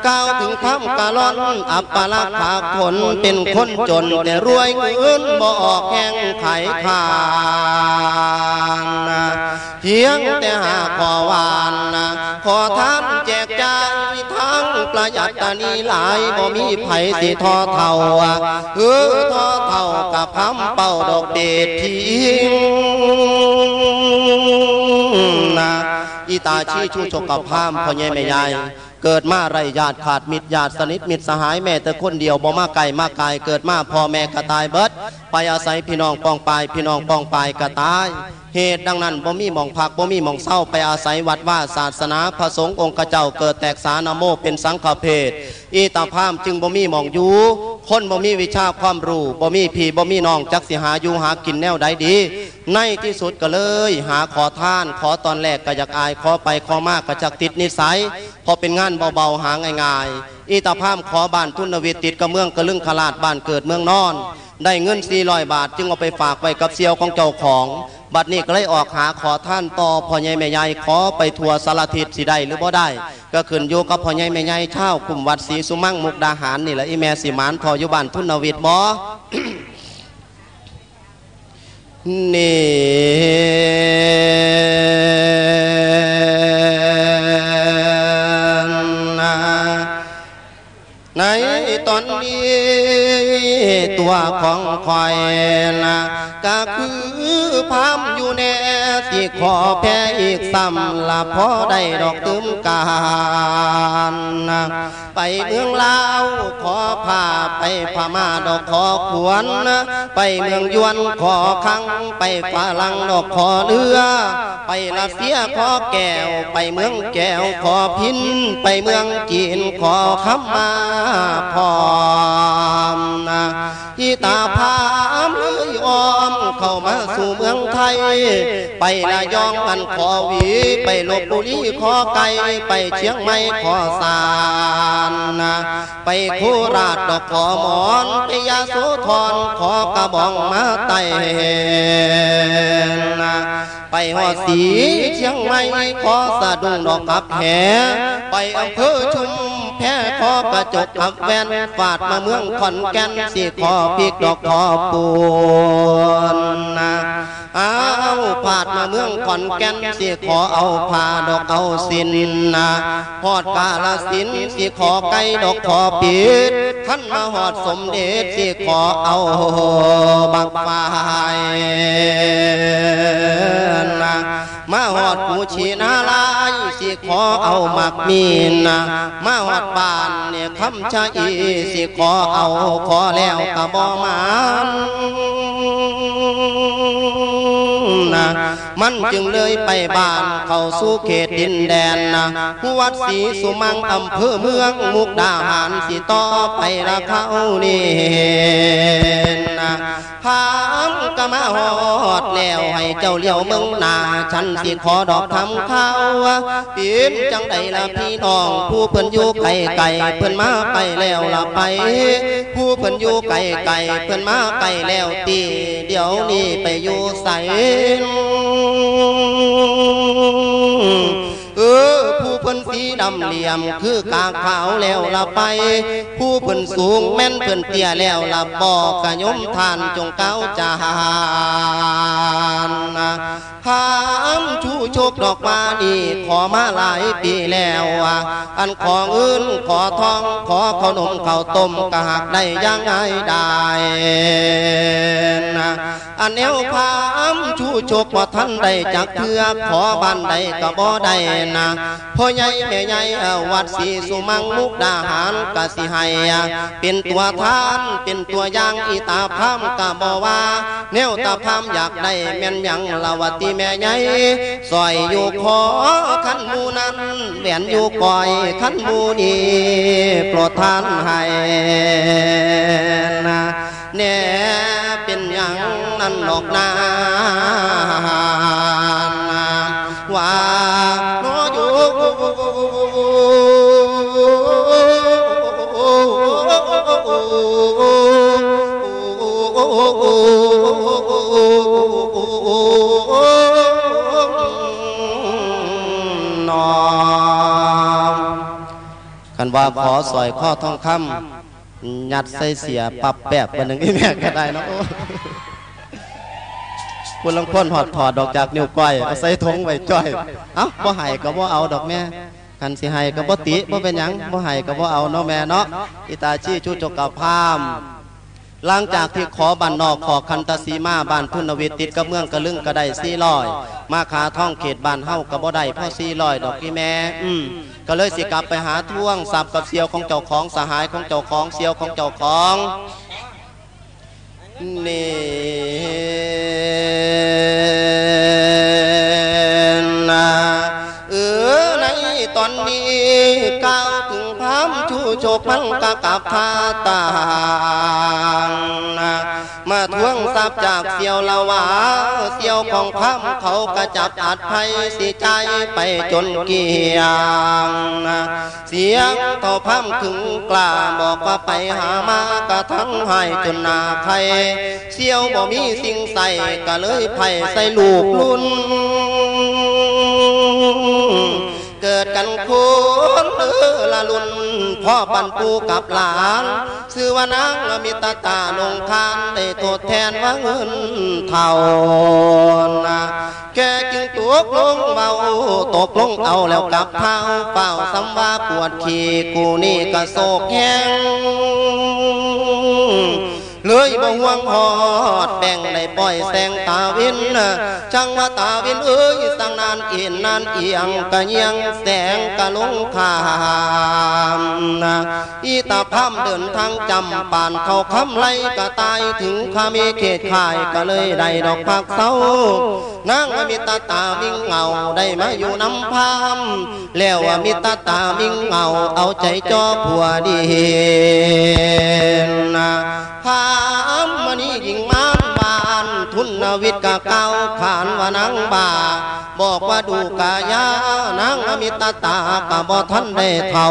ก้าวถึงทำกะล่อนอัปปะลักขาคนเป็นคนจนแต่รวยเงินบ่ออกแห้งไขขานเพียงแต่หาขอวานนะขอทานแจกจ่ายทั้งประหยัดตานีหลายบ่มีไผสิทอเท่าเออทอเท่ากับคำเป่าดอกเดชทิ้งนะอีตาชี้ชูชกกับพามพ่อใหญ่แม่ใหญ่เกิดมาไรญาติขาดมิตรญาติสนิทมิตรสหายแม่แต่คนเดียวบ่มาไก่มาไกลเกิดมาพ่อแม่กระตายเบิด ไปอาศัยพี่น้องปองปายพี่น้องปองปายกระตายเหตุดังนั้นบ่มีหมองพักบ่มีหมองเศร้าไปอาศัยวัดว่าศาสนาพระสงฆ์องค์เจ้าเกิดแตกสานโมเป็นสังฆเพศอีตาพามจึงบ่มีหมองอยู่คนบ่มีวิชาความรู้บ่มีพี่บ่มีน้องจักสิหาอยู่หากินแนวใดดี ในที่สุดก็เลย หาขอท่าน ขอตอนแรกก็อยากอายขอไปขอมากก็จักติดนิสัย พอเป็นงานเบาๆหาง่ายๆ อีตาพามขอบ้านทุนวิติดกับเมืองกระลึงขลาดบ้านเกิดเมืองนอน ได้เงิน400บาท จึงเอาไปฝากไว้กับเซียวของเจ้าของ บัดนี้ก็เลยออกหาขอท่านต่อพ่อใหญ่แม่ใหญ่ขอไปทัวร์สารทิศสิได้หรือบ่ได้ ก็ขึ้นอยู่กับพ่อใหญ่แม่ใหญ่เช่ากลุ่มวัดศรีสุมั่งมุกดาหารนี่แหละอีแม่สิหมานพออยู่บ้านทุนวิทย์บ่นี่ อนนี้ตัวของคอยนะก็คือพามอยู่ใน สิขอแพ้อีกซ้ำละพอได้ดอกตึมการไปเมืองลาวขอพาไปพม่าดอกขอขวนนไปเมืองยวนขอคังไปฝรั่งดอกขอเรือ ไปรัสเซียขอแก้ว ไปเมืองแก้วขอพิน ไปเมืองจีนขอคำมาพร้อมนะที่ตาพา เข้ามาสู่เมืองไทย ไประยองมันขอวี ไปลบบุรีขอไก่ไปเชียงใหม่ขอสารนะไปโคราชดอกขอหมอนไปยาโสธรขอกระบองมาไต่นะไปหอสีเชียงใหม่ขอสะดุงดอกกับแหไปอำเภอชุม แพ้ขอกระจกกับแวนฟาดมาเมืองขอนแก่นสิขอพริกดอกขอปูนนะเอาผาดมาเมืองขอนแก่นสิขอเอาผ้าดอกเอาสินนะพอดกาลสินธุ์สิขอไก่ดอกขอปิดท่านมาหอดสมเด็จสิขอเอาบักไฟนะ มาหอดกูชีนาลายสิขอเอามักมีนนะมาหอดบานเนี่ยคำชะอีสิขอเอาขอแล้วกะบ่มานนะ มันจึงเลยไปบ้านเข้าสู่เขตดินแดนนะวัดศรีสุมังอำเภอเมืองมุกดาหารสิต่อไปละเขานี่นะพามก็มาหอดแล้วให้เจ้าเลี้ยวเมืองนาฉันสิขอดอกทำข้าวปีนจังใดละพี่น้องผู้เพิ่นอยู่ไกลไกลเพิ่นมาไปแล้วละไป ผู้เพิ่นอยู่ไกลไกลเพิ่นมาไกลแล้วตีเดี๋ยวนี้ไปอยู่ใสเออผู้เพิ่นสีดำเหลี่ยม คือกาขาวแล้วละไป ผู้เพิ่นสูงแม่นเพิ่นเตี้ยแล้วละบอกกะยมทานจงเก้าจานพามชูโชคดอกมานี่ขอมาหลายปีแล้วอันของอื่นขอทองขอขนมข้าวต้มกะหักได้ยังไงได้อันแนวพามชูโชคว่าท่านได้จักเพื่อขอบ้านใดก็บ่ได้นะพ่อใหญ่แม่ใหญ่วัดศรีสุมังมุกดาหารกะสิให้เป็นตัวทานเป็นตัวอย่างอีตาพามกะบ่ว่าแนวตาพามอยากได้แม่นยังละวติแม่ใหญ่ซอยอยู่ขอขันมูนั้นแหวนอยู่ก่อยขันมูนี้โปรดทานให้นะแน่เป็นยังนั้นหรอกนาว่า กันว่าขอสอยข้อทองคำยัดใส่เสียปรับแปบวันหนึ่งอีแม่ก็ได้เนาะโอ้คุณลังพ้นหอดถอดดอกจากนิ้วก้อยเอาใส่ทงไว้จ้อย เอ้าบ่ให้ก็บ่เอาดอกแม่กันสิให้ก็บ่ติบ่เป็นหยังบ่ให้ก็บ่เอาเนาะแม่เนาะอิตาชีชูจกกะพาม หลังจากที่ขอบันนอกขอคันตสีมาบ้านทุนวิทติดกับเมืองกระลึงกระไดสี่ลอย มาขาท่องเขตบ้านเฮากับบ่ได้พ่อสี่ลอยดอกพี่แม่อืมก็เลยสิกลับไปหาท่วงสับกับเสียวของเจ้าของสหายของเจ้าของเสียวของเจ้าของนี่นะเออ ตอนนี้ก้าวถึงพามชูโชคมันกะกับท่าต่างนมาทวงทรัพย์จากเสียวละวาเสียวของพามเขากระจับอัดไทยสิใจไปจนเกียงเสียงเท่าพามถึงกล้าบอกว่าไปหามากระทั้งให้จนนาไทยเสียวบ่มีสิ่งใส่ก็เลยไผ่ใส่ลูกลุ่น เกิดกันคนเออละลุนพ่อปันปูกับหลานซื้อว่านางละมิตาตาลงคานได้ทษแทนว่าเงินเท่านะแกจึงตกลงเบาตกลงเอาแล้วกับเท้าเฝ้าสำว่าปวดขี่กูนี่ก็โศกแห้ง เลยบ่ห่วงหอดแบ่งได้ปล่อยแสงตาวินจังว่าตาวินเอ้ยสั่งนานเอียนนานเอียงกะเยียงแสงกะลงขามอีตาพามเดินทางจำปานเขาคำไล่กะตายถึงคามีเขตข่ายก็เลยได้ดอกผักเศร้านางมีตาตามิ่งเงาได้มาอยู่น้ำพามแล้วว่ามีตาตามิ่งเงาเอาใจจอผัวดีนะพามมานี่ยิงมาบาน ทุนนวิทย์กะเก้าขานว่านางบา บอกว่าดูกายานางมีตาตากะบ่ทันได้เท่า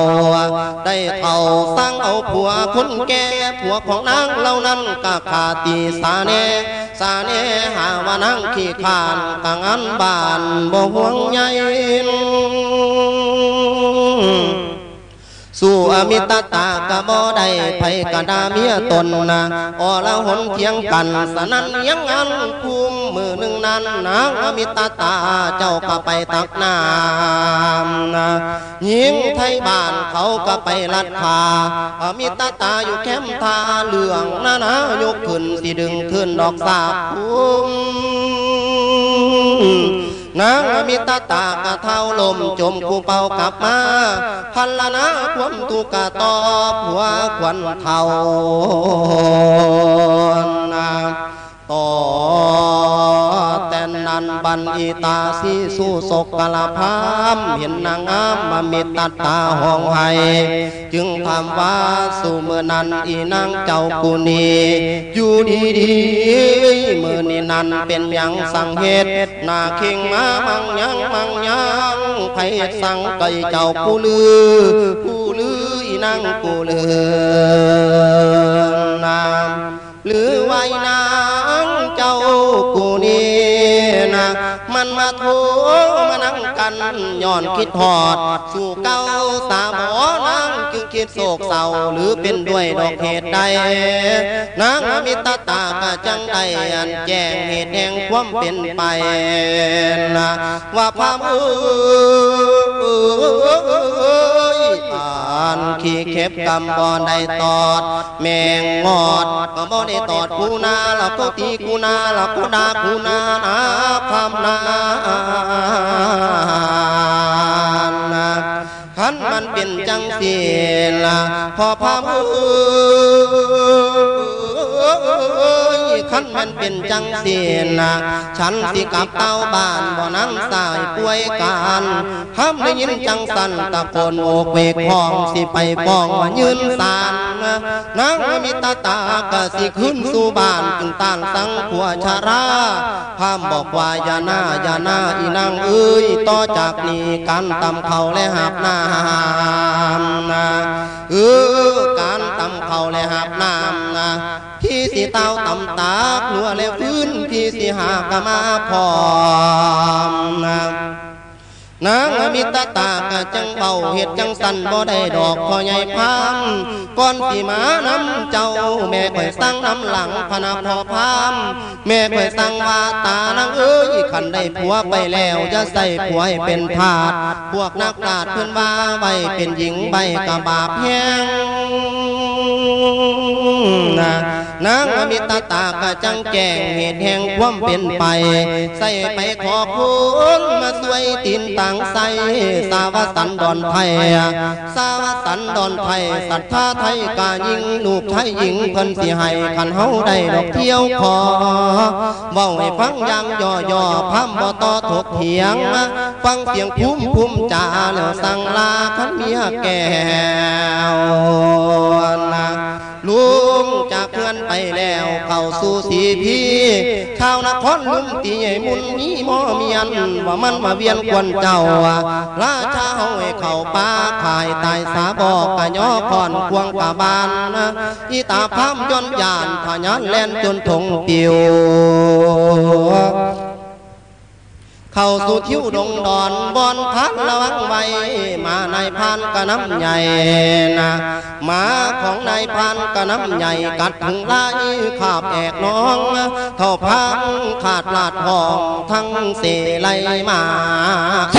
ได้เท่าสร้างเอาผัวคนแก่ผัวของนางเหล่านั้นกะขาตีสาเนสาเนหาว่านางขี้ขานกะงันบานบ่ห่วงใย สู่อมิตตากะบ่ได้ไผกะดาเมียตนนะอละหนเทียงกันสนันยังอันคุมมือหนึ่งนั้นนางอมิตตาเจ้าก็ไปตักน้ำนะหญิงไทยบ้านเขาก็ไปลัดพาอมิตตาอยู่แคมทาเหลืองนะนะยกขึ้นสิดึงขึ้นดอกสาบคุ้ม นางมิตาตากะเท่าลมจมกูเป่ากลับมาพันละนะความตุกะตอบหัวควันเท่านา ต่อแต่นันบันอีตาสีสู้ศกกะละพามเห็นนางงามมามิตาตาห้องไห้จึงถามว่าสู่เมื่อนันอีนางเจ้ากุนีอยู่ดีดีๆมื่อนี้นันเป็นยังสังเหตุนาเข่งมามังยังมังยังไผสังไก่เจ้ากูลือกูลืออีนางกูลือนามหรือไว้นางเจ้ากูนี่นะมันมาโทมานั่งกันย้อนคิดทอดสู่เก้าสาบอนั่ง คิดโศกเศร้าหรือเป็นด้วยดอกเหตุใดนางมิตาตากะจังใดอันแจ้งเหตุแห่งความเป็นไปนะว่าพามเอ้ยอ่านขี้เข็บกำบอนได้ตอด แมงงอดก็บ่ได้ตอดกูนาแล้วก็ตีกูนาแล้วก็ด่ากูนานาพามนา ขันมันเป็นจังสีละพอพามือ ยขันมันเป็นจังสีนะฉันสิกับเต้าบ้านบ่นั่งสายป่วยการห้ามได้ยินจังสันตะโกนโอกเวกห้องสิไปป้องว่ายืนสานนางมิตาตากะสิขึ้นสู่บ้านจึงต้านสังขัวชาราพามบอกว่าอย่าหน้าอย่าหน้าอีนางเอ้ยต่อจากนี้การตำเขาและหับน้ำนะเออการตำเขาและหับน้ำนะ พี่สิเต้าต่ำตากลัวและฟื้นพี่สิหากมาพร้อมนะนางมิตาตากะจังเบาเฮ็ดจังสันบ่ได้ดอกพอใหญ่พามก่อนสิมาน้ำเจ้า แม่ข่อยสั่งน้ำหลังพนาพ่อพามแม่ข่อยสั่งว่าตานางเอ้ยขันได้ผัวไปแล้วจะใส่ผัวให้เป็นทาสพวกนักปราชญ์เพิ่อนว่าไว้เป็นหญิงใบกะบาปแฮงนะ นางมิตาตากะจังแจงเหตุแห่งความเป็นไป ใส่ไปขอคุณมาสวยตีนต่างใสสาวสันดอนไทยสาวสันดอนไทยศรัทธาไทยกายิงลูกไทยหญิงเพิ่นสิให้ขันเฮาได้ดอกเที่ยวพอเว้าให้ฟังยังย่อย่อพัมบ่ต่อถกเถียง ฟังเสียงพุ่มพุ่มจ่าแล้วสั่งลาขันเมียแก้วนะ ลุงจากเพื่อนไปแล้วเข้าสู่สีพีข้าวนครลุมตีใหญ่มุนนี้มอเมียนว่ามันมาเวียนควนเจ้าราชาเฮาให้เข้าป่าขายตายสาบอกกะย่อก่อนควงกะบานอีตาพามยนยานพยันแล่นจนทงปิว เข้าสู่ทิวดงดอนบอนพักระวังไว้มาในายพานกะน้ำใหญ่นะมาของนายพานกะน้ำใหญ่กัดถึงไล่ขาบแอกน้อง เท่าพังขาดลาดหองทั้งเสไลมาเ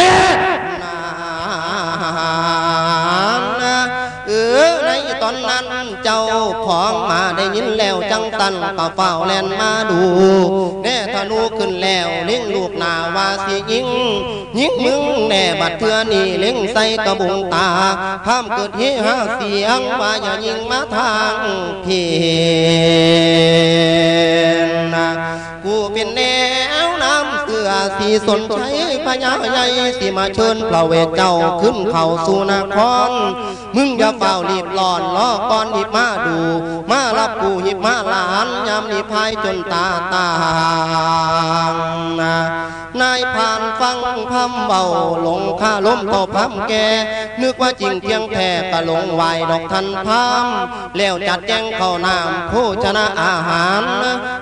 จ้าจ้าของมาได้ยินแล้วจังตันก็เฝ้าแลนมาดูแน่ธนูขึ้นแล้วเลี้ยงลูกนาว่าสิยิงยิงมึงแน่บัดเทือนี่เลี้ยงใส่กระบุงตาพามเกิดเฮฮาเสียงว่าอย่ายิงมาทางเพียนกูเป็นแนวน้ำเสีสนใช้พญาใหญ่สิมาเชิญพระเวทเจ้าขึ้นเขาสุนคร มึงอย่าเฝ้ารีบหลอนล้อก่อนหิบมาดู มารับกูหิบมาหลานยามนี้พายจนตาตาง นายผ่านฟังพำเบาหลงข้าล้มต่อพำแก นึกว่าจริงเพียงแค่กะหลงไหวดอกทันพามแล้วจัดแจงเข้าน้ำโภชนะอาหาร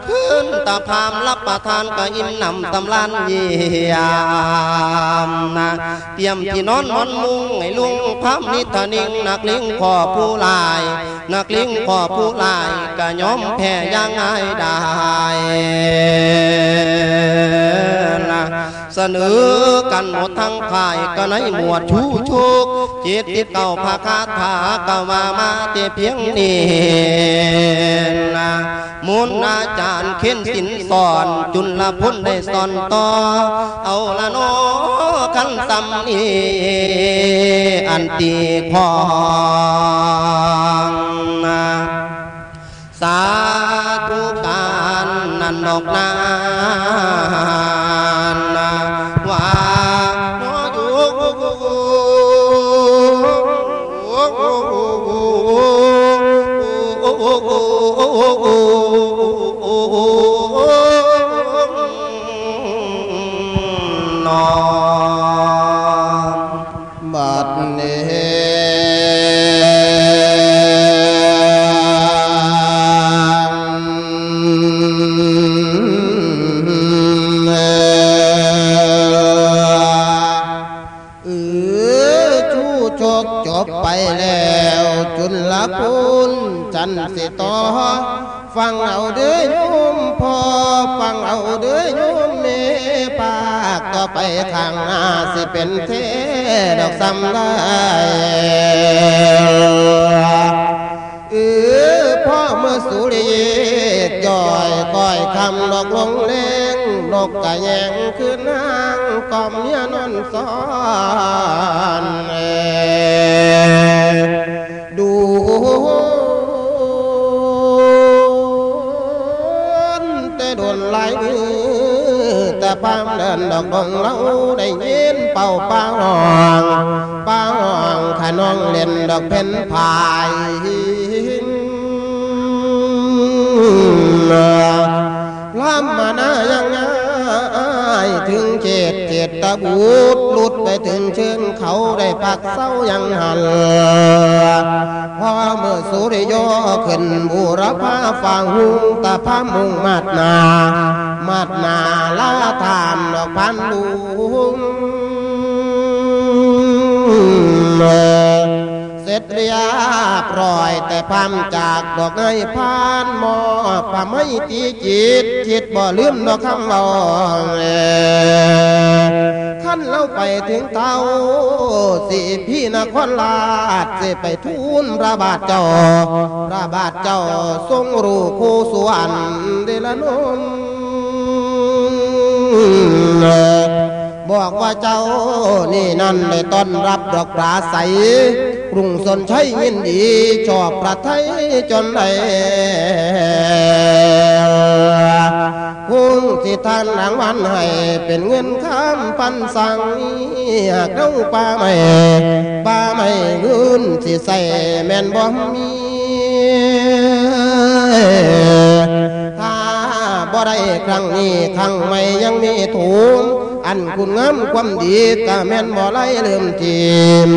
ขึ้นตาพามรับประทานก็อิ่มหนำตำลานเยี่ยมนะเตรียมที่นอนนอนมุงให้ลุงพามนิทานิงนักลิงพ่อผู้ลาย นักลิงพ่อผู้ลายก็ยอมแพ้อยังไงได้นะเสนอกันหมดทั้งภายก็ในหมวดชูชุกจิตติดเก่าภาคาถาก็ว่ามาแต่เพียงนี้นะมุนอาจารย์เข็นสินสอน จุลพ้นได้สอนต่อ เอาละโนขันซ้ำนี้อันตีพองนะสาธุการนันดอกนา ไปแล้วจุลละพุนจันสิต่อ ฟังเอาเด้อโยมพ่อฟังเอาเด้อโยมเมปากต่อไปข้างหน้าสิเป็นเทดอกซ้ำได้เออพ่อเมื่อสุริยย่อยก้อยคำดอกลงเล่งนกกะแยงคือนางกอมเมียนอนสอนเอ แต่ปามเดินดอกบงเราได้ยินเป่าป้าห้องป้าห้องขน้องเล่นดอกเพ็นพายลำมานายังไงถึงเจต ระบูดลุดไปถึงเชิงเขาได้ปักเศร้ายังหันพอเมื่อสุริโยขึ้นบูรพาฟังหุงตาพามุงมาดนามาดนาลาทานดอกพันลุง เสร็จเรียบร้อย แต่พามจากดอกไม้พานหมอพาไม่ตีจิต จิตบ่ลืมดอกคำเอาขั้นเล่าไปถึงเตาสิพี่นครลาดสิไปทูลพระบาทเจ้าพระบาทเจ้าทรงรู้คู่สวรรค์เดลนนบอกว่าเจ้านี่นั่นได้ต้อนรับดอกปราศัย กรุงสนใช้ยินดีชอบประไทยจนได้คุณที่ท่านรางวัลให้เป็นเงินข้ามปันสั่งหากเราป้าไม่ป้าไม่เงินสิใส่แม่นบ่มีถ้าบ่ได้ครั้งนี้ครั้งใหม่ยังมีทุน อันคุณงามความดีก็แม่นบ่ไล่ลืมทีม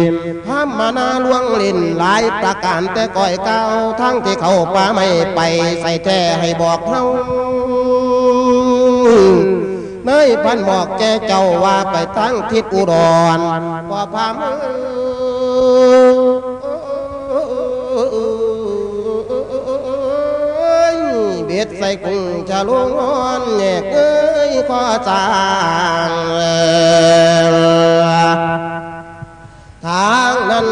พามมานาลวงลินหลายประการแต่ก่อยเก้าทั้งที่เขาป่าไม่ไปใส่แท้ให้บอกเฮาเนยพันบอกแกเจ้าว่าไปทั้งทิศอุดรพอพามเบ็ดใส่กุ้งจะลงอ่อนแงกเอ้ ยขอจางถ้างนั้น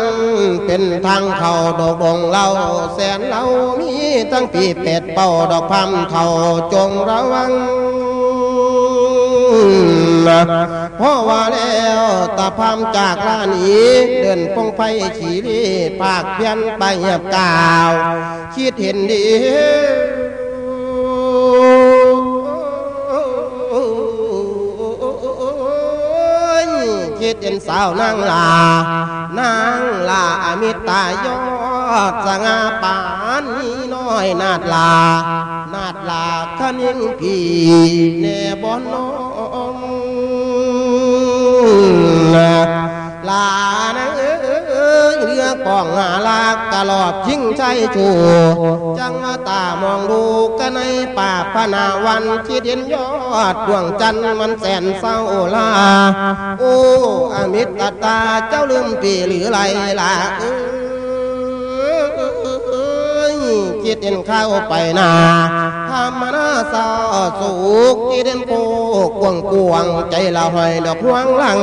เป็นทางเขาดอกดงเราแสนเรามีทั้งปีเป็ดเป่าดอกพำเท่าจงระวังเพราะว่าแล้วตาพามจากลานีเดินปงไฟขี่รีปากเพียนไปเหยียบกาว คิดเห็นดี เห็นสาวนางลานางลาอมิตายอดสง่าปานนี้น้อยนาดลา นาดลาคนิ่งพีแนบอนน้องลานาง ยเรือกองหาลากกะหลอบชิงใจชูจังว่าตามองดูกันในป่าพนาวันคิดเห็นยอดดวงจันทร์มันแสนเศร้าลา โอ้อมิตรตาเจ้าลืมปีหรือไรล่ะคิดเห็นข้าวไปนาทำมานาสาสุกคิดเห็นโกกวงกวงใจละหอยดอกหวงหลัง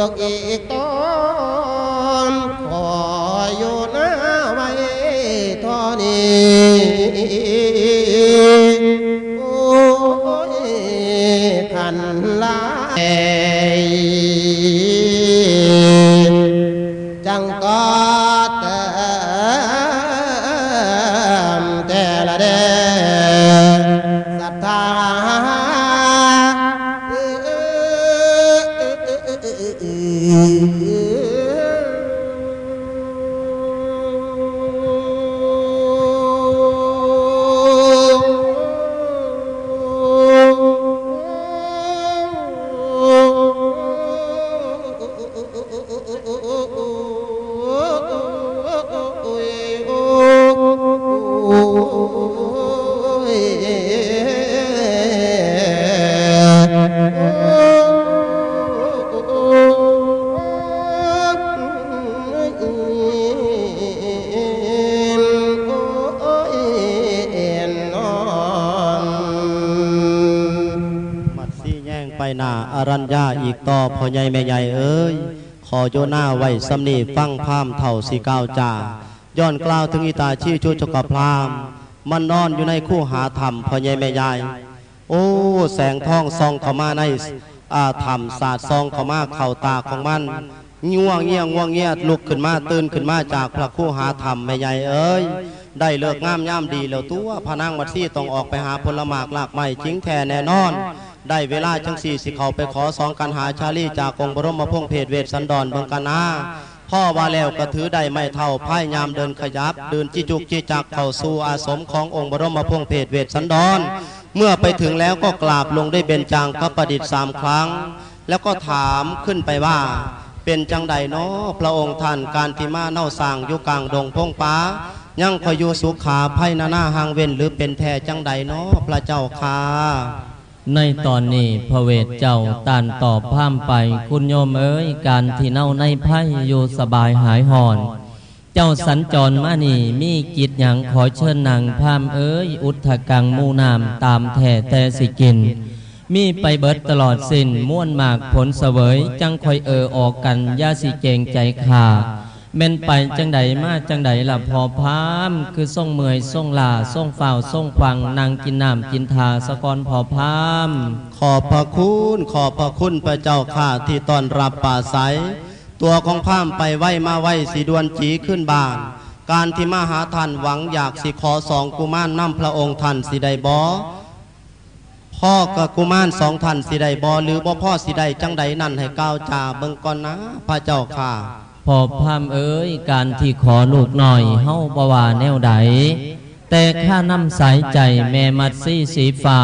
ดอกอีกต้นขออยู่หน้าไว้ท่อนี้ อีกต่อพ่อใหญ่แม่ใหญ่เอ้ยขอโยหน้าไว้สำนีฟังพามเท่าสีก้าวจ่าย้อนกล่าวถึงอีตาชื่อชุจกพรามมันนอนอยู่ในคู่หาธรรมพ่อใหญ่แม่ใหญ่โอ้แสงทองซองเข้ามาในอาธรรมศาสตร์ซองเข้ามาเข้าตาของมันง่วงเงียง่วงเงียลุกขึ้นมาตื่นขึ้นมาจากพระคู่หาธรรมแม่ใหญ่เอ้ยได้เลิกงามย่ามดีแล้วตัวพนางมัดซี่ต้องออกไปหาผลหมากหลากไม้จิงแท้แน่นอน ได้เวลาจังสี่สิเขาไปขอสองกันหาชาลีจากองค์บรมพงเพศเวทสันดรเบิงกันนาพ่อว่าแล้วก็ถือได้ไม่เท่าพายยามเดินขยับ เดินจิจุกจิจักเข้าสู่อาสมขององค์บรมพงเพศเวทสันดรเมื่อไปถึงแล้วก็กราบลงได้เบญจางกประดิษฐ์สามครั้ง แล้วก็ถามขึ้นไปว่า เป็นจังใดเนาะพระองค์ท่านการที่มาเน่าสางอยู่กลางดงพงป้ายังคอยอยู่สุขาไพ่นาหน้าหางเว้นหรือเป็นแท้จังใดเนาะพระเจ้าค่ะ ในตอนนี้พระเวทเจ้าตานตอบพามไป คุณโยมเอ๋ยการที่เน่าในไพ่อยู่สบายหายหอน เจ้าสัญจรมานี่มีกิจหยังขอเชิญนางพามเอ๋ยอุทธกังมูนามตามแท่แต่สิกิน มีไปเบิดตลอดสิ้นม่วนมากผลเสวย จังคอยเออออกกันยาสิเกงใจขา แม่นไปจังใดมาจังใดล่ะพอพาม คือส่งเมื่อยส่งลาส่งฝ่าวส่งฟังนางกินน้ำกินทาสะกอนพอพาม ขอบพระคุณขอบพระคุณพระเจ้าข้าที่ต้อนรับป่าใสตัวของพามไปไว้มาไว้สีดวนจีขึ้นบาน การที่มาหาท่านหวังอยากสิขอสองกุมารนำพระองค์ท่านสิได้บอพ่อกับกุมารสองท่านสิได้บอหรือบ่พ่อสิได้จังใดนั่นให้ก้าวจ่าเบิ่งก่อนนะ พระเจ้าค่ะ พอพามเอ้ยการที่ขอลูกหน่อยเฮาบว่าแนวใดแต่ข้านำสายใจแม่มัดซี่สีฟ้า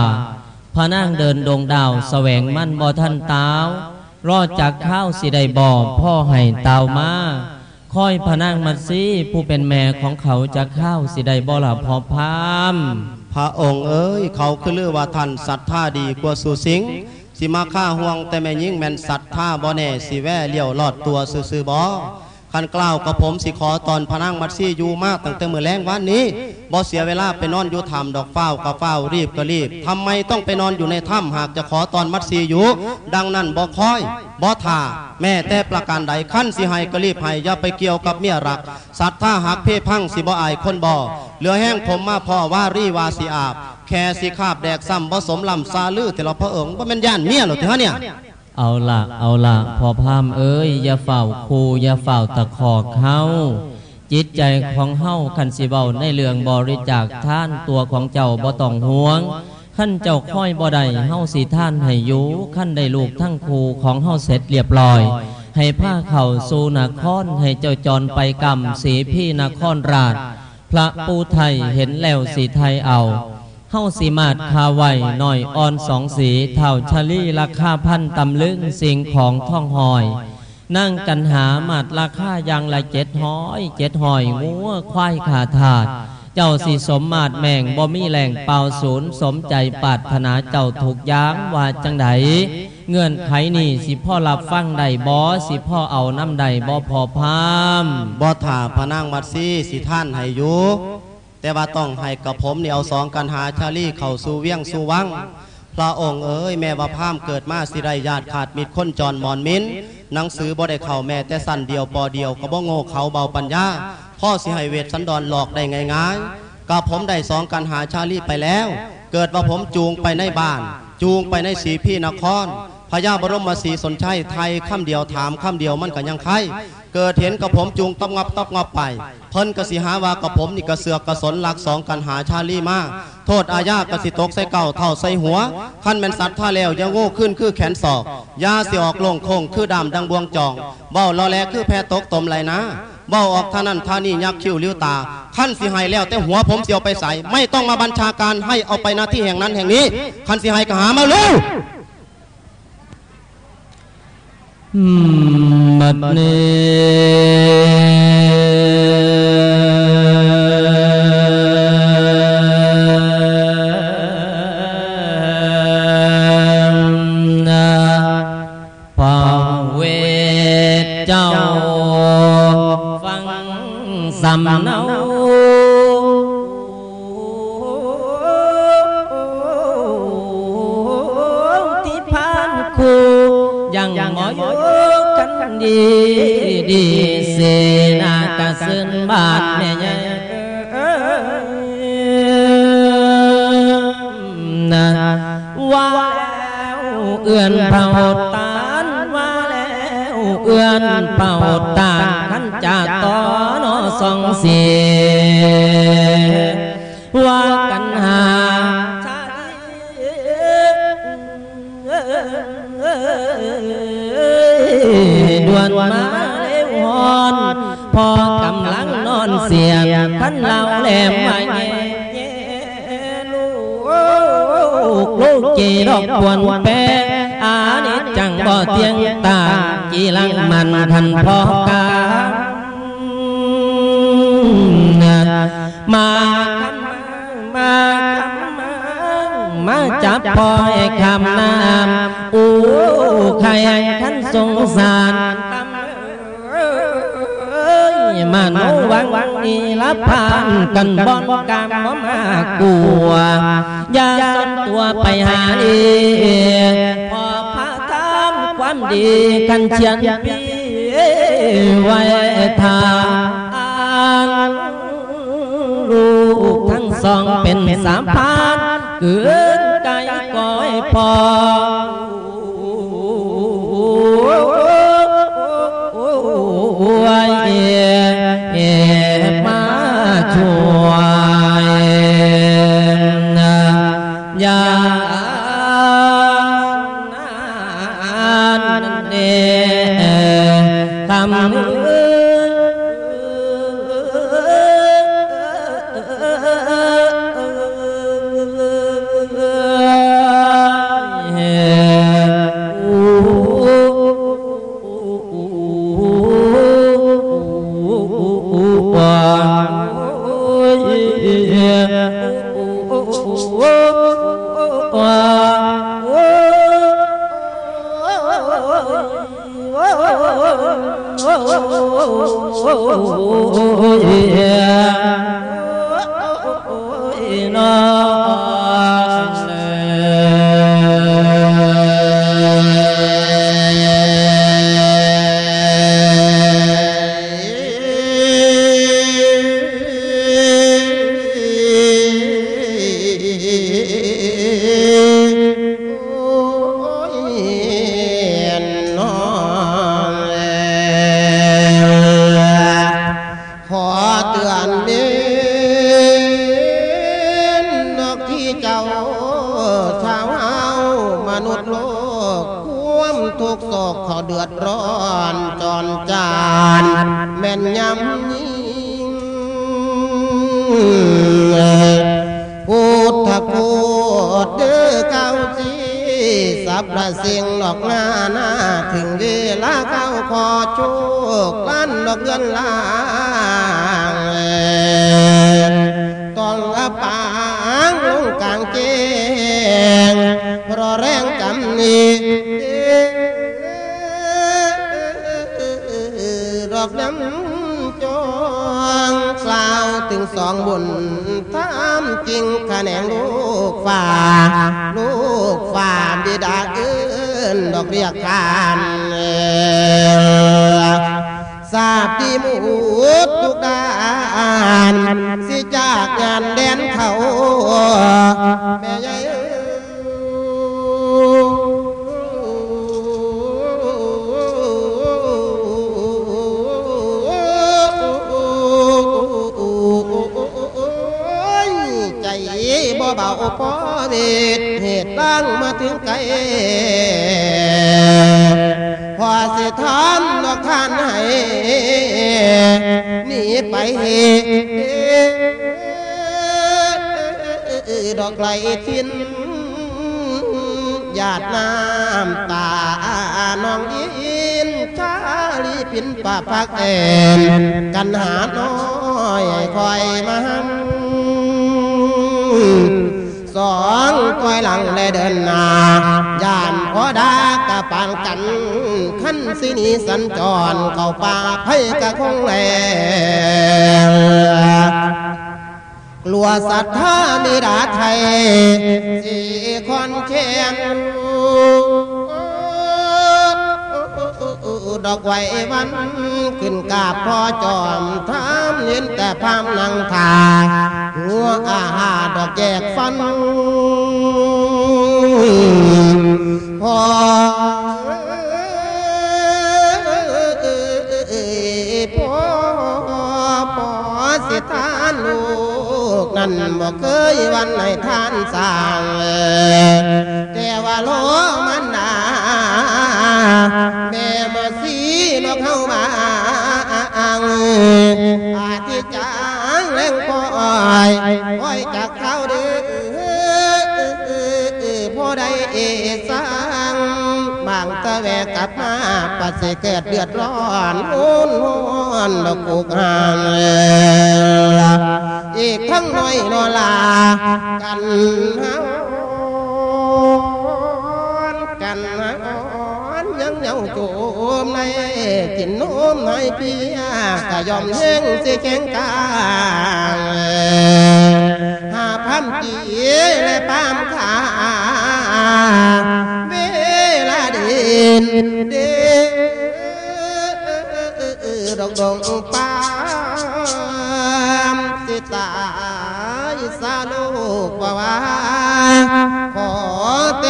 พระนางเดินดงดาวแสวงมั่นบ่ท่านตาวรอดจากข้าวสิได้บ่พ่อให้เตามาคอยพระนางมัดซี่ผู้เป็นแม่ของเขาจากข้าวสิได้บ่ละพอพามพระองค์เอ้ยเขาคือลือว่าท่านศรัทธาดีกว่าสุสิง สิมาฆ่าห่วงแต่แม่ยิ่งแม่นศรัทธาบ่แน่สิแว่เลี้ยวลอดตัวซื่อๆบ่คันกล่าวกับผมสิขอตอนพนังมัดซี่อยู่มากตั้งแต่เมื่อแรงวันนี้บ่เสียเวลาไปนอนอยู่ถ้ำดอกเฝ้ากับเฝ้ารีบก็รีบทำไมต้องไปนอนอยู่ในถ้ำหากจะขอตอนมัดซี่อยู่ดังนั้นบ่คอยบ่ท่าแม่แต่ประการใดขั้นสิให้ก็รีบให้อย่าไปเกี่ยวกับเมียรัก สัตว์ถ้าหักเพ่พังสิบ่อายคนบ่เหลือแห้งผมมาพ่อว่ารีวาสิอาบ ค่สิคาบแดกซ้ำผสมลำซาลือแต่เราพระเอิงว่ามันย่านเมียเหรอเถอะเนี่ย เอาละเอาละพอพามเอ้ยอย่าเฝ้าคูอย่าเฝ้าตะขอกเฮาจิตใจของเฮาคันสิเบาในเรื่องบริจาคท่านตัวของเจ้าบ่ต้องห่วงขั้นเจ้าค่อยบ่ได้เฮาสิท่านให้ยูขั้นได้ลูกทั้งครูของเฮาเสร็จเรียบร้อย ให้ผ้าเข่าสู่นครให้เจ้าจรไปกรรมสีพี่นครราช พระปูไทยเห็นแล้วสีไทยเอา เฮาสีมาดคาไวหน่อยอ่อนสองสีเท่าชะลี่ราคาพันตำลึงสิ่งของท่องหอย นั่งกันหามาดราคายังละเจ็ดห้อยเจ็ดหอยงัวควายขาถาด เจ้าสีสมมาดแม่งบ่มีแหล่งเป่าศูนย์สมใจปารถนาเจ้าถูกย้างว่าจังไดเงื่อนไขนี่สิพ่อรับฟังใดบ่สิพ่อเอาน้ำใดบ่พอพามบ่ถ่าพนังมัดซี่สิท่านให้ยู่ แต่ว่าต้องให้กับผมเนี่เอาสองกันหาชาลี่เข้าสู่เวียงสู่วังพระองค์เอ๋ยแม่ว่าพามเกิดมาสิไรญาติขาดมิดคนจรมอนมินหนังสือบ่ได้เข้าแม่แต่สั้นเดียวปอเดียวก็บ่โง่เขาเบาปัญญา พ่อสิให้เวทสันดอนหลอกได้ง่ายๆก็ผมได้สองกันหาชาลี่ไปแล้ว เกิดว่าผมจูงไปในบ้าน จูงไปในสีพี่นครพญาบรมศรีสนชัยไทยคำเดียวถามคำเดียวมันก็ยังไข่เกิดเห็นกับผมจูงตบงับตบงับไป เพิ่นกสิหาว่ากับผมนี่กระเสือกกระสนหลักสองกันหาชาลีมาโทษอาญากสิตกใส่เก่าเท่าใส่หัวขั้นแมนสัตว์ท่าแล้วยังโง่ขึ้นคือแขนศอกยาสิออกลงโคงคือดำดังบวงจองเบ้าลอแลคือแพตกตมไหลนะเบ้าออกท่านั้นท่านี่ยักคิ้วลิ้วตาขั้นสิให้แล้วแต่หัวผมเสียวไปใส่ไม่ต้องมาบัญชาการให้เอาไปหน้าที่แห่งนั้นแห่งนี้ขั้นสิให้ก็หามาเร็วอืมบัดนี้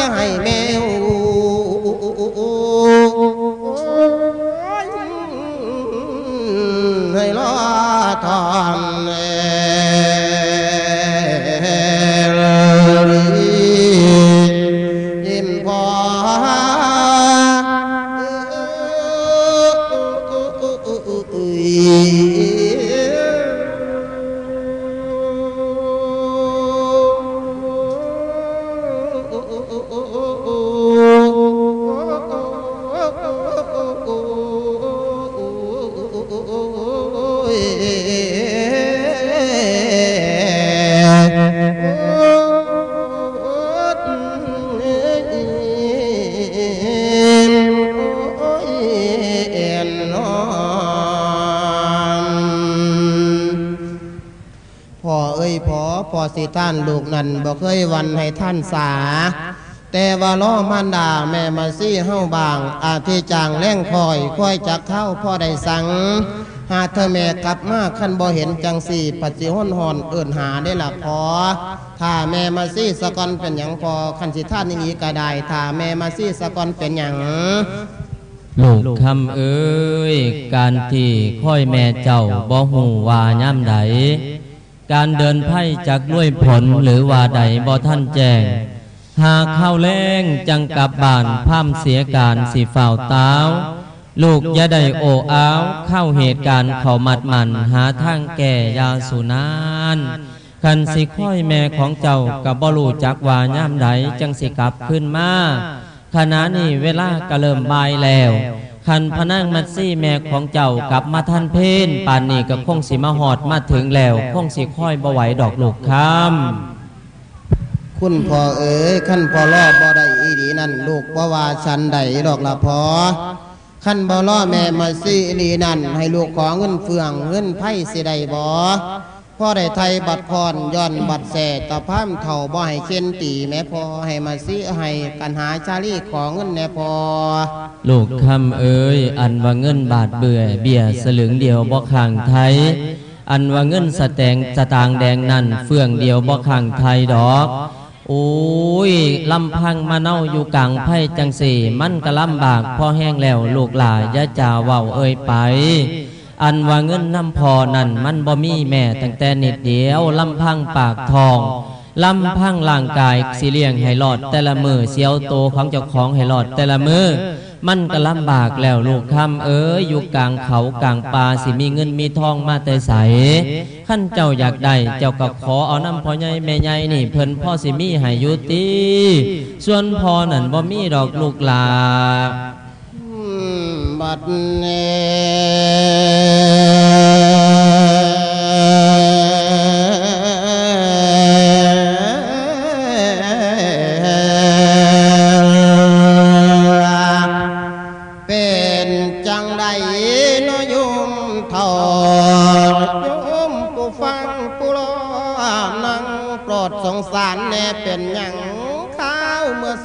แต่ บ่เคยวันให้ท่านสา แต่ว่าล้อมันดาแม่มาซี่เฮาบาง อาที่จางแร่งคอยคอยจักเข้าพ่อได้สัง หาเธอแม่กลับมาคันบ่เห็นจังสี่ปัจจิห้นหอนเอื่นหาได้ละพอถ้าแม่มาซี่สะกอนเป็นอย่างพอคันสิท่านนี้ก็ได้ถ้าแม่มาซี่สะกอนเป็นอย่างลูกคำเอ้ย การที่ค่อยแม่เจ้าบ่หูว่าย่ำใด การเดินไพ่จากด้วยผลหรือว่าใดบ่ท่านแจ้ง หากเข้าแรงจังกลับบ้านพร่ำเสียการสีฝ่าวตาลูกอย่าได้โออ้าวเข้าเหตุการณ์เขามัดมันหาทางแก่ยาสุนานคันสิค่อยแม่ของเจ้ากับบ่รู้จักว่าย่ำใดจังสิกลับขึ้นมาขณะนี้เวลาก็เริ่มบ่ายแล้ว คันพนังมัดซี่แม่ของเจ้ากลับมาท่านเพนป่านนี้ก็คงสิมาหอดมาถึงแล้วคงสิค่อยบ่ไหวดอกลูกคำคุณพ่อเอ๋ยขั้นพ่อล่อบ่ได้อีดีนั่นลูกบ่ว่าฉันใดดอกละพอขั้นบ่ล่อแม่มาซื้ออีดีนั่นให้ลูกขอเงินเฟืองเงินไพ่สิได้บ่ พ่อได้ไทยบัตรพรย้อนบัตรแสตะพามเท่าบ่ให้เช่นตีแม่พอให้มาซื้อให้กันหาชาลีของเงินแน่พอลูกคำเอ้ยอันว่าเงินบาทเบื่อเบียสลึงเดียวบ่ข้างไทย อันว่าเงินสแตงสตางแดงนั่นเฟื่องเดียวบ่ข้างไทยดอกโอ้ยลำพังมาเน่าอยู่กลางไพ่จังสี่ มันก็ลำบากพอแห้งแล้วลูกหลายย่าจ่าเว้าเอ้ยไป อันว่าเงินน้ำพอนั่นมันบ่มีแม่ตั้งแต่นิดเดียวลำพังปากทองลำพังร่างกายสิเลี้ยงให้รอด แต่ละมือเสียวโตของเจ้าของให้รอด แต่ละมือมันก็ลำบากแล้วลูกคำเอ้ยอยู่กลางเขากลางป่าสิมีเงินมีทองมาแต่ใสขั้นเจ้าอยากได้เจ้าก็ขอเอาน้ำพ่อใหญ่แม่ใหญ่นี่เพิ่นพ่อสิมีให้ยุติส่วนพ่อนั่นบ่มีดอกลูกหลา บัดเนเป็น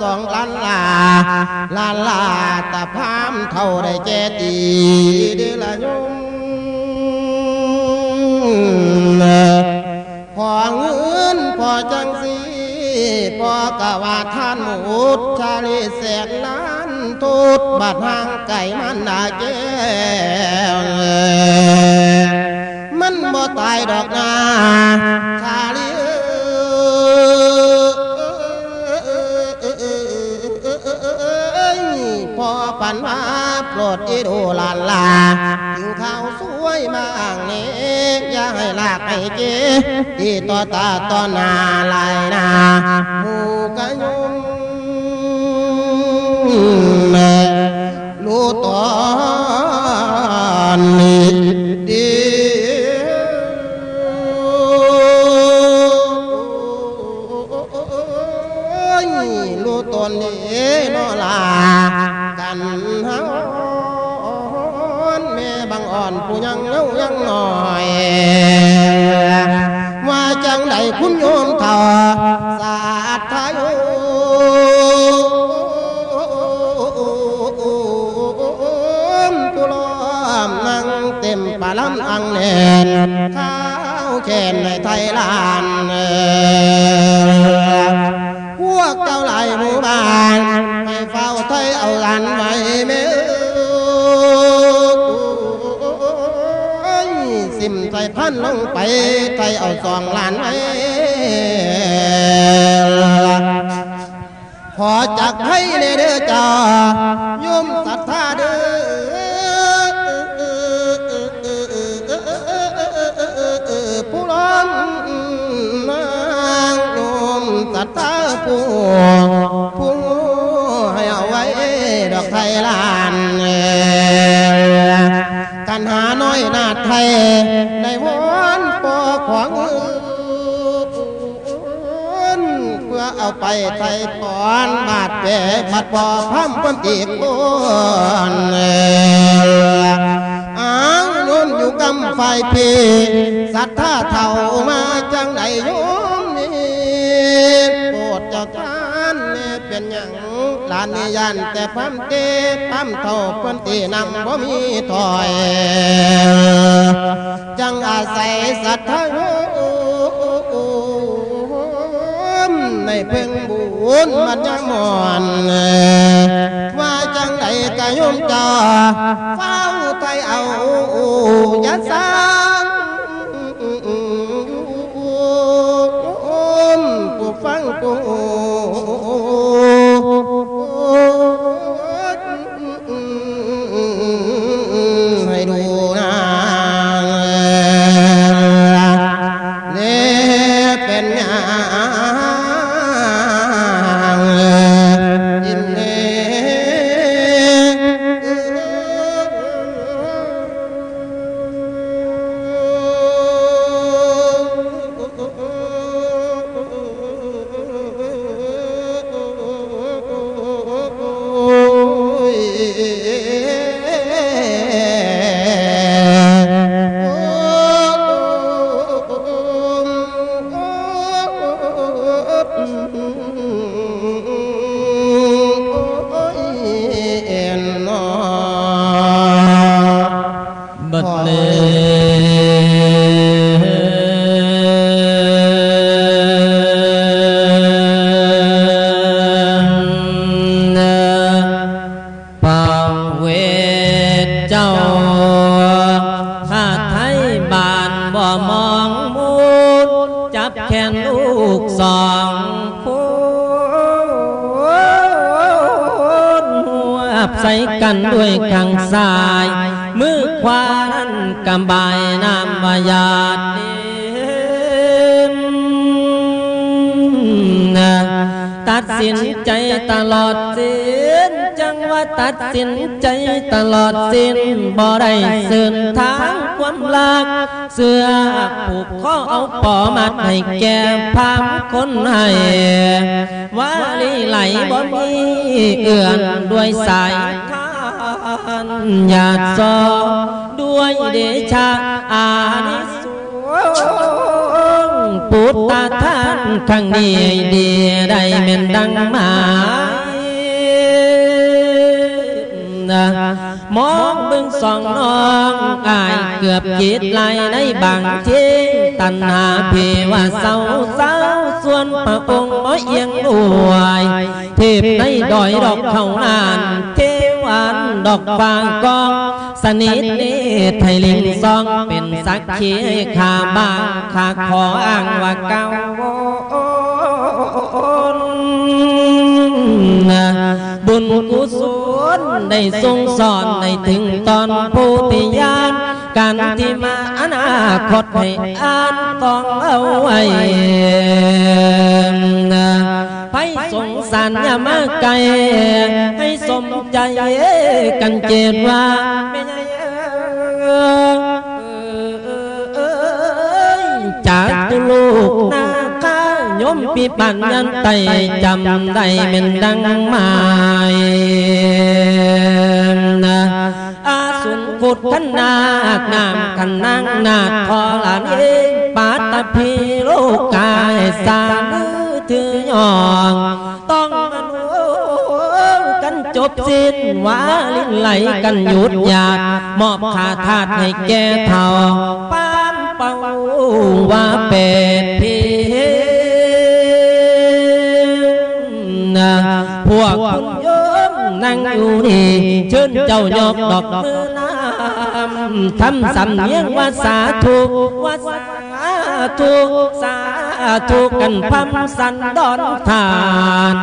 สองล้านลาล้านลาตาพามเท่าได้เจตีเดอละยุมพอเงินพอจังสีพอกะว่าท่านหมุดชาลีแสนล้านทุดบัดห่างไก่มันดาแก้มันบ่ตายดอกนา พันมาโปรดอีดูลานลาถึงข้าวสวยมางนี้อย่าให้ลากให้เจที่ต่อตาต่อนาลายนาหมูกะยุมรู้ตอนนี้ดีรู้ตนนี้นอลา อ่อนผู้ยังเล่ายังหน่อยว่าจังไดคุณโยมเท่าสาธาโยมตุลอมนั่งเต็มปาลำอังแนนข้าวแขนในไทยลานพวกเจ้าหลายหมู่บ้านให้เฝ้าไทยเอาหลานไว้เมื่อ พันลงไปไทยเอาสองล้านไว้พอจากให้ในเด้อจ้าโยมศรัทธาเด้อผู้ร้องนางโยมศรัทธาผู้ผู้ให้เอาไว้ดอกไทยลา ไทยในวอนปอขวางเอิ้นเพื่อเอาไปไทยปอนบาดแผลบัดปอพัมความตีกนอ้างโยนอยู่กำไฟพีสัทธาเท่ามาจังไหนโยมดเจ้าท่านเป็นหยัง หลานนี่ยันแต่พัมเตพัมเท่าเพิ่นตีนำบ่มีถอย จังอาศัยสัทธาในเพ่งบุญมันยังมอนว่าจังไดกะยมจาเฝ้าไทยเอาย่าสร้างผู้ฟังกู สินใจตลอดสิ้นบ่ได้สื่นทางความรักเสื้อผูกข้อเอาปอมัดให้แก่พามคนให้ว่าลีไหลบ่มีเอื้อนด้วยสายทานญาติซอด้วยเดชะอานิสงปุตตาท่านข้างนี้ดีได้เม่นดังมา งสองน้องอายเกือบจิตไหลในบางทีตัณหาเพว่าเศร้าเศร้าส่วนพระองค์บ่เอียงอวยเทพในดอยดอกเขานานเทวันดอกฟางกอง สนิทนตรไทยลิงซองเป็นสักขีขาบ้างขาขออ้างว่าเก่า บุญกุศลได้ทรงสอนในถึงตอนผู้ที่ยานการที่มาอนาคตให้อ่านต้องเอาไว้ไปสงสารอย่ามาไกลให้สมใจกันเจตว่าไม่ใช่จากตุลู มปีปันยันไตจำได้เป็นดังหมายนะอาสุนกุดขันนาคนามกันนางนาคทอลานเองปาตพีโลกายสาลือถือยองต้องกันจบสิ้นว่าลิ้นไหลกันหยุดหยาดมอบคาทาให้แก่เท่าปามเป่าว่าเป็นพี นั่งอยู่นี่เชิญเจ้ายกดอกมือน้ำทำสำเนียงว่าสาธุว่าสาธุสาธุกันพัมสันดอนทาน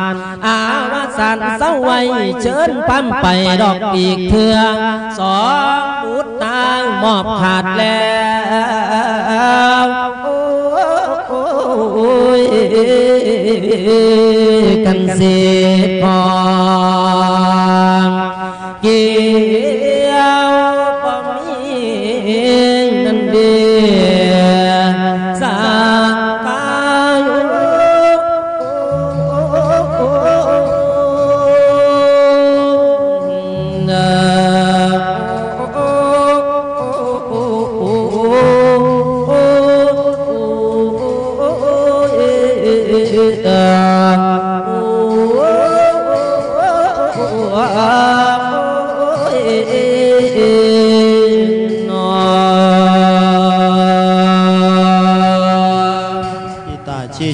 อาวาสันเศร้าไว้เชิญพัมไปดอกอีกเถื่อสองบุตรตายมอบขาดแล้ว ยกันเสียพอกี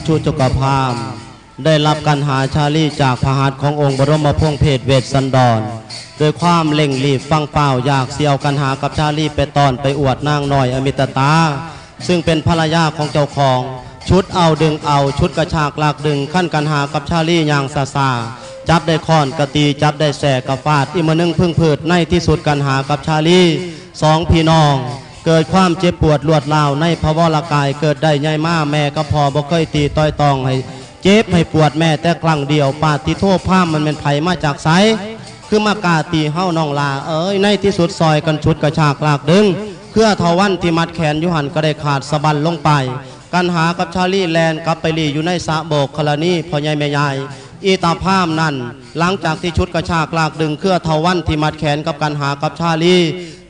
ชุจุกพามได้รับการหาชาลีจากพหัตถ์ขององค์บรมพงษ์เพศเวสสันดรโดยความเล่งรีบฟังเปล่าอยากเสียวกันหากับชาลีไปตอนไปอวดนางน้อยอมิตตา ซึ่งเป็นภรรยาของเจ้าของ ชุดเอาดึงเอาชุดกระชากลากดึงขั้นกันหากับชาลีอย่างซาซาจับได้ค้อนกระตีจับได้แสกกระฟาดอีมานึงพึ่งพืดในที่สุดกันหากับชาลีสองพี่น้อง เกิดความเจ็บปวดรวดราวในภาวะกายเกิดได้ใหญ่มาแม่ก็พอบ่เคยตีต้อยตองให้เจ็บให้ปวดแม่แต่ครั้งเดียวปาดที่โทษผ้ามันเป็นไผมาจากไสคือมากาตีเฮ้าน้องลาเอ้ยในที่สุดซอยกันชุดกระชากลากดึงเพื่อทวันที่มัดแขนยุหันก็ได้ขาดสะบันลงไป กันหากับชาลีแลนกับไปรีอยู่ในสะโบกคลานีพ่อใหญ่แม่ใหญ่อีตาพามนั่นหลังจากที่ชุดกระชากลากดึงเครือทวันที่มัดแขนกับกันหากับชาลี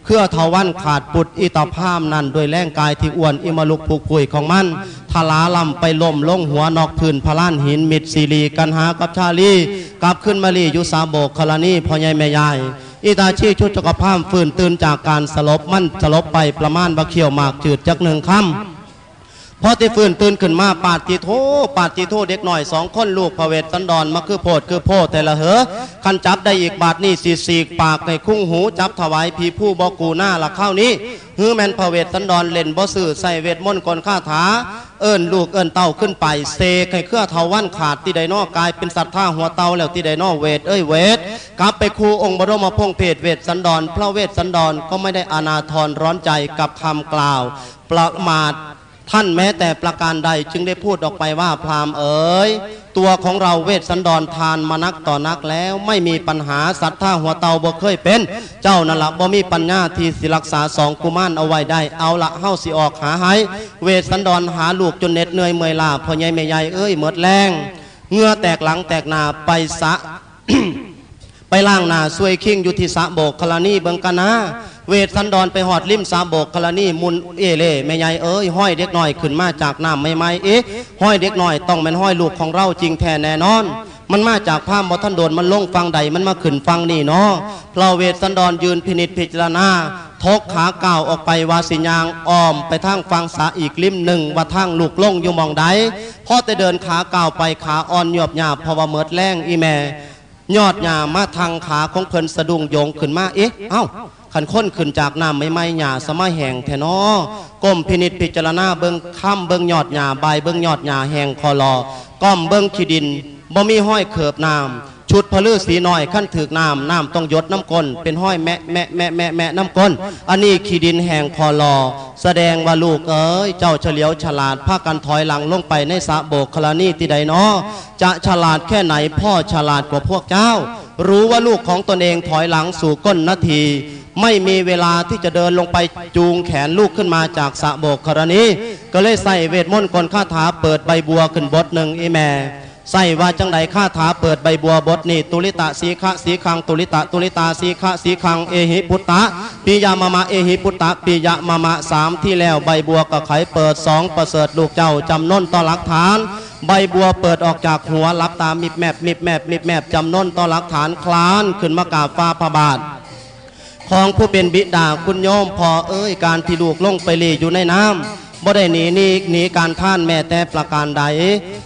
เครือทวันขาดปุดอิตาพามนั่นด้วยแรงกายที่อ้วนอิมลุกผูกปุยของมันทลาลำไปล่มลงหัวนอกพื้นพลานหินมิดซีรีกันหากับชาลีกลับขึ้นมาลียุสาโบกคลานีพ่อใหญ่แม่ยายอิตาชีชุดจักรพามฟื้นตื่นจากการสลบมันสลบไปประมาณบะเขียวหมากจืดจักหนึ่งคำ พอที่ฟื้นตื่นขึ้นมาปาดติโทปาดติโทเด็กหน่อยสองคนลูกพระเวทสันดรมาคือโพดคือโพดแต่ละเหอคันจับได้อีกบาทนี่สีสีปากในคุ้งหูจับถวายพีผู้บอกูหน้าละเข้านี้ฮือแมนพระเวทสันดรเล่นบ่สื่อใส่เวทมนต์กลข้าถา เอิญลูกเอิญเต่าขึ้นไปเซกให้เครือเทาวันขาดที่ไดนอกลายเป็นสัตว์ท่าหัวเต่าแล้วที่ไดนอเวทเอ้ยเวทกลับไปครูองค์บรมพงเพศเวทสันดรพระเวทสันดรก็ไม่ได้อนาทรร้อนใจกับคำกล่าวประมาท ท่านแม้แต่ประการใดจึงได้พูดออกไปว่าพราหมณ์เอ๋ยตัวของเราเวทสันดรทานมานักต่อนักแล้วไม่มีปัญหาสัตว์ท่าหัวเตาบ่เคยเป็น เจ้านั่นละบ่มีปัญญาที่สิรักษาสองกุมารเอาไว้ได้ เอาละเฮาสิออกหาให้เวทสันดรหาลูกจนเน็ดเหนื่อยเมื่อยล้าพ่อใหญ่แม่ใหญ่เอ้ยหมดแรงเงื่อแตกหลังแตกนาไปสะไปล่างนาสวยคิงอยู่ที่สะโบกคลานีเบิงกะนา เวทสันดอนไปหอดริมสะโบกคลานีมุนเอเล่แม่ใหญ่เอ้ยห้อยเด็กน้อยขึ้นมาจากน้ำไม่ไม่เอ๊ะห้อยเด็กน้อยต้องเป็นห้อยลูกของเราจริงแท้แน่นอน มันมาจากภาพบท่านโดนมันลงฟังใดมันมาขึ้นฟังนี่เนาะเพราะเวทสันดอนยืนพินิจพิจารณาทกขาเก้าออกไปวาสิญางอ้อมไปทางฟังสาอีกริมหนึ่งว่าทางลูกล่งอยู่มองใดพ่อแต่เดินขาเก้าไปขาอ่อนหยอบหยาบพว่าเมิดแรงอีแม่ ยอดหญ้ามาทางขาของเพิ่นสะดุ้งโยงขึ้นมาเอ๊ะเอ้าขันค้นขึ้นจากน้ำไม่ไม่หญ้าสมัยแห่งแทนอก้มพินิษพิจารณาเบิงค่ำเบิงยอดหญ้าใบเบิงยอดหญ้าแห่งคอลอก้อมเบิงขี้ดินบ่มีห้อยเขิบน้ำ ชุดพลือสีน้อยขั้นถือกน้ำน้ำต้องยดน้ำก้นเป็นห้อยแมะแมะแมะแมะแมะน้ำก้นอันนี้ขี้ดินแห่งคอลอ แสดงว่าลูกเอ้ยเจ้าเฉลียวฉลาดพากันถอยหลังลงไปในสะโบกคลานีที่ใดเนาะจะฉลาดแค่ไหนพ่อฉลาดกว่าพวกเจ้า รู้ว่าลูกของตนเองถอยหลังสู่ก้นนาทีไม่มีเวลาที่จะเดินลงไปจูงแขนลูกขึ้นมาจากสะโบกครณีก็เลยใส่เวทมนต์กลคาถาเปิดใบบัวขึ้นบทหนึ่งอีแม่ ใส่ว่าจังใดคาถาเปิดใบบัวบทนี่ตุลิตะสีคะสีคังตุลิตะตุลิตาสีคะสีคังเอหิพุตตะปิยามามะเอหิพุตตะปิยามามะสามที่แล้วใบบัวก็ไขเปิดสองประเสริฐลูกเจ้าจำน้นต่อหลักฐาน ใบบัวเปิดออกจากหัวรับตามิบแมบมิบแมบมิบแมบจำน้นต่อหลักฐานคลานขึ้นมากาฟ้าพระบาทของผู้เป็นบิดาคุณโยมพอเอ้ยการที่ลูกลงไปลีอยู่ในน้ำ บ่ได้หนีนี่หนีการท่านแม่แต่ประการใด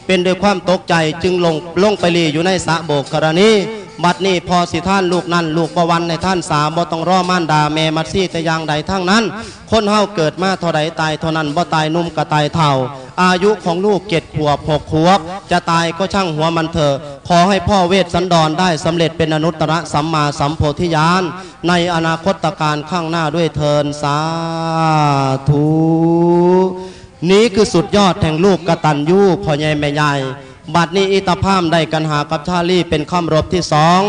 เป็นด้วยความตกใจจึงลงลงไปลีอยู่ในสะโบกกรณีบัดนี้พอสิท่านลูกนั่นลูกประวันในท่านสามบ่ต้องรอม่านดาแม่มัดซี่แต่ย่างใดทั้งนั้น คนเฮาเกิดมาเท่าใดตายเท่านั้นบ่ตายนุ่มกระตายเท่า อายุของลูกเจ็ดขวบหกขวบ จะตายก็ช่างหัวมันเถอะขอให้พ่อเวทสันดรได้สำเร็จเป็นอนุตตรสัมมาสัมโพธิญาณในอนาคตการข้างหน้าด้วยเทินสาธุนี้คือสุดยอดแห่งลูกกระตัญญูพ่อใหญ่แม่ใหญ่บัดนี้อิตาพามได้กันหากับชาลีเป็นคำรบที่สอง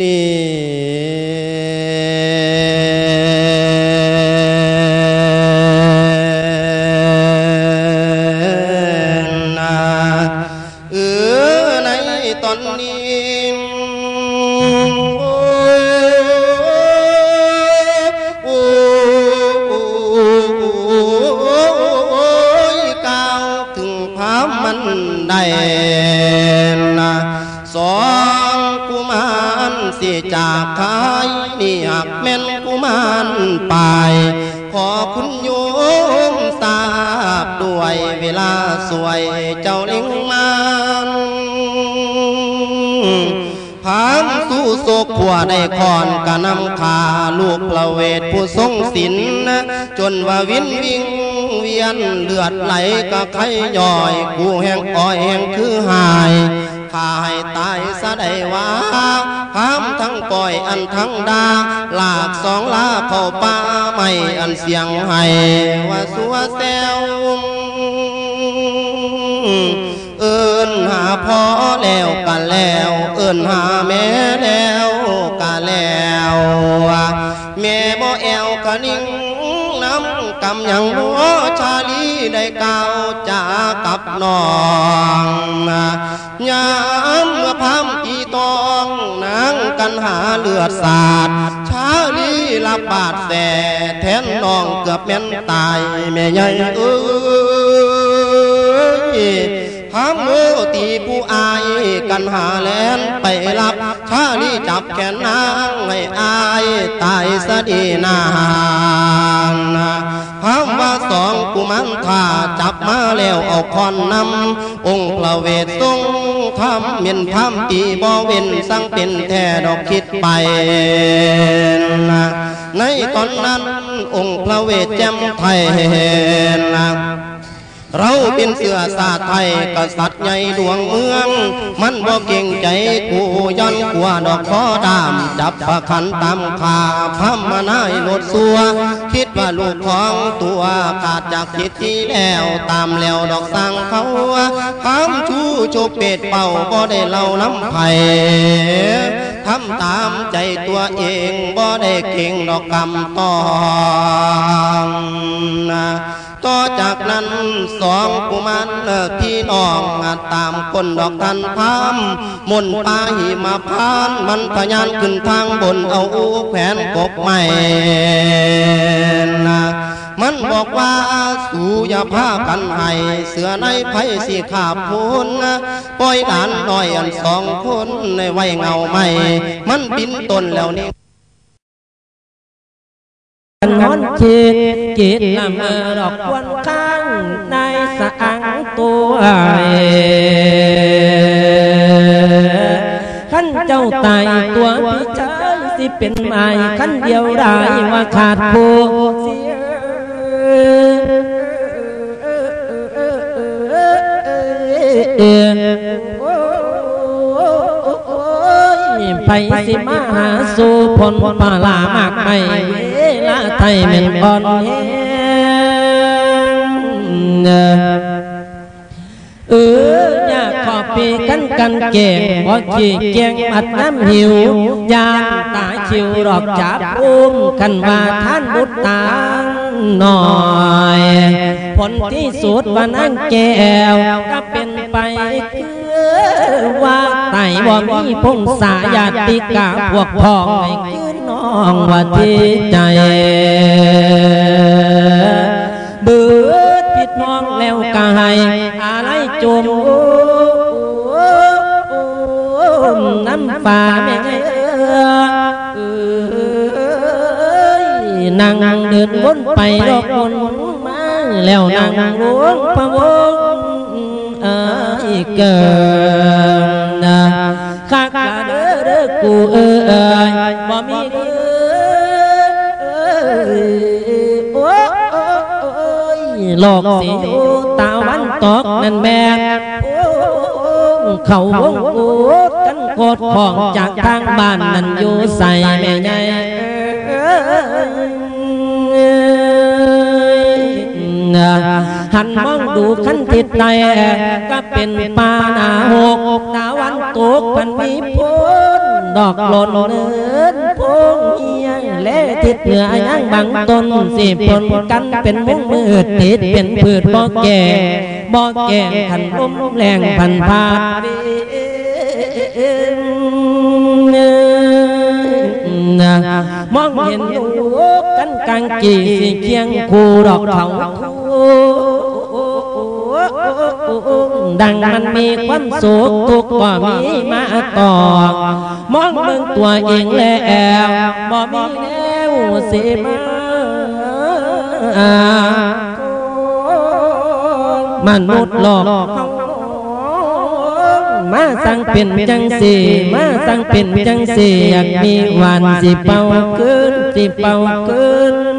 นี่ สวยเจ้าลิงมันพามสู้โศกขัวได้คอนกะนำขาลูกประเวทผู้ทรงศิลจนว่าวินวิงเวียนเลือดไหลกะไขย่อยกูแห่งอ้อยแห่งคือหายข้าให้ตายซะได้ว่าพามทั้งปล่อยอันทั้งดาลากสองลาเข้าป่าไม่อันเสียงให้ว่าสัวแซว เอินหาพ่อแล้วกันแล้ว เอินหาแม่แล้วกันแล้วแม่บ่แอวกะนิ่งน้ำกำยังบ่ชาลีได้กาวจากับน้องยามเมื่อพามตีตองนางกันหาเลือดสาดชาลีละบาดแสแทนน้องเกือบแม่นตายแม่ใหญ่เอ้ย พามมือตีผู้อายกันหาแลนไปรับชาลีจับแขนนางให้อายตายสะดีนางพามว่าสองกุมันท่าจับมาแล้วเอาคอนนำองค์พระเวททรงทำเมียนพามตีบ่เว้นสั่งเป็นแท้ดอกคิดไปในตอนนั้นองค์พระเวทแจ่มไทย เราเป็นเสือสาไทยกษัตริย์ใหญ่ดวงเมือง มันบ่เก่งใจกูย้อนกลัวดอกคอดามจับประคันตามขาพัมมานายรถสัว คิดว่าลูกของตัวขาดจากจิตที่แล้วตามแล้วดอกสังเขาคำชูโชเป็ดเป่าบ่ได้เล่าน้ำไผ่ทำตามใจตัวเองบ่ได้เก่งดอกกำตอง ต่อจากนั้นสองกุมารพี่น้องตามคนดอกทันพามมุนปาหิมาพานมันพยานขึ้นทางบนเอาแผนกบใหม่นะมันบอกว่าสู่อย่าพากันให้เสือในไผ่สีขาบพูนปล่อยด่านน้อยอันสองคนในไว้เงาใหม่ มันบินตนแล้วนี่ งอนคิดกิดละเมดอกควันข้างในสังตัวขั้นเจ้าตายตัวพี่ชายสิเป็นไม้ขั้นเดียวได้ว่าขาดผู้เสียไปสิมาหาสู่ผลปลามากไปเว ลาไทยเป็นบอนแฮงเออยากขอบปีกันกันเก่งบ่ขี้เกียงอัดน้ำหิวยาตาชิวรอบจับอุ้มกันว่าท่านบุตรตาหน่อยผลที่สุดว่านั่งแก้วก็เป็นไปคือว่าไต่บ่มีพงสายาติกาพวกพ้องไอ้ องว่าที่ใจ เบืดผิดน้องแล้วกายอะไรจมน้ำฟ้าแม่เอ้ยนั่งเดินวนไปรอบวนมาแล้วนั่งล้วงพระวงเอ้ยเกินนะคักละเด้อเด้อกูเอ้ยบ่มี ยโลกสีตาวันตกนั่นแม่เขาวงกูกันโคตรของจากทางบ้านนั่นอยู่ใส่แม่ใหญ่หันมองดูขันติดใจก็เป็นป่านาหกหนาวันตกพันมีพ้น ดอกหล่นเนินพงเอียงและทิศเหนือยังบางต้นสิผลกันเป็นมุ้งมืดติดเป็นพืชบ่แก่บ่แก่ขันลมแรงพันพาดมองเห็นลูกกันกลางกี่สิเคียงคู่ดอกเขา ดังมันมีความสุขทุกข์บ่มีมาต่อ มองเบิ่งตัวเองแล้วบ่มีแนวสิมามนุษย์หลอกมาสั่งเป็นจังสีมาสั่งเป็นจังสีอยากมีวันสิเป่าเกินสิเป่าเกิน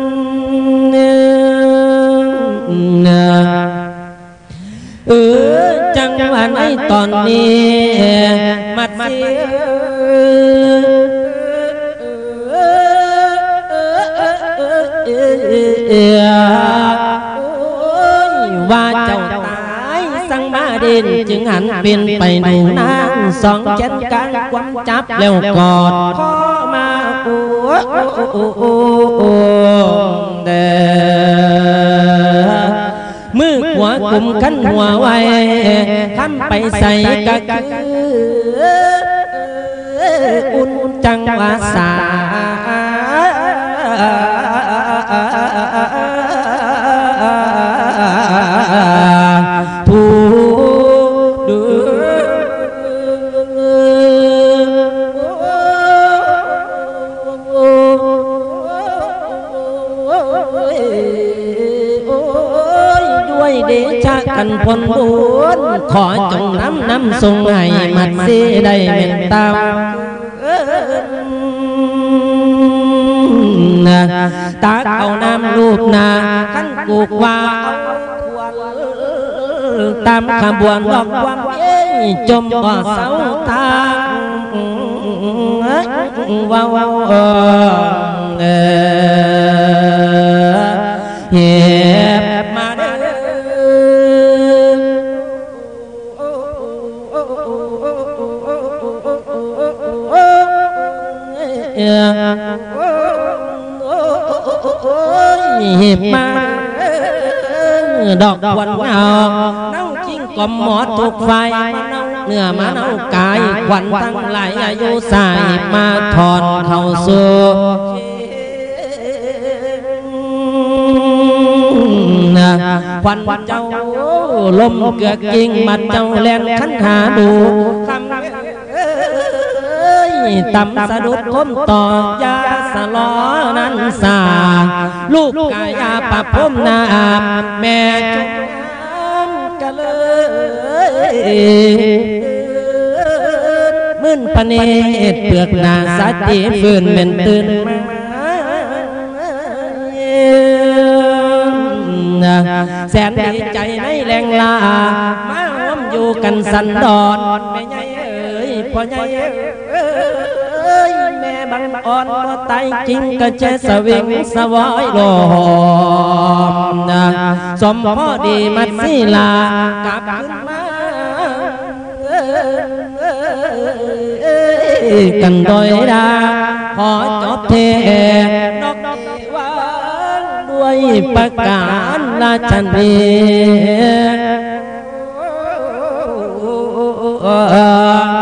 เออจังหวะในตอนนี้มัดเสียว่าเจ้าตายสังมาเด่นจึงหันเป็นไปดูนางสองเจ็ดกลางควันจับแล้วกอดพ่อมาอ้โอ้โอ้โอ้เด้อ มือหัวกลุ่มขันหัวไว้ทำไปใส่กะคืออุ่นจังวาสาะกันพลบุญขอจงน้ำน้ำทรงให้มัดเสีได้เป็นตามนะตาเอาน้ำลูกนาขันกูกว่าตามขบวนดอกควาเย้จมบ่อเสาทางว้าวว้าวเออเฮ็ อเฮ็บมาดอกวันเงาเน่าจริงกลมหมอถูกไฟเนื้อมาเน่ากายควันทั้งหลายอายุสายมาถอนเข้าสู่ควันเจ้าลมเกือกกิ่งมัดเจ้าแลนขันหาดู ตำสะดุดคมตอยาสลอนั้นสา ลูกกายาปะพรมนาแม่จงกะเลยมื่นปะเนตรเปลือกนาสัตติฟื้นเป็นตื่นแสนดีใจในแรงลา มาร่วมอยู่กันสันดอนแม่ใหญ่เอ้ยพ่อใหญ่เอ้ย ม่บังอ่อนบ่ไตจริงก็เจสวิงสวอยลมนะสมพ่อดีมัดศิลากลับขึ้นมากันโดยดาขอจบเทนกวางด้วยประการราชนีมัดเสล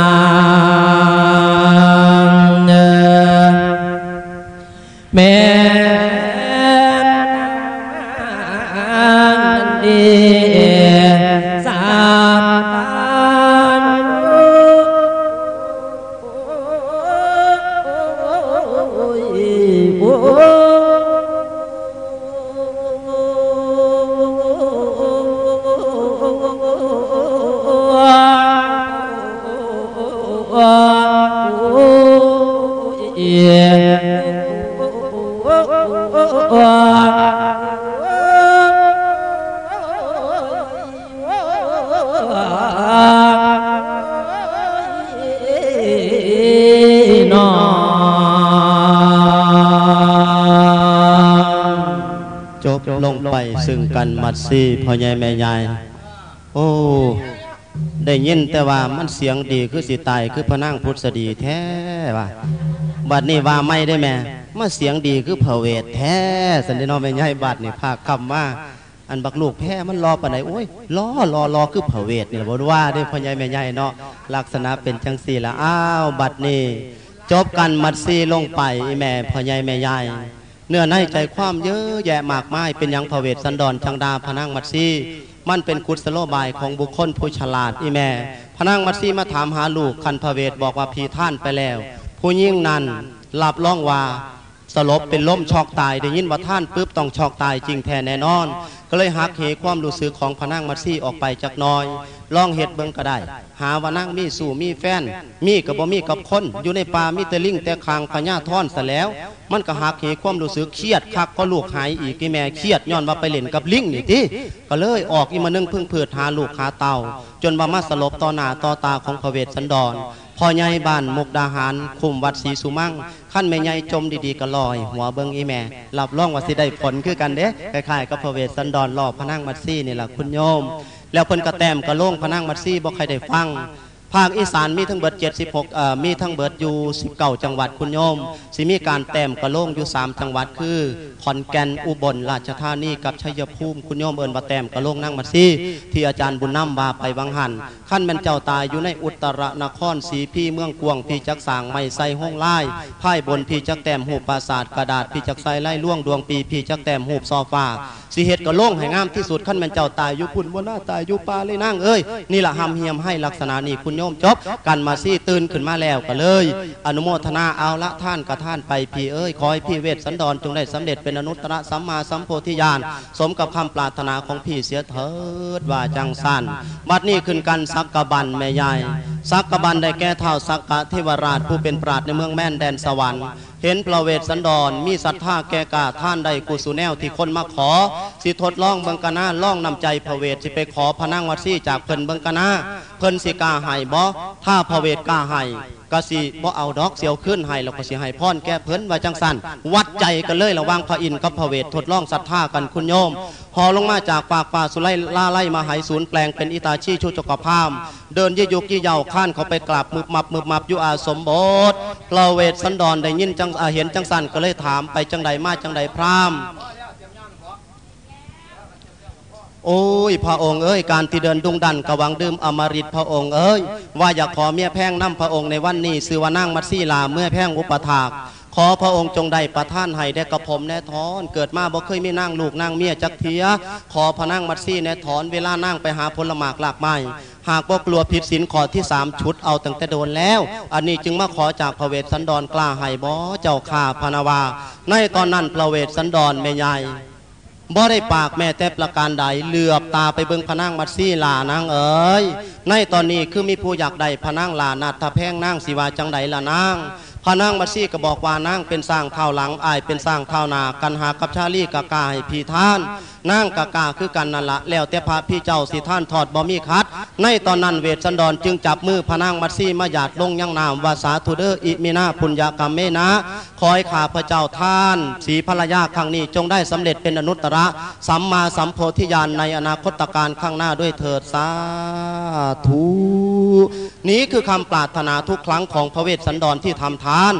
าแม่ดี มัดซี่พ่อใหญ่แม่ใหญ่โอ้ได้ยินแต่ว่ามันเสียงดีคือสิตายคือพระนางพุทธดีแท้ว่าบัดนี้ว่าไม่ได้แม่มาเสียงดีคือพระเวทแท้สันตินอแม่ใหญ่บัดนี่ภาคำว่าอันบักลูกแพ้มันรอปนไหนโอ้ยรอรอรอคือพระเวทนี่บ่รู้ว่าได้พ่อใหญ่แม่ใหญ่เนาะลักษณะเป็นจังสี่ละอ้าวบัดนี้จบกันมัดซีลงไปแม่พ่อใหญ่แม่ใหญ่ เนื้อในใจความเยอะแยะมากมาย เป็นยังพระเวทสันดรชังดาพนังมัดซีมันเป็นกุศโลบายของบุคคลผู้ฉลาดอีแม่พนังมัดซีมาถามหาลูกคันพระเวทบอกว่าพีท่านไปแล้ว ผู้ยิ่งนั้นรับล่องว่า สลบเป็นล้มช็อกตายได้ยินว่าท่านปุ๊บต้องช็อกตายจริงแท้แน่นอน ก็เลยหักเหความรู้สึกของพนังมัดซี่ออกไปจากน้อยลองเห็ดเบิงก็ได้ หาว่านั่งมีสู่มีแฟน มีกับบ่มีกับคนอยู่ในป่ามีแต่ลิงแต่คางพญาท่อนซะแล้ว มันก็หักเหความรู้สึกเครียดคักก็ลูกหายอีกที่แม่เครียดย้อนว่าไปเล่นกับลิงนี่ติก็เลยออกอีมานึงพึ่งเพิดหาลูกหาเต่าจนว่ามาสลบต่อหน้าต่อตาของพระเวสสันดร พ่อใหญ่บ้านมุกดาหาร คุมวัดศรีสุมั่งขั้นแม่ใหญ่จมดีๆก็ลอย หัวเบิงอีแม่รับรองว่าสิได้ผลคือกันเด้คล้ายๆกับพระเวสสันดรรอพนั่งมัดซี่นี่แหละคุณโยม แล้วเพิ่นกระแตมกระโล่งพนั่งมัดซี่บอกใครได้ฟัง ภาคอีสานมีทั้งเบิด 76มีทั้งเบิดอยู่ 19 จังหวัดคุณโยม สิมีการแต้มกระโล่งอยู่ 3 จังหวัดคือขอนแก่นอุบลราชธานีกับชัยภูมิคุณโยมเอิ้นว่าแต้มกระโล่งนั่งมัดซี่ที่อาจารย์บุญนำว่าไปวังหันขั้นแม่นเจ้าตายอยู่ในอุตรนครสีพี่เมืองกวงพี่จักสางไม่ใส่ห้องไล่พ่ายบนพี่จักแต้มหูปราสาทกระดาษพี่จักใส่ไล่ล่วงดวงปีพี่จักแต้มหูซอฟ้าสิเฮ็ดกระโล่งให้งามที่สุดขั้นแม่นเจ้าตายอยู่พุ่นบ่น่าตายอยู่ป่าเลยนั่งเอ้ยนี่แหละหำเฮียมให้ลักษณะนี้คุณโยมจบกันมาซี่ตื่นขึ้นมาแล้วก็เลย อนุโมทนาเอาละท่านกับท่านไปพี่เอ้ยคอยพี่เวทสันดรจงได้สำเร็จเป็นอนุตตรสัมมาสัมโพธิญาณสมกับคำปรารถนาของพี่เสียเถิดว่าจังสันบัดนี้ขึ้นกันสักกะบันแม่ใหญ่สักกะบันได้แก่เท่าสักกะเทวราชผู้เป็นปราดในเมืองแม่นแดนสวรรค์เห็นพระเวทสันดรมีศรัทธาแก่กาท่านใดกุสุแนวที่คนมาขอ สิทดล่องเบิงกนาล่องนำใจพระเวทสิไปขอพนังวัดซี่จากเพิ่นเบิงกนาเพิ่นสิกาหายบ่ถ้าพระเวทกาหายก็สิบ่เอาดอกเสียวขึ้นให้แล้วก็สิให้พรแก้เพิ่นว่าจังสันวัดใจกันเลยระว่างพระอินทร์กับพระเวททดลองศรัทธากันคุณโยมหอลงมาจากปากฟ้าสุไลล่าไล่มาหายศูนย์แปลงเป็นอิตาชีชุจกพามเดินยี่ยุกยี่เยาวข้านเขาไปกราบมึบมับมึบมับอยู่อาสมบสถ์พระเวทสันดรได้ยินจังเห็นจังสันก็เลยถามไปจังใดมาจังใดพราม โอ้ยพระองค์เอ้ยการที่เดินดุงดันกะวังดื่มอมฤตพระองค์เอ้ยว่าอยากขอเมียแพงน้ำพระองค์ในวันนี้ซื้อว่านั่งมัดซี่ลาเมื่อแพงอุปถากขอพระองค์จงได้ประท่านให้ได้กระผมแน่ทอนเกิดมาบ่เคยไมีนั่งลูกนั่งเมียจักเทีย ขอพระนั่งมัดซี่แน่ถอนเวลานั่งไปหาผลหมากหลากไม้หากบ่กลัวผิดศีลขอที่สามชุดเอาตั้งแต่โดนแล้ว อันนี้จึงมาขอจากพระเวทสันดรกล้าให้บ่เจ้าข้าพนาวา ในตอนนั้นพระเวทสันดรแม่ใหญ่ บ่ได้ปากแม่แต่ประการใดเหลือบตาไปเบิ่งพนังมัดซี่ลานางเอ๋ยในตอนนี้คือมีผู้อยากได้พนังลานาถแพงนางสิวาจังใดละนางพระนางมัดซี่ก็บอกว่านางเป็นสร้างเท่าหลังอายเป็นสร้างเท่านากันหากับชาลีกะกาให้พี่ท่านนางกะกาคือกันนั่นละแล้วแต่พระพี่เจ้าสิท่านถอดบ่มีคัด ในตอนนั้นเวทสันดรจึงจับมือพนางมัดซี่มาหยาดลงยังนามวาสาธุเดออิมินาปุญญากรรมเมนะขอให้ข้าพระเจ้าท่านสีภรรยาครั้งนี้จงได้สำเร็จเป็นอนุตตรสัมมาสัมโพธิญาณในอนาคตการข้างหน้าด้วยเถิดสาธุนี้คือคำปรารถนาทุกครั้งของพระเวสสันดรที่ทำทาน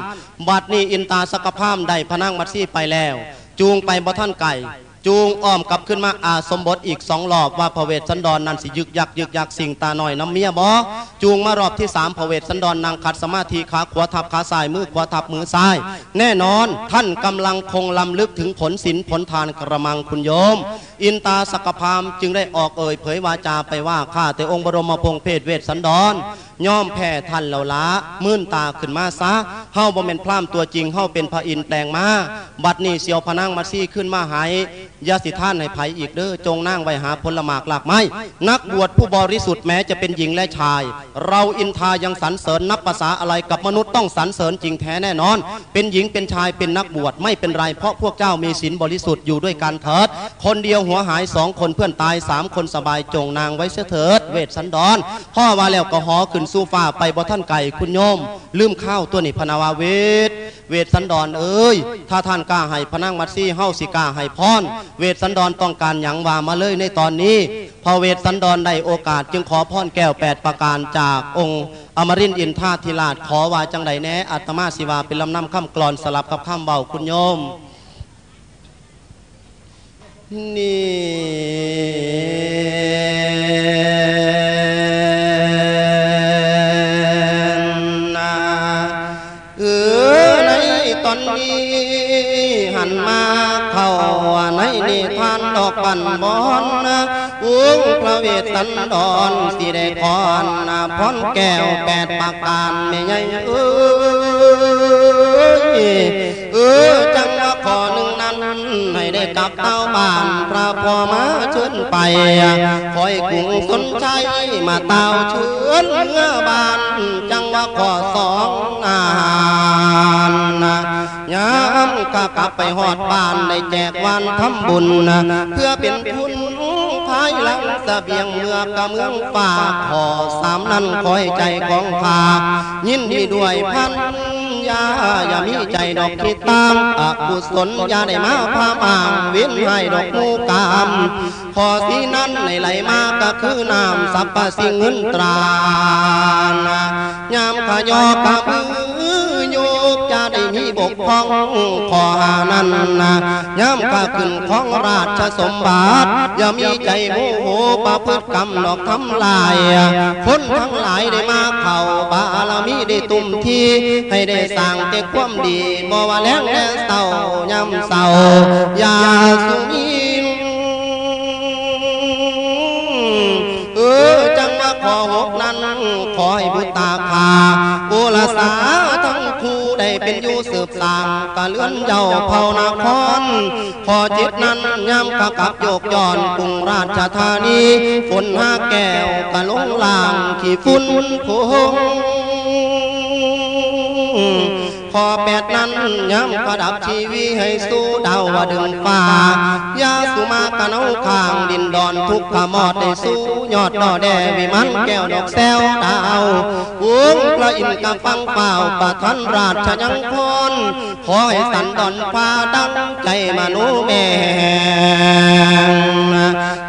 บัดนี้อินตาสกพามได้พนั่งมัดซี่ไปแล้ว จูงไปบ่ท่านไก่ จูงอ้อมกลับขึ้นมาอาสมบทอีกสองรอบว่าพระเวทสันดรนั้นสิยึกยักยึกยักสิ่งตาหน่อยน้ำเมียบอจูงมารอบที่สามพระเวทสันดรนางขัดสมาธิขาขวาทับขาซ้ายมือขวาทับมือซ้าย แน่นอนท่านกำลังคงลำลึกถึงผลศีลผลทานกระมังคุณโยม อินตาสกพามจึงได้ออกเอ่ยเผยวาจาไปว่าข้าแต่องค์บรมพงษ์เพศเวทสันดรย่อมแพ้ท่านเหล่าละมื่นตาขึ้นมาซะเฮาบ่แม่นพร่ำตัวจริงเฮาเป็นพระอินแปลงมาบัดนี้เสียวพนางมาซี่ขึ้นมาหายยาสิท่านให้ไผอีกเด้อจงนั่งไว้หาผลหมากหลากไม้นักบวชผู้บริสุทธิ์แม้จะเป็นหญิงและชาย เราอินทายังสรรเสริญนับภาษาอะไรกับมนุษย์ต้องสรรเสริญจริงแท้แน่นอน เป็นหญิงเป็นชายเป็นนักบวชไม่เป็นไรเพราะพวกเจ้ามีศีลบริสุทธิ์อยู่ด้วยกันเถิด คนเดียวหัวหายสองคนเพื่อนตายสามคนสบายจงนางไว้เสียเถิด เวทสันดรพ่อว่าแล้วก็หอขึ้นสู้ฟ้าไปบ่ท่านไก่คุณโยม ลืมข้าวตัวนี้พนาวาเวทเวทสันดรเอ้ยถ้าท่านกล้าให้พนังมัดซี่เฮาสิกล้าให้พรเวทสันดรต้องการหยังว่ามาเลยในตอนนี้ พอเวทสันดรได้โอกาสจึงขอพรแก้วแปดประการจากองค์อมรินอินทาธิราชขอว่าจังใดแน่อัตมาสิวาเป็นลำนำคำกลอนสลับกับคำเบาคุณโยมนี่เออในตอนนี้หันมา เข้าในนิทานดอกปันบอนวงพระเวทสันดอนสิได้พรพรแก้วแปดประการไม่ใหญ่เออเออจังละขอหนึ่งนั้น ให้ได้กลับเต้าบ้านพระพ่อมาเชิญไปคอยกรุงสนใจมาเต้าเชิญเมื่อบานจังว่าขอสองงานยามก็กลับไปหอดบ้านได้แจกวันทำบุญเพื่อเป็นทุนภายหลังเสบียงเมื่อกะเมืองฝากขอสามนั้นคอยใจของฝากยินดีด้วยพัน ยาอย่ามีใจดอกคิดตามอกุศลอย่าได้มาพามอ่างเว้นให้ดอกมูกามพอที่นั้นในไหลมาก็คือน้ำสัพพสิ่งเงินตรายามขยอกะมือ กพร่องขอหานั้นนะยามก็ขึ้นของราชสมบัติอย่ามีใจโมโหประพฤติกรรมดอกทำลายคนทั้งหลายได้มาเข้าบารมีได้ตุ่มทีให้ได้สร้างแต่ความดีบ่ว่าแล้งและเศร้ายามเศร้าอย่าสุมีเออจังว่าขอหกนั้นขอให้บุตาคาโอลสา ได้เป็นอยู่สืบสางกะเลื่อนเจ้าเผานครพอจิตนั้นย่ำกะกับโยกย้อนกรุงราชธานีฝนห้าแก้วกะลงลาง ขี้ฝุ่นผง พอแปดนั้นย้ำประดับชีวิให้สู้ดาวว่าดึงฟ้ายาสุมากะเนาข้างดินดอนทุกขมอดได้สู้ยอดดอแดวิมันแก้วดอกแซวดาววงพระอินทร์กะฟังเปล่าปะทันราชยังพรขอให้สันดอนฟ้าดังใจมนุแม่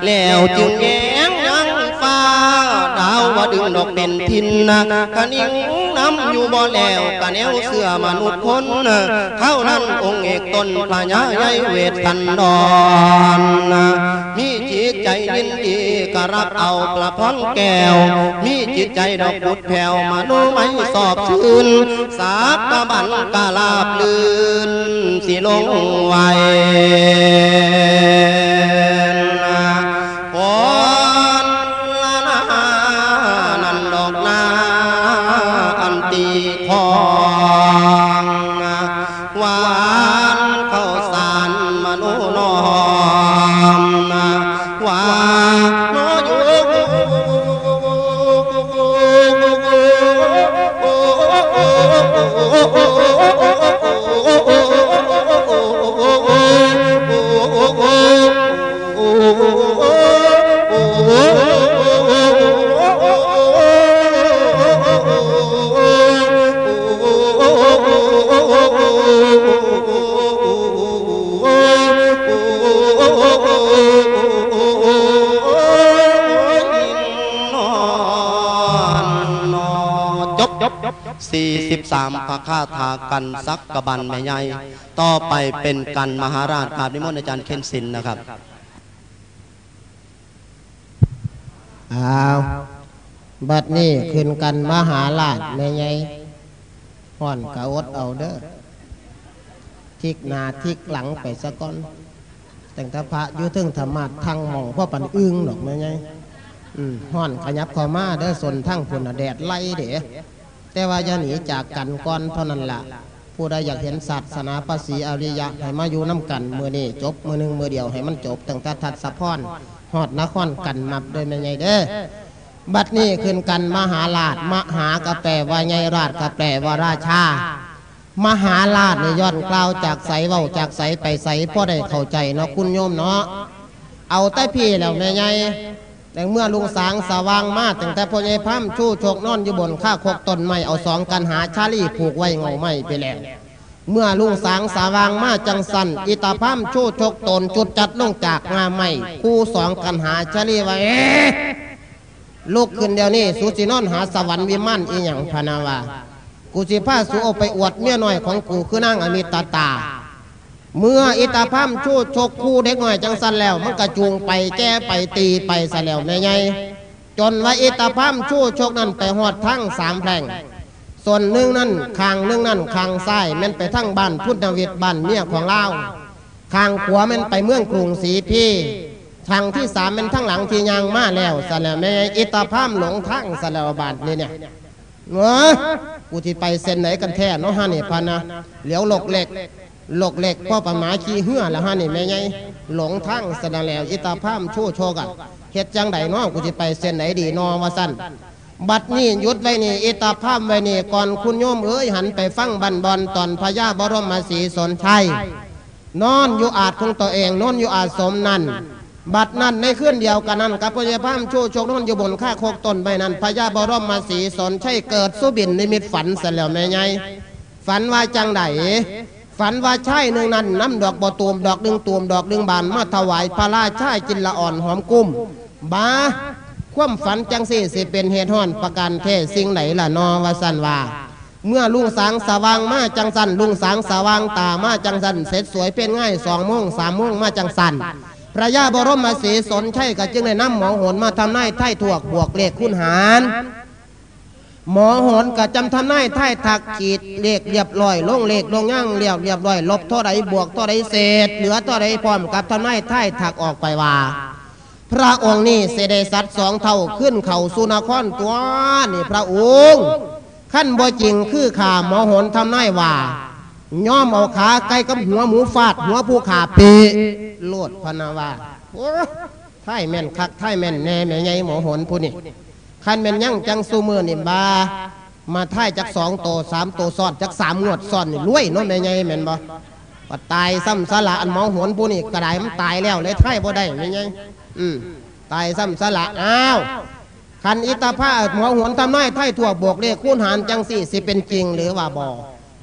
แล้วจึงแย้งยังฟ้าดาวว่าดึงดอกเป็นทินนะกะนิ่ง น้ำอยู่บ่แล้วกะแนวเสื้อมนุษย์คนเท่านั้นองค์เอกตนพระยาใหญ่เวทสันดรมีจิตใจยินดีกะรับเอากระพรแก้ว มีจิตใจดอกบุดแผ่วมโนไม่สอบชื่นสาบกะบันกะลาบลื่นสิลงไว จบจบสี่สิบสามพระคาถากันซักกะบันแม่ใหญ่ต่อไปเป็นกันมหาราชครับนิมนต์อาจารย์เคนสินนะครับอ้าวบัดนี้ขึ้นกันมหาราชแม่ไงห่อนกะอดเอาเด้อทิกนาทิกหลังไปสะก้อน แต่งแตะพระยุทึงธรรมะทางหมองพ่อปันอึ้งดอกแม่ไงอืมห่อนขยับข้ามาเด้อสนทั้งฝุ่นแดดไล่เด้ แต่ว่าอย่าหนีจากกันก่อนเท่านั้นล่ะผู้ใดอยากเห็นศาสนาภาษีอริยะให้มาอยู่น้ำกันมือนี้จบมือหนึ่งมือเดียวให้มันจบตั้งแต่ทัดสะพอนฮอดนครกันนับโดยแม่ไงเด้อบัดนี้ขึ้นกันมหาราชมหากระแปลว่าไงราชกระแปลว่าราชามหาราชเนี่ยย้อนกล่าวจากใสเว้าจากใสไปใสพ่อได้เข้าใจเนาะคุณโยมเนาะเอาแต่พี่แล้วแม่ไง แต่เมื่อลุงสางสว่างมาตั้งแต่พ่อใหญ่พัมชู้โชกนอนอยู่บนข้าคกต้นไม้เอาสองกันหาชาลีผูกไว้เงาไม้ไปแล้วเมื่อลุงสางสว่างมาจังสันอิตาพัมชู้โชกตนจุดจัดลงจากงาไม้คู่สองกันหาชาลีไว้ลูกขึ้นเดี๋ยวนี้สุสินอนหาสวรรค์วิมานอีหยังพนาวากูสิพาสูเอาไปอวดเมียน้อยของกูคือนางอมิตาตา เมื่ออิตาพัมชูชกคู่เด็กหน้อยจังสันแล้ว มันกระจูงไปแก้ไปตีไปซะแล้วแม่ไงจนว่าอิตาพัมชูชกนั้นไปหอดทั้งสามแพร่งส่วนหนึ่งนั่นคางหนึ่งนั่นคางซ้ายแม่นไปทั้งบ้านพุทธวิทย์บ้านเมียของเราข้างขวามันไปเมืองกรุงศรีพี่ทางที่สามมันทั้งหลังที่ยางมาแล้วสแล้วแม่อิตาพามหลงทางสแล้วบาทนี่เนี่ยเนอะกูที่ไปเส้นไหนกันแท้เนาะฮะนี่พันนะเหลียวหลกเหล็ก หลกเหล็กพ่อปะหมาขี้เหื่อล้วฮะนี่แม่ไงหลงทางสแล้วอิตาพามชั่วโชกันเฮ็ดจังใดเนาะกูที่ไปเส้นไหนดีนอว่าสั้นบัดนี้ยุดไว้นี่อิตาภาพไว้นี่ก่อนคุณโยมเอ้ยหันไปฟังบันบอลตอนพญาบรมศรีสนชัยนอนอยู่อาจของตัวเองนอนอยู่อาจสมนั่นบัดนั้นในเคลื่อนเดียวกันนั้นกับพญาพามชูชกนอนอยู่บนข้าโคกตนใบนั้นพญาบรมศรีสนชัยเกิดสุบินนิมิตฝันเสร็จแล้วแม่ไงฝันว่าจังได ฝันว่าใชายหนึ่งนั้นน้ำดอกบอตูมดอกหนึ่งตูมดอกหนึ่งบานมาถวายพระราชาจินละอ่อนหอมกุ้มบาความฝันจังสี่สิเป็นเหตุห้อนประการเทศสิ่งไหนล่ะนอวสันว่าเมื่อลุงสางสว่างมาจังสันลุงสางสว่างตามาจังสันเสร็จสวยเป็นง่ายสองโมงสามโมงมาจังสันพระยาบรมศรีสนใช่ก็จึงได้ำหมอโหนมาทำนายไถ่ถวกบวกเลขคุณหาร หมอโหนก็จำทำนายไถ่ถักขีดเลขเรียบร้อยลงเลขลงย่างเรียบเรียบร้อยลบเท่าใดบวกเท่าใดเศษ เหลือเท่าใดพร้อมกับทำนายไถ่ถักออกไปว่า พระองค์นี่เสด็จสัตว์สองเท่าขึ้นเข่าสุนครตัวนี่พระองค์ขั้นบ่จริงคือข่าหมอหนทำนายว่าย่อมเอาขาไก่กับหัวหมูฟาดหัวผู้ขาปีโลดพนาว่าไทยแม่นคักไทยแม่นแน่แม่ใหญ่หมอหนผู้นี่ ขันแม่นยั่งจังสูมือนี่บามาไทยจักสองโตสามโตซ้อนจักสามงวดซ้อนนี่รวยเน้องแม่ใหญ่แม่นบ่ว่าตายซ้ำสละอันหมอหนผู้นี่กระไดมันตายแล้วเลยไทยบ่ได้แม่ใหญ่อืมตายซ้ำสละอ้าวคันอิตาภาหมอหวนทำน้อยไทยทั่วบวกเลขคูณหารจังสี่สิเป็นจริงหรือว่าบอ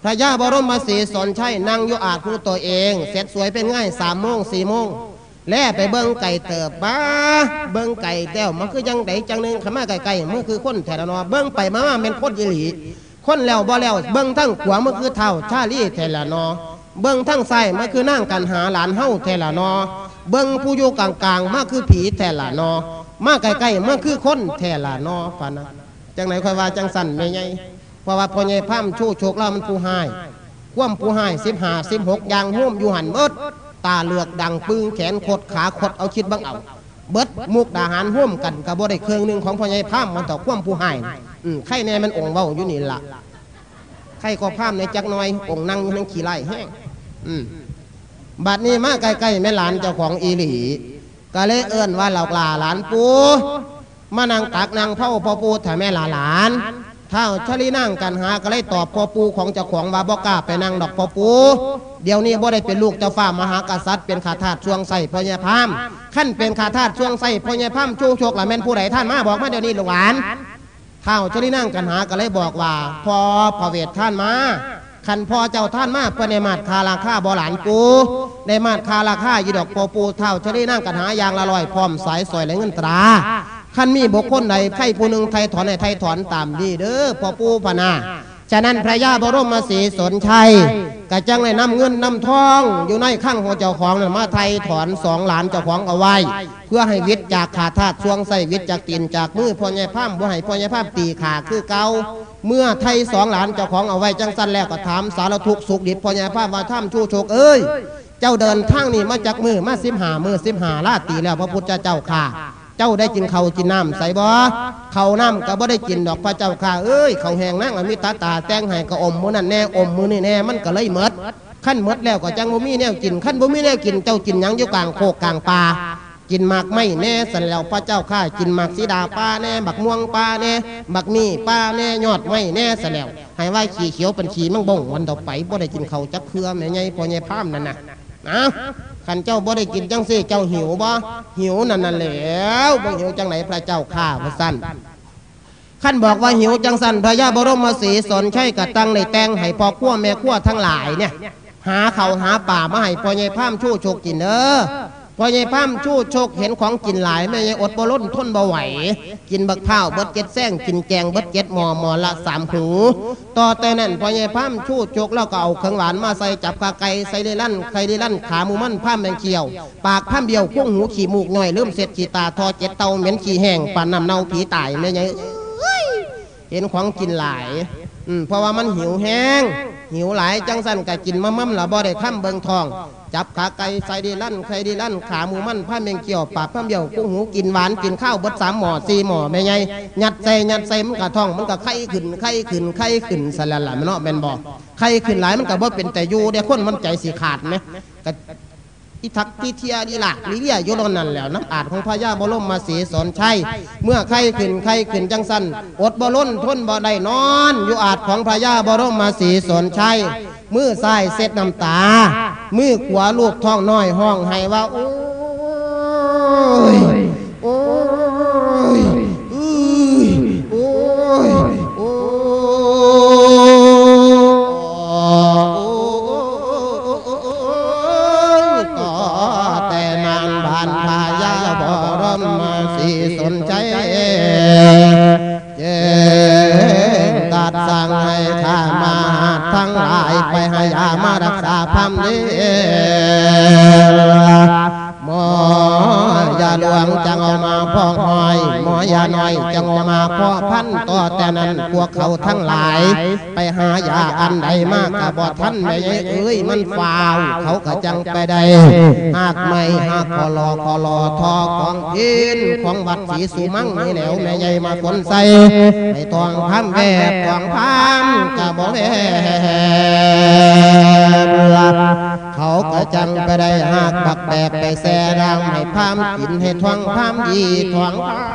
พระยาบรมศรีสนชัยนั่งอยู่อาจผู้ตัวเอง เสร็จสวยเป็นง่ายสามโมงสี่โมง แล่ไปเบิ้งไก่เติบบ้าเบิ้งไก่แต้วมันคือยังไดจังหนึ่งขม่าไก่ไก่มันคือคนแถละนอเบิ้งไปมามาเป็นคนยีหลี คนแล้วบ่แล้วเบิ้งทั้งขวามันคือเท่าชาลีแถละนอ เบิ้งทั้งซ้ายมันคือนั่งกันหาหลานเฮาแถละนอ เบิ้งผู้อยู่กลางๆมาคือผีแท่ละนอ มาใกล้ๆมาคือคนแท่ละนอพะนะจังไหนค่อยว่าจังสั่นไม่ไงเพราะว่าพอใหญ่พามชู้โชคเล่ามันผู้หายคว่ำผู้หายสิบห้าสิบหกยางห่วมอยู่หันเบิด ตาเลือกดังปึงแขนขดขาขดเอาคิดบังเอาเบิดมุกดาหารห่วมกันกับบ่ได้เครื่องหนึ่งของพ่อใหญ่พามมันต่อคว่ำผู้หายไข่แน่มันองค์เว้าอยู่นี่ละไข่ก็พามในจักหน้อยองค์นั่งอยู่นั่งขี่ไล่แห้งบัดนี้มาใกล้ๆแม่หลานเจ้าของอีหลี ก็เลยเอื้อนว่าเหล่ากลาหลานปูมานั่งตักนั่งเผาพ่อปูถ่าแม่หลาหลาน เท่าชลีนั่งกันหาก็เลยตอบพ่อปูของเจ้าของว่าบอกล้าไปนั่งดอกพ่อปู เดี๋ยวนี้บ่ได้เป็นลูกเจ้าฟ้ามหากษัตริย์เป็นข้าทาสช่วงใส่พ่อใหญ่พามขั้นเป็นข้าทาสช่วงใส่พ่อใหญ่พามชูโชคละแม่นผู้ใดท่านมาบอกมาเดี๋ยวนี้ลูกหลานเท่าชลีนั่งกันหาก็เลยบอกว่าพอพระเวทท่านมาขันพอเจ้าท่านมาเพื่อในมาดคาราคาบอหลานปูในมาดคาราคายีดอกปอปูเท่าชลีนั่งกันหายางละลอยพร้อมสายสอยและเงินตรา ขันมีบุคคลใดใครผู้หนึ่งไทยถอนในไทยถอนตามดีเด้อพอปูพนาฉะนั้นพระยาบรมศรีสนชัยกะจังเลยนำเงินน้ำทอง อยู่ในข้างของเจ้าของนั่นมาไทยถอนสองหลานเจ้าของเอาไว้ เพื่อให้วิทย์จากขาทาสช่วงใส่วิทย์จากตีนจากมือพ่อใหญ่พามบ่ให้พ่อใหญ่พามตีขาคือเก่าเมื่อไทยสองหลานเจ้าของเอาไว้จังสั้นแล้วก็ถามสารทุกสุขดิบพ่อใหญ่พามว่าถ้ำชูโชคเอ้ย เจ้าเดินทางนี่มาจากมือมาสิบหามือสิบหาลาตีแล้วพระพุทธเจ้าค่ะ เจ้าได้กินเขากินน้ำใส่บ่เขาน้ำก็บ่ได้กินดอกพระเจ้าค่ะเอ้ยเขาแหงนั่งอมิตาตาแตงให้ก็อมมือนั่นแน่อมมือนี่แน่มันก็เลยหมดขั้นหมดแล้วก็จังบ่มีแนวกินขั้นบ่มีแนวกินเจ้ากินยังอยู่กลางโคกกลางป่ากินหมากไม่แน่สันแล้วพระเจ้าข้ากินหมากสีดาป้าแน่บักม่วงป้าแน่บักมีป้าแน่ยอดไม่แน่สันแล้วให้ว่าขี่เขียวเป็นขี่มังบ่งวันต่อไปบ่ได้กินเขาจักเครือแม่ใหญ่พ่อใหญ่พามนั่นน่ะนะ ขันเจ้าบ่ได้กินจังซี่เจ้าหิวบ่หิวนั่นน่ะแล้วบ่หิวจังไหนพระเจ้าข้าว่าสั้นขั้นบอกว่าหิวจังสันพระยาบรมศรีสนใช่กะตั้งในแตงให้พอขั้วแม่ขั้วทั้งหลายเนี่ย หาเขาหาป่ามาให้พอใหญ่พามชู้โชกินเด้อ พ่อใหญ่พามชู้โชคเห็นของกินหลายแม่ใหญ่อดบล้นทนบ่ไหว กินบักข้าวเบิดเจ็ดแซงกินแกงเบิดเจ็ดหมอหมอละสามหูต่อแต่นั้นพ่อใหญ่พามชู้โชคแล้วก็เอาเครื่องหวานมาใส่จับขาไก่ใส่ได้ลั่นใครได้ลั่นขาหมูมันพามแมงเขียว ปากพามเบี้ยวคุ้งหูขี่มูกหน่อยเริ่มเสร็จขี่ตาทอเจ็ดเตาเหม็นขี่แห้งปานนำเน่าผีตายแม่ใหญ่เห็นของกินหลาย อืมเพราะว่ามันหิวแห้ง หิวหลายจังสันก็กินมะม่ำละบ่ได้ค้ำเบิงทอง จับขาไก่ใส่ดีลั่นใครดีลั่น ขาหมูมันผ้าเมงเกี่ยวปากผ้าเบี้ยวกุ้งหูกินหวานกินข้าวบดสามหมอสี่หม้อแม่ไงยัดใส่ยัดใส่มันกะท่องมันก็ไข่ขึ้นไข่ขึ้นไข่ขึ้นสลัดละแม่นเนาะแมนบ่ไข่ขึ้นหลายมันก็บ่เป็นแต่ยูเดี๋ยวคนมันใจสิขาดไหมก็อิ ทักที่เทียดีละลิเลียโยรนนั่นแล้วน้ำอาจของพญาบรมมาสีสอนชัยเมื่อใครขึ้นใครขึ้นจังสันอดบ่ล้นทนบ่ได้นอนอยู่อาจของพญาบรมมาสีสอนชัยมือซ้ายเซ็ดน้ำตา มือขวาลูกท้องน้อยห้องให้ว่าโอ้ย ทั้งหลาย ไปหายาอันใดมากกะบ่ท่านไม่ใช่เอ้ยมันฟาวเขาก็จังไปได้หากไม่หากคอรอคอรอทอของพินของวัดศรีสุมั่งนี่แหล้วแม่ใหญ่มาฝนใส่ไปตองพามแบบตองพามกะบ่แม่เขาก็จังไปได้หากบักแบกไปแซ่ดังให้พามกินให้ทวงพามดีทวงพาม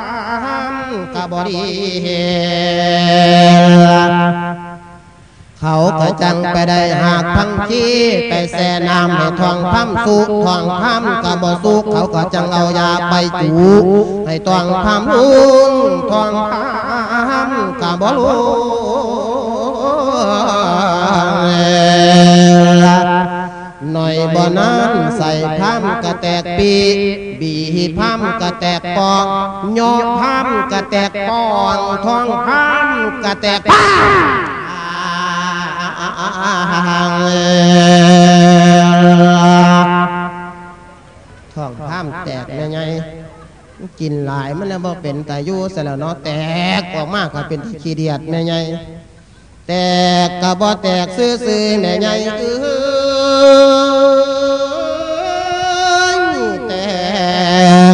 กะบ่ดีเขาก็จังไปได้หากพังขี้ไปแซ่น้ำให้ทองพัมสุทองพัมกะบ่สุกเขาก็จังเอายาไปจูให้ทองพัมลุงทองพัมกะบ่ลุ หน่อยบ่นั้นใส่พัมกะแตกปี บีพัมกะแตกปองยอพัมกะแตกปองทองพัมกะแตกป้าท้องข้ามแตกแม่ไงกินหลายมันแล้วบ่เป็นแต่ยู่ซะแล้วเนาะแตกออกมากก็เป็นที่ขี้เดียดแม่ไงแตกก็บ่แตกซื่อๆแม่ไงเอ้ย แต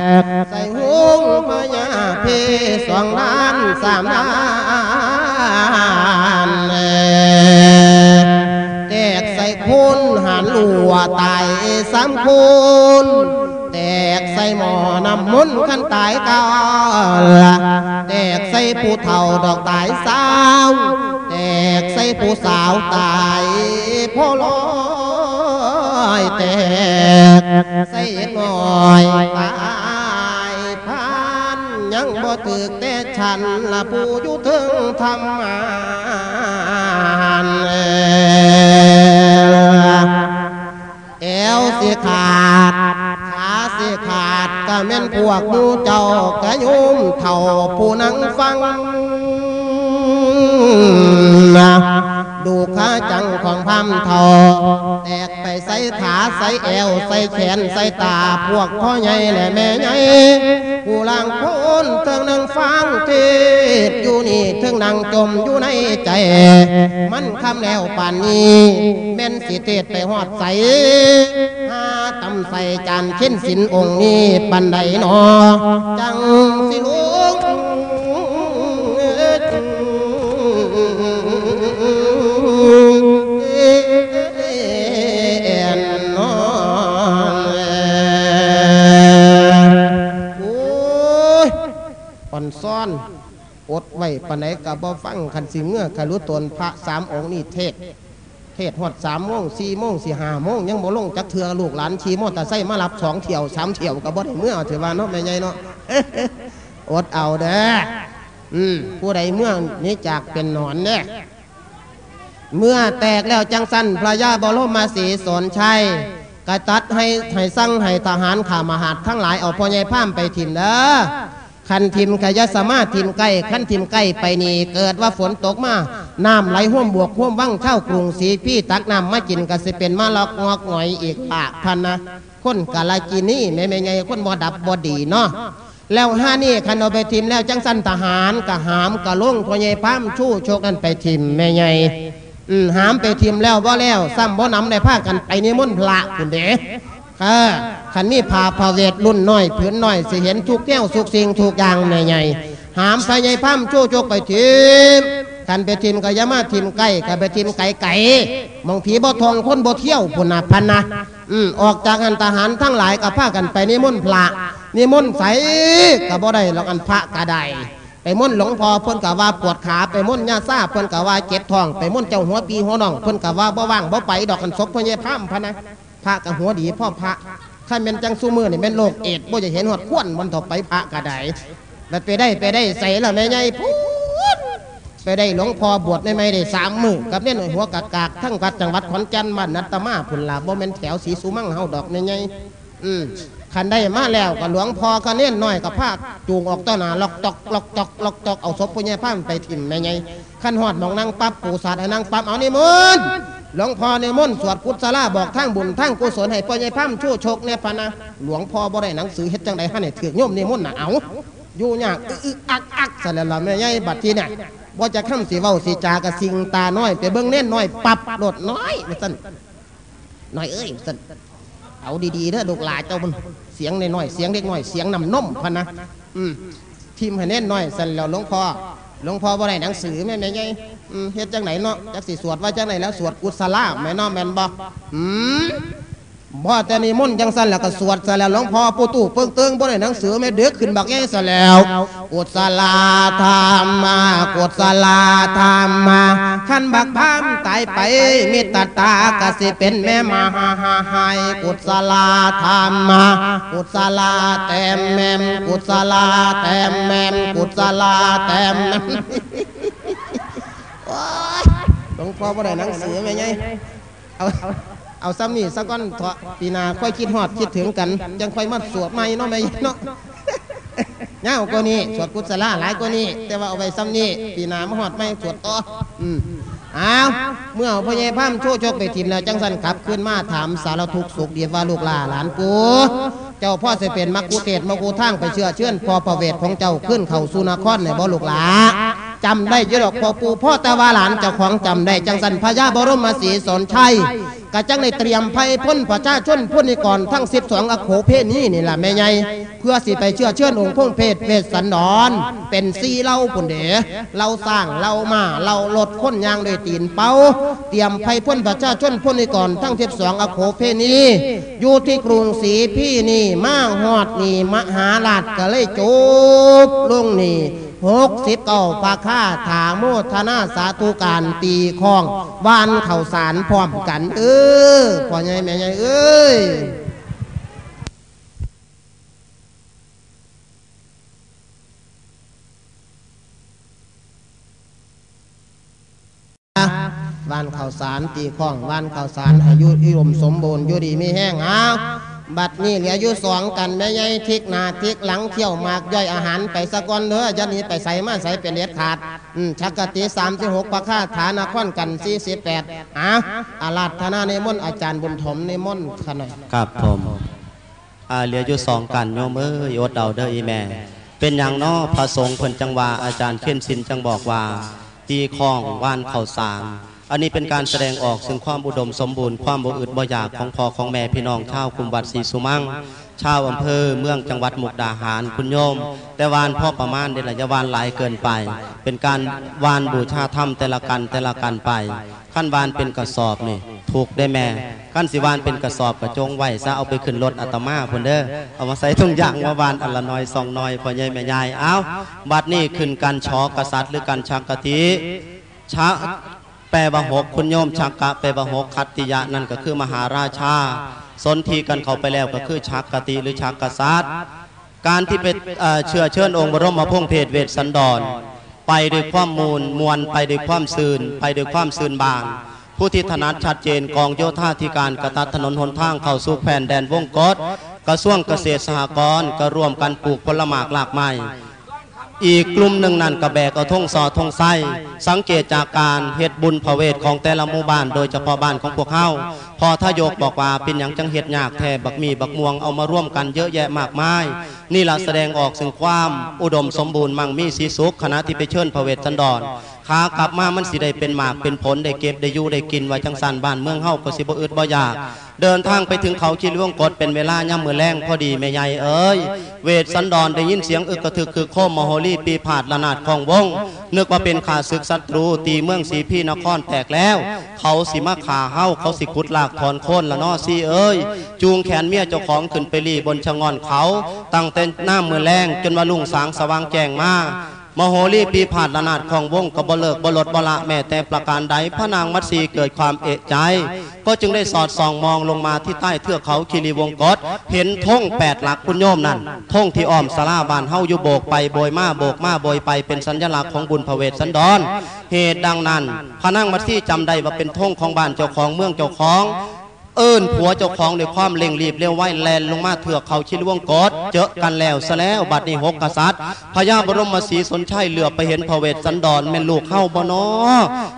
กใส่หุงพญาเพสองล้านสามล้านแตกใส่คุณหันลัวตายสามคุณแตกใส่หมอนำมุนขันตายกาละแตกใส่ผู้เฒ่าดอกตายสาวแตกใส่ผู้สาวตายพ่อลอ กใส่หน่อยตายพันยังบ่ตึกแต่ฉันละผู้อยู่ถึงทำงานเอวสิขาดขาสิขาดก็แม่นพวกหมูเจ้ากระยุมเท่าผู้นั่งฟัง ดูขาจังของพามทอ แตกไปใส่ขาใส่แอวใส่แขนใส่ตาพวกพ่อใหญ่และแม่ใหญ่ผู้ล่างโคนเทิงนังฟังเทศอยู่นี่เทิงนังจมอยู่ในใจ มันคำแล้วป่านนี้แม่นสิเทศไปหอดใสหาตำใส่จานเช่นสินองค์นี้ปันใดหนอ จังสิลุก ซ่อนอดไว้ปนไหนกับบ่ฟังคันสิเมื่อคารุตนพระสามองค์นี่เทศ เทศหอดสามโมงสี่โมงสี่ห้าโมงยังบ่ลงจักเทือลูกหลานขี่มอตอร์ไซค์มารับสองเที่ยวสามเที่ยวกับบ่ได้เมื่อเถือว่าเนาะแม่ใหญ่เนาะอดเอาเด้ออืมผู้ใดเมื่อนี้จากเป็นหนอนเนี่ยเมื่อแตกแล้วจังสันพระยาบรมมาสีสนชัยกระตัดให้ให้สั่งให้ทหารขามหาดทั้งหลายเอาพ่อใหญ่พามไปทิมเด้อ คันทิมกยสามารถทิมใกล้คันทิมใกล้ไปนี่เกิดว่าฝนตกมาน้ำไหลห่วมบวกห่วมว่างเข้ากรุงศรีพี่ตักน้ำมากินก็สิเป็นมาลอกงอกหงอยอีกปากพันนะคนกาลากินี่แม่แม่ไงคนบ่ดับบ่ดีเนาะแล้วห้านี่คันเอาไปทิมแล้วจังสันทหารกะหามกะลุงพอใหญ่พามชู้โชคนั้นไปทิมแม่ใหญ่อืมหามไปทิมแล้วบ่แล้วซ้ำบ่นำได้ากันไปนิมนต์พระคุณเด้ ค่ะขันมีพาพาเวทรุ่นน้อยผืนน้อยสิเห็นทุกแก้วสุกสิ่งทุกอย่างใหญ่ๆหามไปใหญ่พั่มโจโจกไปทิมขันไปทิมก็ยามาทิมใกล้ขันไปทิมไก่ไก่มองผีบ่ทองคนบ่เที่ยวพุนน่ะพันนะอืมออกจากอันทหารทั้งหลายก็พากันไปนิมนต์พระนิมนต์ใสก็บ่ได้หรอกอันพระก็ได้ไปมุ่นหลวงพ่อเพิ่นกะว่าปวดขาไปมุ่นยาซาเพิ่นกะว่าเจ็บท้อง ไปมุ่นเจ้าหัวปีหัวน้องเพิ่นกะว่าบ่ว่างบ่ไปดอกกันศพพ่อใหญ่พามพะนะ พระกะหัวดีพ่อพระถ้าแม่นจังซุมือนี่แม่นโรคเอดส์บ่จะเห็นหอดควนมันต่อไปพระกะได้แล้วไปได้ไปได้ใส่แล้วแม่ใหญ่พูดไปได้หลวงพ่อบวชในไม่ได้สามมือกับเนี่ยหัวกากากทั้งวัดจังหวัดขอนแก่นบ้านนัตตมาพุ่นลาบ่แม่นแถวสีสุมั่งเฮาดอกแม่ใหญ่อืมขันได้มาแล้วก็หลวงพ่อก็เน้นน้อยกับภาคจูงออกต้นหนาล็อกตอกล็อกตอกล็อกตอกเอาศพปุญญาพามไปถิ่มแม่ไง ขันหอดมองนั่งปั๊บปูศาสตร์ให้นั่งปั๊บเอานี่มนต์หลวงพ่อในมนสวดกุศลาบอกทั้งบุญทั้งกุศลให้ปุญญาพามชั่วโชคเนี่ยพะนะหลวงพ่อบ่ได้หนังสือเฮ็ดจังใดให้ถือโยมในมนน่ะเอาอยู่ยากอึกอักอักสแล้วล่ะแม่ใหญ่บัดทีเนี่ยบ่จะค้ำสีเว้าสีจากระสิงตาน้อยไปเบิ่งเน้นน้อยปับโดดน้อยว่าซั่นน้อยเอ้ยว่าซั่นเอาดีๆเด้อลูกหลานเจ้ามันเสียงน้อยๆเสียงเล็กน้อยเสียงนำนมพันะอืมทีมให้แน่นน้อยสั่นแล้วหลวงพ่อ หลวงพ่อบ่ได้หนังสือแม่นแม่ไงเฮ็ดจังไหนเนาะจักสิสวดว่าจังไหนแล้วสวดกุศลาแม่เนาะแม่นบ่อืม บ่แต่นี่มนต์จังสันแล้วก็สวดซะแล้วหลวงพ่อปู่ตู่เปิ้งเติงบ่ได้หนังสือแม่เด็กขึ้นบักแง่ซะแล้วกุศลาธรรมากุศลาธรรมาขันบักพามตายไปมิตรตากะสิเป็นแม่มาหาหายกุศลาธรรมากุศลาแต้มแมมกุศลาแต้มแมมกุศลาแต้มแมมหลวงพ่อบ่ได้หนังสือแม่ไงเอา เอาซ้ำนี่สักก้อนเถอะปีหนาค่อยคิดฮอดคิดถึงกันยังค่อยมาสวดใหม่เนาะแม่เนาะเงาวกว่านี้สวดกุศลาหลายกว่านี้แต่ว่าเอาไปซ้ำนี่ปีหนามาฮอดไม่สวดต่ออืมอ้าวเมื่อพ่อใหญ่พามโชว์โชคไปทีมแล้วจังสันขับขึ้นมาถามสารทุกข์สุขเดียดว่าลูกหลาหลานกูเจ้าพ่อจะเป็นมักกุเทศมักกุทางไปเชื่อเชื่อนพอประเวทของเจ้าขึ้นเข่าสุนครในบ่ลูกหลา จำได้อยี่ดอกพ่อปู่พ่อแต่ว่าหลานเจ้าของจำได้จังสันพญาบรมศรีสนชัยกะจังในเตรียมไพ่พ้นประชาชนพ้นในก่อนทั้งสิบสองอโขเพศนี้นี่แหละแม่ใหญ่เพื่อสิไปเชื่อเชื่อองค์พงเพศเวสสันดรเป็นซีเล่าปุ่นเด๋เราสร้างเรามาเราลดค้นยางโดวยตีนเป้า เตรียมไพ่พ้นประชาชนพ้นในก่อนทั้งสิบสองอโขเพศนี้ อยู่ที่กรุงศรีพี่นี่มาฮอดนี่มหาราชก็เลยจบลงนี่ หกสิบเก้าปาค่าถาโมทนาสาธุการตีคองวานเข่าสารพร้อมกัน เออพ่อใหญ่แม่ใหญ่เอ้ยวานข่าวสารตีข้องวานข่าวสารอายุอิรมสมบูรณ์ยูดีไมีแห้งอ้าว บัดนี้เหลืออยู่สองกันแม่ใหญ่ทิกนาทิกหลังเที่ยวมากย่อยอาหารไปสะก่อนเด้อยันนี้ไปใส่มาใส่เป็นเลียดขาดอืมชักกติสามสิบหกประค่าฐานครกันสี่สิบแปดอ้าวอาลาธนาในมนอาจารย์บุญถมในมนขน่อยครับผมอ่าเหลืออยู่สองกันโยมเอ้ยอดเอาเด้ออีแม่ เป็นอย่างน้อพระสงฆ์เพิ่นจังว่าอาจารย์เพี้ยนสินจังบอกว่าตีข้องว่านเข่าสาร อันนี้เป็นการแสดงออกซึ่งความอุดมสมบูรณ์ความบ่อึดบ่อยากของพ่อของแม่พี่น้องชาวคุมวัดศรีสุมังชาวอำเภอเมืองจังหวัดมุกดาหารคุณโยม แต่วานพ่อประมาณเดลยาวานหลายเกินไป เป็นการวานบูชาธรรมแต่ละกันแต่ละกันไป ขั้นวานเป็นกระสอบนี่ถูกได้แม่ขั้นสิวานเป็นกระสอบกระจงไหวซะเอาไปขึ้นรถอัตมาพุ่นเด้อเอามาใส่ถุงยางว่าวานอันละน้อยสองน้อยพ่อใหญ่แม่ใหญ่เอาบัดนี้ขึ้นการชอกษัตริย์หรือการชักกะทิชะแปลว่าหกคุณโยมชักกะแปลว่าหกคัตติยะนั่นก็คือมหาราชา สนทีกันเข้าไปแล้วก็คือชักกะติหรือชักกษัตริย์การที่ไปเอ่อเชื่อเชิญองค์บรมมาพงเพศเวทสันดร ไปด้วยความมูลมวลไปด้วยความซืนไปด้วยความซืนบานผู้ที่ถนัดชัดเจนกองโยธาธิการกระตัดถนนหนทางเข้าสู่แผ่นแดนวงกฏกระทรวงเกษตรสหกรณ์ก็ร่วมกันปลูกผลหมากหลากไม้ อีกกลุ่มหนึ่งนั่นกระแบกเอาธงสอทงไส้สังเกตจากการเฮ็ดบุญพระเวทของแต่ละหมู่บ้านโดยเฉพาะบ้านของพวกเขาพอทายกบอกว่าเป็นอย่างจังเฮ็ดยากแท่บักมีบักม่วงเอามาร่วมกันเยอะแยะมากมาย นี่ละแสดงออกถึงความอุดมสมบูรณ์มั่งมีสีสุขขณะที่ไปเชิญพระเวทสันดร ขากลับมามันสิได้เป็นหมากเป็นผลได้เก็บได้อยู่ได้กินไว้จังสันบ้านเมืองเฮาก็สิบ่อึดบ่อยาก เดินทางไปถึงเขาคิดล่วงกดเป็นเวลาย่ำมือแรงพอดีแม่ใหญ่เอ้ยเวทสันดอนได้ยินเสียงอึกกระทึกคือโคมมโหรีปีผาดระนาดของวงนึกว่าเป็นขาศึกศัตรูตีเมืองสีพี่นครแตกแล้ว เขาสิมาขาเฮาเขาสิขุดลากถอนโค่นละนอซีเอ้ยจูงแขนเมียเจ้าของขึ้นไปรีบนชะงอนเขา ตั้งแต่หน้ามือแรงจนว่าลุงสางสว่างแจ้งมา มโหรีปีผาดระนาดของวงกบเลิกบลดบละแม่แต่ประการใดพระนางมัตสีเกิดความเอะใจ ก็จึงได้สอดส่องมองลงมาที่ใต้เทือกเขาคีรีวงกฏเห็นธงแปดหลักคุณโยมนั่นธงที่อ้อมสาราบานเฮาอยู่โบกไปโบยมาโบกมาโบยไปเป็นสัญลักษณ์ของบุญพระเวทสันดรเหตุดังนั้นพระนางมัตสีจำได้ว่าเป็นธงของบ้านเจ้าของเมืองเจ้าของ เอิ้นผัวเจ้าของด้วยความเร่งรีบเร็วไวแลนลงมาเถือกเขาชิลวงกอดเจอกันแล้วซะแล้วบัดนี้หกกษัตริย์พญาบรมศรีสนชัยเหลือไปเห็นพระเวทสันดรแม่นลูกเข้าบ่นอ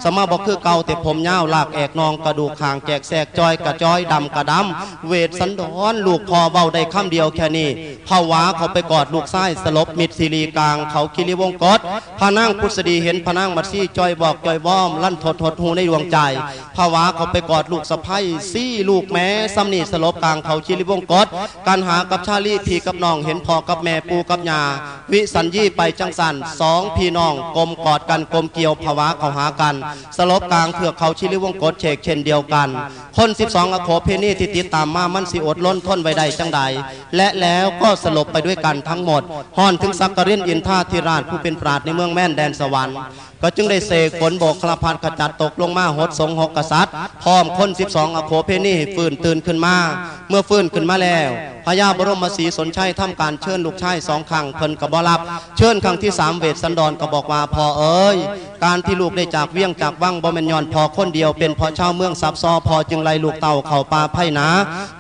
สมาบอกคือเก่าแต่ผมยาวลากแอกนองกระดูกคางแจกแสกจอยกระจอยดำกระดำเวทสันดรลูกพอเบาได้คำเดียวแค่นี้ภาวะเขาไปกอดลูกไส้สลบมิดซีรีกลางเขาคิริวงกอดพระนางพุทธดีเห็นพระนางมัดซี่จอยบอกจอยว้อมลั่นทดทดหูในดวงใจภาวะเขาไปกอดลูกสะพ้ายซี่ลูกแม้ซ้ำนี่สลบกลางเขาชิริวงกฏการหากับชาลีพี่กับน้องเห็นพ่อกับแม่ปูกับยาวิสัญญีไปจังสันสองพี่น้องกลมกอดกันกลมเกี่ยวภาวะเขาหากัน สลบกลางเถือกเขาชิริวงกฏเชกเช่นเดียวกัน คน 12 อโคเพนี่ที่ติดตามมามันสิอดล้นทนไว้ได้จังใด และแล้วก็สลบไปด้วยกันทั้งหมดห่อนถึงสักกะเรียนอินท่าธิราชผู้เป็นปราดในเมืองแม่นแดนสวรรค์ก็จึงได้เสกฝนโบกคลพัดขจัดตกลงมาหดสงหกกษัตริย์พร้อมคน 12 อโคเพนี่ฟื้นตื่นขึ้นมา เมื่อฟื้นขึ้นมาแล้ว พญาบรมศรีสนชัยทำการเชิญลูกชายสองครั้งเพิ่นกระบอรับเชิญครั้งที่สามเวทสันดรก็บอกว่าพอเอ้ยการที่ลูกได้จากเวียงจากวังบ่แมนยอนพอคนเดียวเป็นพอชาวเมืองซับซอพอจึงไล่ลูกเต่าเข้าป่าไผ่นา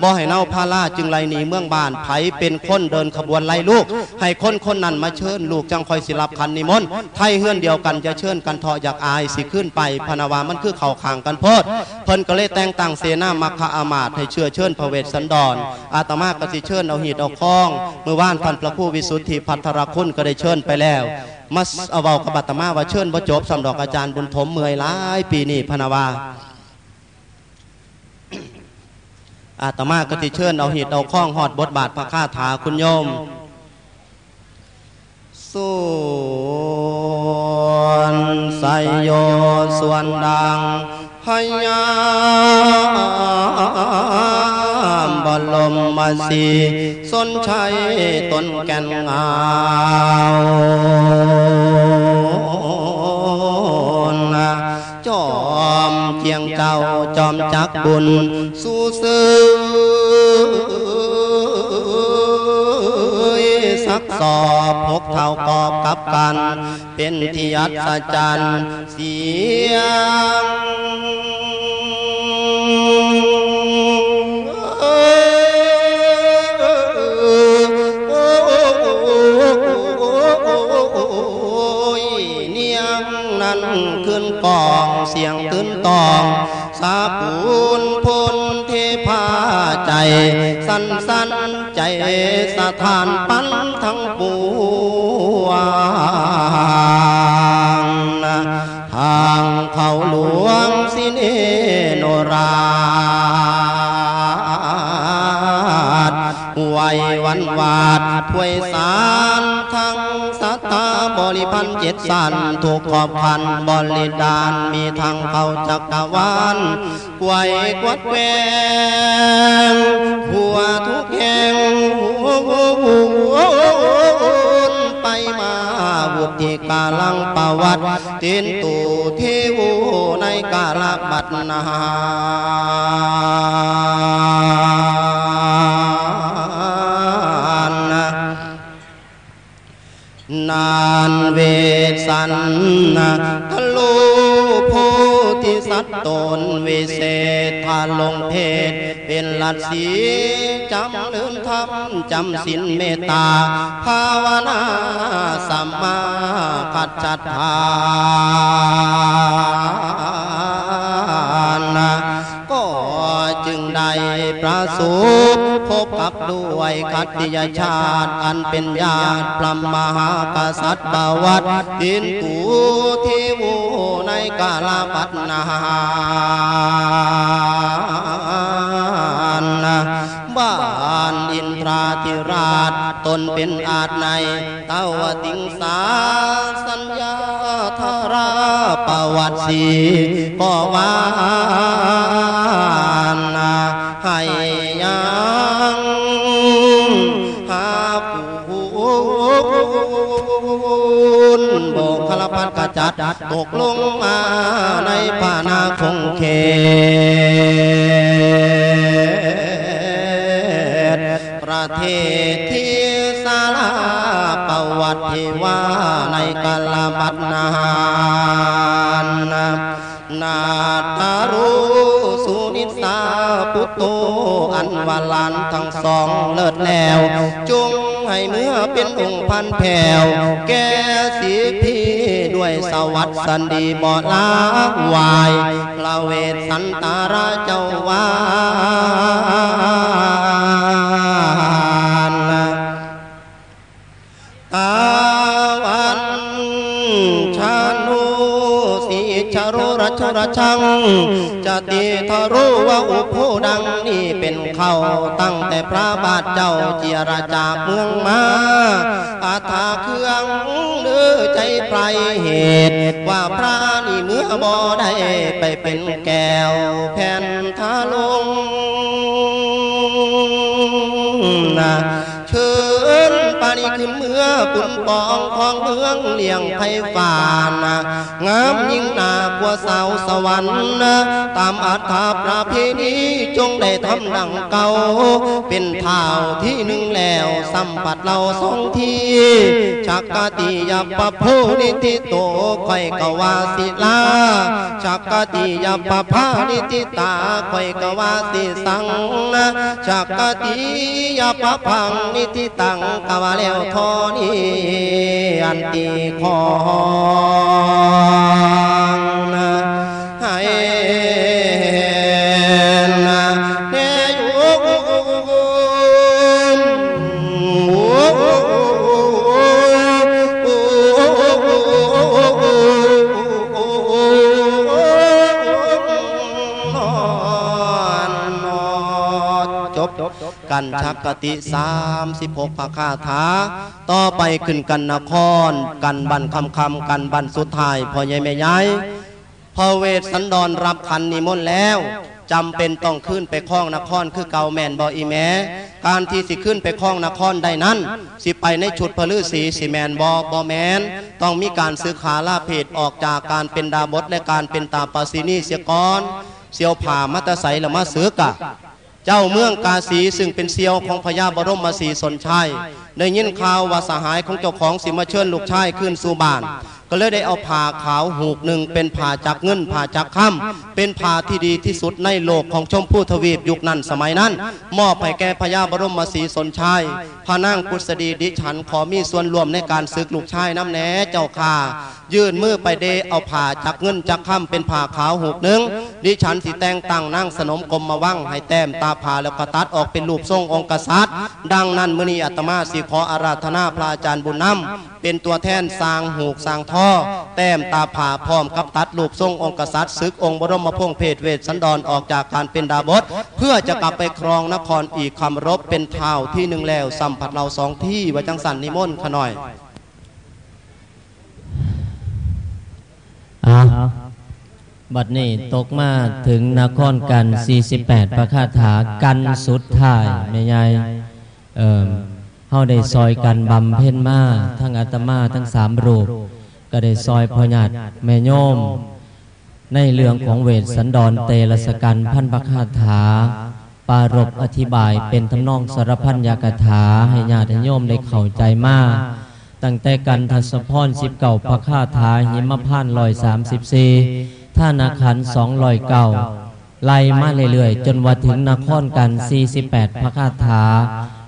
บ่ให้เน่าพาล่าจึงไล่หนีเมืองบ้านไผเป็นคนเดินขบวนไล่ลูก ให้คนคนนั้นมาเชิญลูกจังคอยสิรับคันนิมนต์ไทยเฮือนเดียวกันจะเชิญกันเถาะอยากอายสิขึ้นไปพนาวามันคือเข่าขางกันโพดเพิ่นก็เลยแต่งตั้งเสนามัคคอามาตให้เชื่อเชิญพระเวทสันดรอาตมาก็สิเชิญเอาหีดเอาคล้องเมื่อว่านท่านพระครู่วิสุทธิพัทรคุณก็ได้เชิญไปแล้วมาเอาเว้ากับอาตมาว่าเชิญบ่จบสำดอกอาจารย์บุญถมเมื่อยหลายปีนี้พนาวาอาตมาก็ติเชิญเอาหิดเอาข้องหอดบทบาทพระคาถาคุณโยมส่วนไสโยส่วนดังพยา บรมมาสีสนชัยตนแก่นงาวนะจอมเจียงเจ้าจอมจักบุญสู้ซื้อสักสอบพกเท่ากอบกับกัน เป็นที่ยัดสจันเสียง กอง เสียงตื้นตอง สาปูนพลเทพาใจ สันสันใจสถานปันทั้งปวงทางเขาหลวงสิเนโนราชไว้วันวาดถวยสา ริพันธ์เจ็ดสันถูกขอบพันบริดานมีทางเข้าจักรวาลไวกวัดแกงหัวทุกแห่งไปมาวุตริกาลังประวัติตินตูเทวูในกาลบัดนา นานเวสันนะทะลุโพธิสัตว์ตนวิเศษทาลงเพศ เป็นลัดสีจำเลื่นทำจำสินเมตตา ภาวนาสัมมาขัดจัดทานก็จึงได้ประสบ กับด้วยคัติยชาติอันเป็นญาติพระมหากษัตริย์บวัตตินกูที่วูในกาลปัตนาบ้านอินทราธิราชตนเป็นอาจในเต้าวติงสาสัญญาธาราประวัติสีก็ว่านา จัดตกลงมาในผานาคงเขตประเทศที่สาลาประวัติที่ว่าในกาลบัดนานนาตารูสุนิสาปุตโตอันวาลานทั้งสองเลิศแล้วจงให้เมื่อเป็นองค์พันแผ่วแก่สีพี ด้วยสวัสดิ์สันดีบ่ลาวายพระเวสสันตาราเจ้าวานตาวันชานุสีชารุรัชรชังจะตีทารุว่าอุโพดังนี่เป็นเขาตั้งแต่พระบาทเจ้าเจียรจากเมืองมาอาถาเครื่อง ไพรเหตุ ว่าพระนี่เมื่อบ่ได้ไปเป็นแก้วแผ่นทาลงนะเชิญปานีขึ้นมือ ปุ่นปองของเมืองเลียงไพฟานะงามยิ่งนากว่าสาวสวรรค์นะตามอัฐาประเพณีจงได้ทำดังเก่า เป็นเท่าที่หนึ่งแล้วสัมผัสเราสองทีชักกะติยาปะโพนิติโตคอยกวาสิลาชักกะติยาปะพานิติตาคอยกวาสิสังนะชักกะติยาปะพังนิติตังกวาแล้วทอนีอันตีของ กันชักกติสามสิบหกพระคาถา ต่อไปขึ้นกันนคร กันบันคำคำกันบันสุดท้ายพ่อใหญ่แม่ยายพอเวทสันดรรับขันนิมนต์แล้วจำเป็นต้องขึ้นไปคล้องนครคือเก่าแมนบออีแมการที่สิขึ้นไปคล้องนครได้นั้น สิไปในชุดพลือสีสิแมนบอบอแมนต้องมีการซื้อขาลาเพศออกจากการเป็นดาบดและการเป็นตาปาซินีเสียก่อนเสียวผ่ามัตไสละมาซื้อกะ เจ้าเมืองกาสีซึ่งเป็นเซียวของพญาบรมมาสีสนชัยในยินข่าวว่าสหายของเจ้าของสิมาเชิญลูกชายขึ้นสู่บ้าน ก็เลยได้เอาผ้าขาวหูกหนึ่งเป็นผ้าจากเงินผ้าจากค่ำเป็นผ้าที่ดีที่สุดในโลกของชมพูทวีปยุคนั้นสมัยนั้น มอบให้แก่พญาบรมศรีสนชัยพระนางกุศดีดิฉันขอมีส่วนรวมในการศึกลูกชายน้ำแหนเจ้าค่ายื่นมือไปเดเอาผ้าจากเงินจากค่ำเป็นผ้าขาวหูกหนึ่งดิฉันสิแต่งตั้งนางสนมกรมมาว่างให้แต้มตาผาแล้วก็ตัดออกเป็นรูปทรงองค์กษัตริย์ ดังนั้นมือนี้อาตมาสิขออาราธนาพระอาจารย์บุญนำเป็นตัวแทนสร้างหูกสร้างทอ แต้มตาผ่าพร้อมกับตัดรูปทรงองค์กษัตริย์ศึกองค์บรมพงเพศเวทสันดรออกจากการเป็นดาบดเพื่อจะกลับไปครองนครอีกคำรบเป็นเท่าที่หนึ่งแล้วสัมผัสเราสองที่ว้จังสันนิมนต์ขะหน่อยอาบัดนี้ตกมาถึงนครกัน 48 ประคาถากันสุดท้ายแม่ยายเอ่เฮาได้ซอยกันบำเพ็ญมา ทั้งอาตมาทั้งสามรูป ก็ได้ซอยพอญาตแม่โยม ในเรื่องของเวทสันดรเตลสกันพันประคาถา ปารบอธิบายเป็นทำนองสารพันยากถาให้ญาติโยมได้เข้าใจมาก ตั้งแต่กันทัศพรสิบเก่าพระคาถาหิมพานลอยสามสิบสี่ท่านาขันสองลอยเก่าไล่มาเรื่อยๆ จนว่าถึงนครกันสี่สิบแปดพระคาถา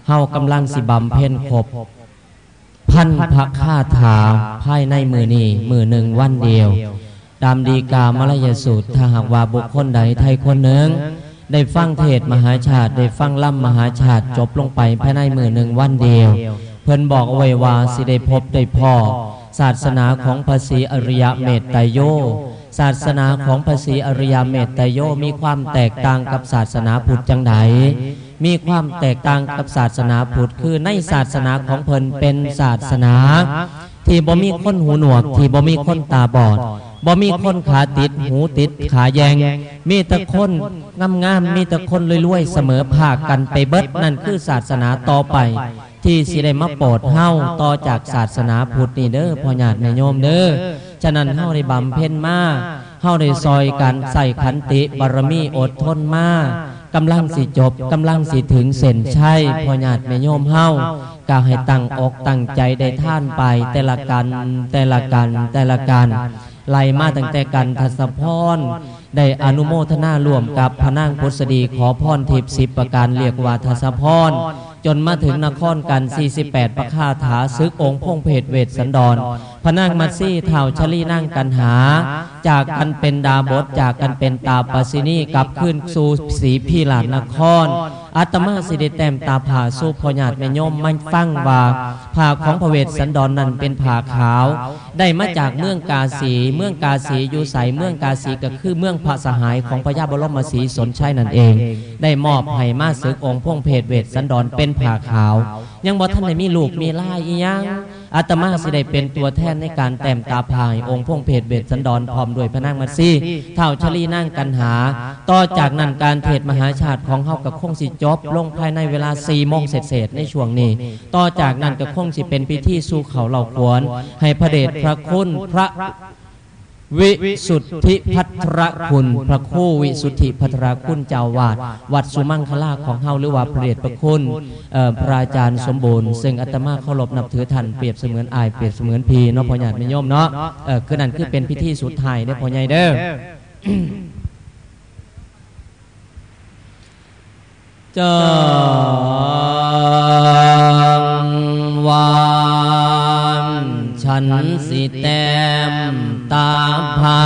เฮากำลังสิบำเพ็ญครบ พันพระคาถาภายในมือนี้มือหนึ่งวันเดียว ตามดีกามลยสูตร ถ้าหากว่าบุคคลใดไทยคนหนึ่ง ได้ฟังเทศมหาชาติ ได้ฟังล่ำมหาชาติจบลงไปภายในมือหนึ่งวันเดียว เพิ่นบอกเอาไว้ว่าสิได้พบได้พ่อ ศาสนาของภาษีอริยเมตไตโยศาสนาของภาษีอริยเมตไตโยมีความแตกต่างกับศาสนาพุทธจังได มีความแตกต่างกับศาสนาพุทธคือในศาสนาของเพิ่นเป็นศาสนา ที่บ่มีคนหูหนวก ที่บ่มีคนตาบอดบ่มีคนขาติดหูติดขาแยง มีแต่คนงามๆมีแต่คนรวยๆเสมอภาคกันไปเบิดนั่นคือศาสนาต่อไป ที่สิได้มาโปรดเฮาต่อจากศาสนาพุทธนี่เด้อพ่อญาติแม่โยมเด้อฉะนั้นเฮาได้บำเพ็ญมาเฮาได้ซอยกันใส่ขันติบารมีอดทนมา กำลังสิจบกำลังสิถึงเส้นชัยพ่อญาติแม่โยมเฮาก็ให้ตั้งอกตั้งใจได้ท่านไป แต่ละกันแต่ละกันแต่ละกันไล่มาตั้งแต่กันทัศพรได้อนุโมทนาร่วมกับพระนางพุทธดีขอพรทิพย์สิบประการเรียกว่าทัศพร จนมาถึงนครกัน 48 ประคาถาซึกองค์พงเพศเวทสันดรพระนางมัตซี่เท่าชลีนั่งกันหา จากกันเป็นดาบทจากกันเป็นตาปสินีกลับขึ้นสู่สีพีหลานนคร อาตมาสิได้แต้มตาผ่าสู้พอญาติแม่ยมมันฟังว่าผ่าของพระเวสสันดรนนั้นเป็นผ่าขาว ได้มาจากเมืองกาสี เมืองกาสีอยู่ใสเมืองกาสีก็คือเมืองพระสหายของพระยาบรมศรีสนชัยนั่นเอง ได้มอบให้มาศึกองค์พงเพศเวสสันดรเป็นผ่าขาว ยังบ่ท่านได้มีลูกมีล่ายอีหยังอาตมาสิได้เป็นตัวแทนในการแต้มตาพาย องค์พงเพศเวทสันดรพร้อมด้วยพระนางมัตซี่เท่าชลีนั่งกันหา ต่อจากนั้นการเทศมหาชาติของเฮากับคงสิจบลงภายในเวลา4โมงเศษในช่วงนี้ ต่อจากนั้นก็คงสิเป็นพิธีสู่เขาเหล่าขวนให้พระเดชพระคุณพระ วิสุทธิพัทรคุณ พระคู่วิสุทธิพัทรคุณเจ้าวาดวัดสุมังคลาของเฮาหรือว่าพระเดชพระคุณพระอาจารย์สมบูรณ์ซึ่งอาตมาเคารพนับถือท่านเปรียบเสมือนอายเปรียบเสมือนพีเนาะพ่อญาติไม่ย่อมเนาะคือนั่นคือเป็นพิธีสุดท้ายเด้อพ่อใหญ่เด้อจงวา ฉันสิแต้มตาพา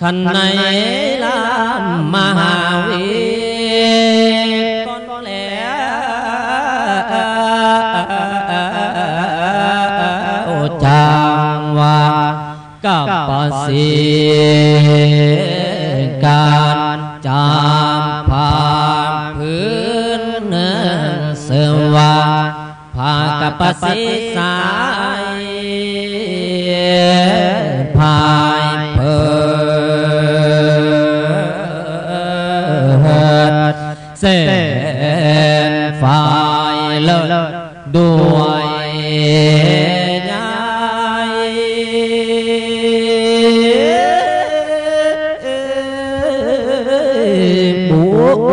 ขันในลามมหาวิก่อนแล้วจางว่ากับปสีการจามผานพื้นเนื้อเสวาผากับปสีสา นฝ่ายเลิศด้วยยายบัว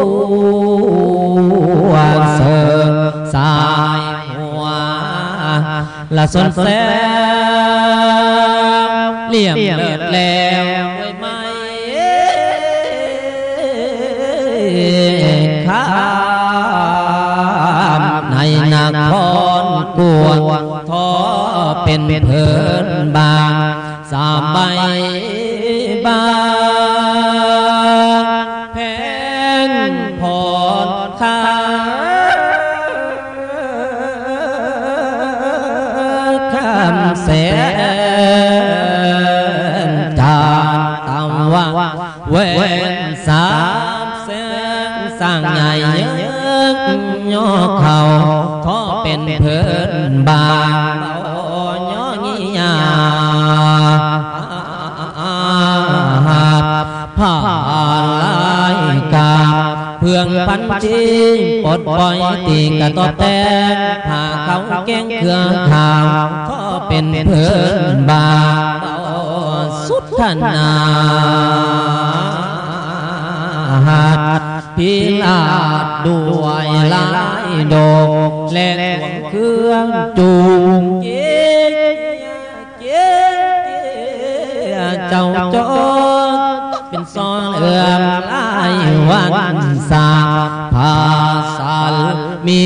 นครกวงทอเป็นเพื่อนบางสามใบบางแพงพรข้าคำแสนจานตำว่าเว้นสามแสนสร้างใหญ่ยัง ย่อเขาทอเป็นเพื่อนบางย่องี้ยาผ่าลายกาเพื่องพันจีปลดปล่อยตีกระตอบแต่ผ่าเขาแกงเครื่องข่าวทอเป็นเพื่อนบางสุดทนาหัด พิลาดด้วยลายดอกและเครื่องจูงเจ๊เจ๊เจ้าจอเป็นซอนเอื้อมลายวันสาภาษามี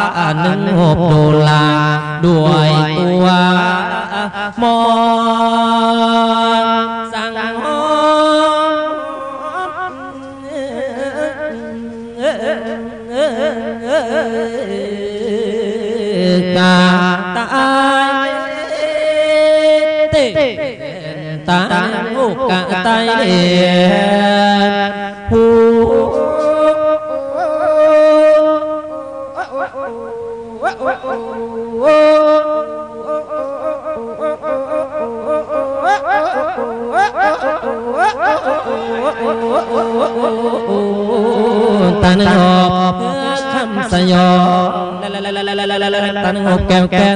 เกียงอ่อนในผ่าพรดีดีตา ตาหนึ่งหอบคำสยองตาหนึ่งหอบแก้วแก้ว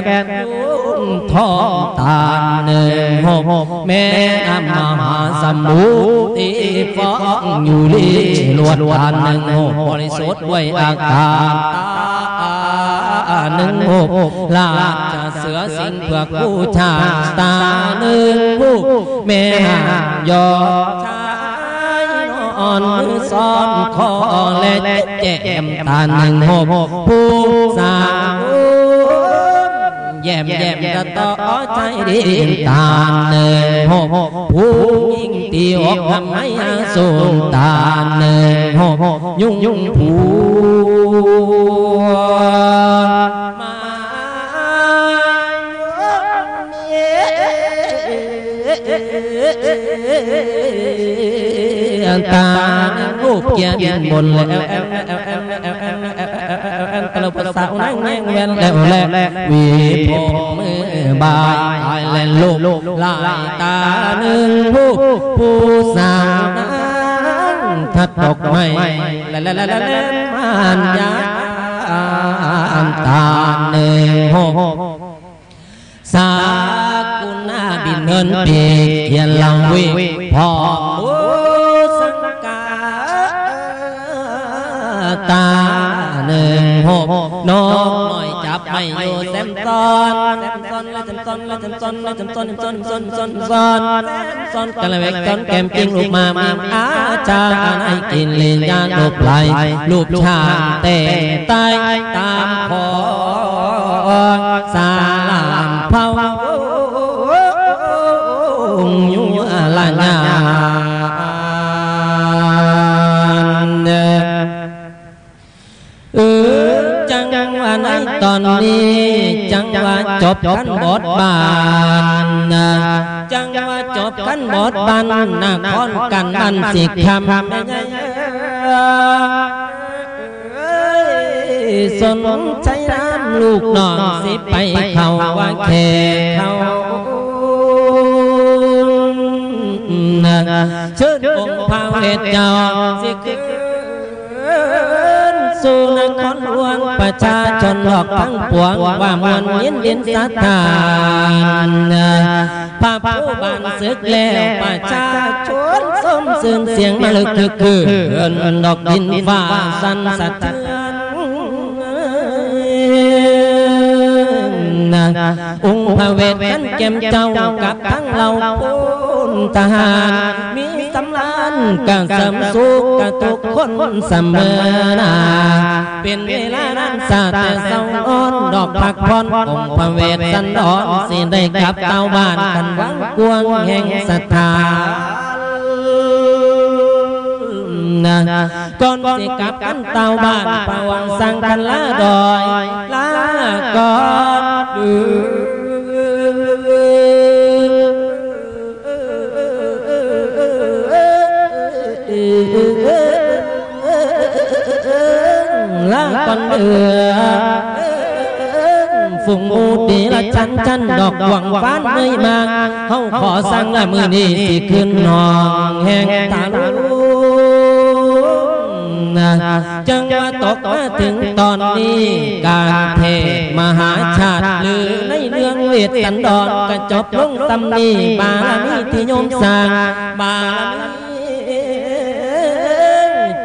ทองตาหนึ่งหอบแม่น้ำมหาสมุทรที่ฟองอยู่ลีลวดตาหนึ่งหอบบริสุทธิ์ไว้อากาศตา หนึ่งหอบลาจะเสือสิงเพื่อผู้ชาตาหนึ่งผู้แม่ยอชายอ่อนซ้อนคอและแจ่มตาหนึ่งหกผู้สาวแยมแยมกระต่อใจดีตาหนึ่งหกผู้ยิ่งตีอกทำให้สูงตาหนึ่งหกยุ่งยุ่งผู้ ตาลูกเกียร์ดินบนแล้วตลบสาวนั่งแง่งแวนแล้วแลวีผมมือบายตายแลนลูกลายตาหนึ่งผู้ผู้สาวนั้นทัดดอกไม้และและและและมันยาตาหนึ่งหกสากุ ณาบินเงินเขียนลังวิพออุสังกาตาหนึ่งหกน้องหน่อยจับไม่อยู่แซมซอนแซมซอนและแซมซอนและแซมซอนและแซมซอนแซมซอนซอนซอนซอนกันละเวกซอนแกมกิ้งลูกมามีอาจารย์ให้กินลีนยานลูกไหลลูกชาเตะตายตามคอ ตอนนี้จังว่าจบกันบทบานจังว่าจบกันบทบาทนะคอนกันบันสิคำสนใจน้ำลูกนองสิไปเขาว่าแค่เขาเชิญองค์พระเวทเจ้าสิขึ้น สู่นครหลวงประชาชนหลอกทั้งปวงว่ามันยินดินสัทธานพระผู้บานศึกแล้วประชาชนสมสื่นเสียงมาลึกคือคืนดอกดินฟ้าสันสะเทือนนะองค์พระเวทกันแก้มเจ้ากับทั้งเราพูนทหารมี สำลานการเสริมสุขกับทุกคนเสมอนาเป็นเวลานั้นสาแต่เศร้าอ่อนดอกผักพรองค์พระเวทสันดอนสิได้กลับเต้าบ้านกันวังกวงแห่งศรัทธานะก่อนสิกลับกันเตาบ้านปวังสังกันลาดอยลาก่อน ลาก่อนเดือฝุ่งมูดีละจันจันดอกหวังฟ้านเมยมาเฮาขอสั่งละมือนี้สิขึ้นนองแห่งตาลูจังว่าตกมาถึงตอนนี้การเทมหาชาติหรือในเรื่องเวทสันดรก็จบลงตำนี้บารมีที่โยมสร้างบารมี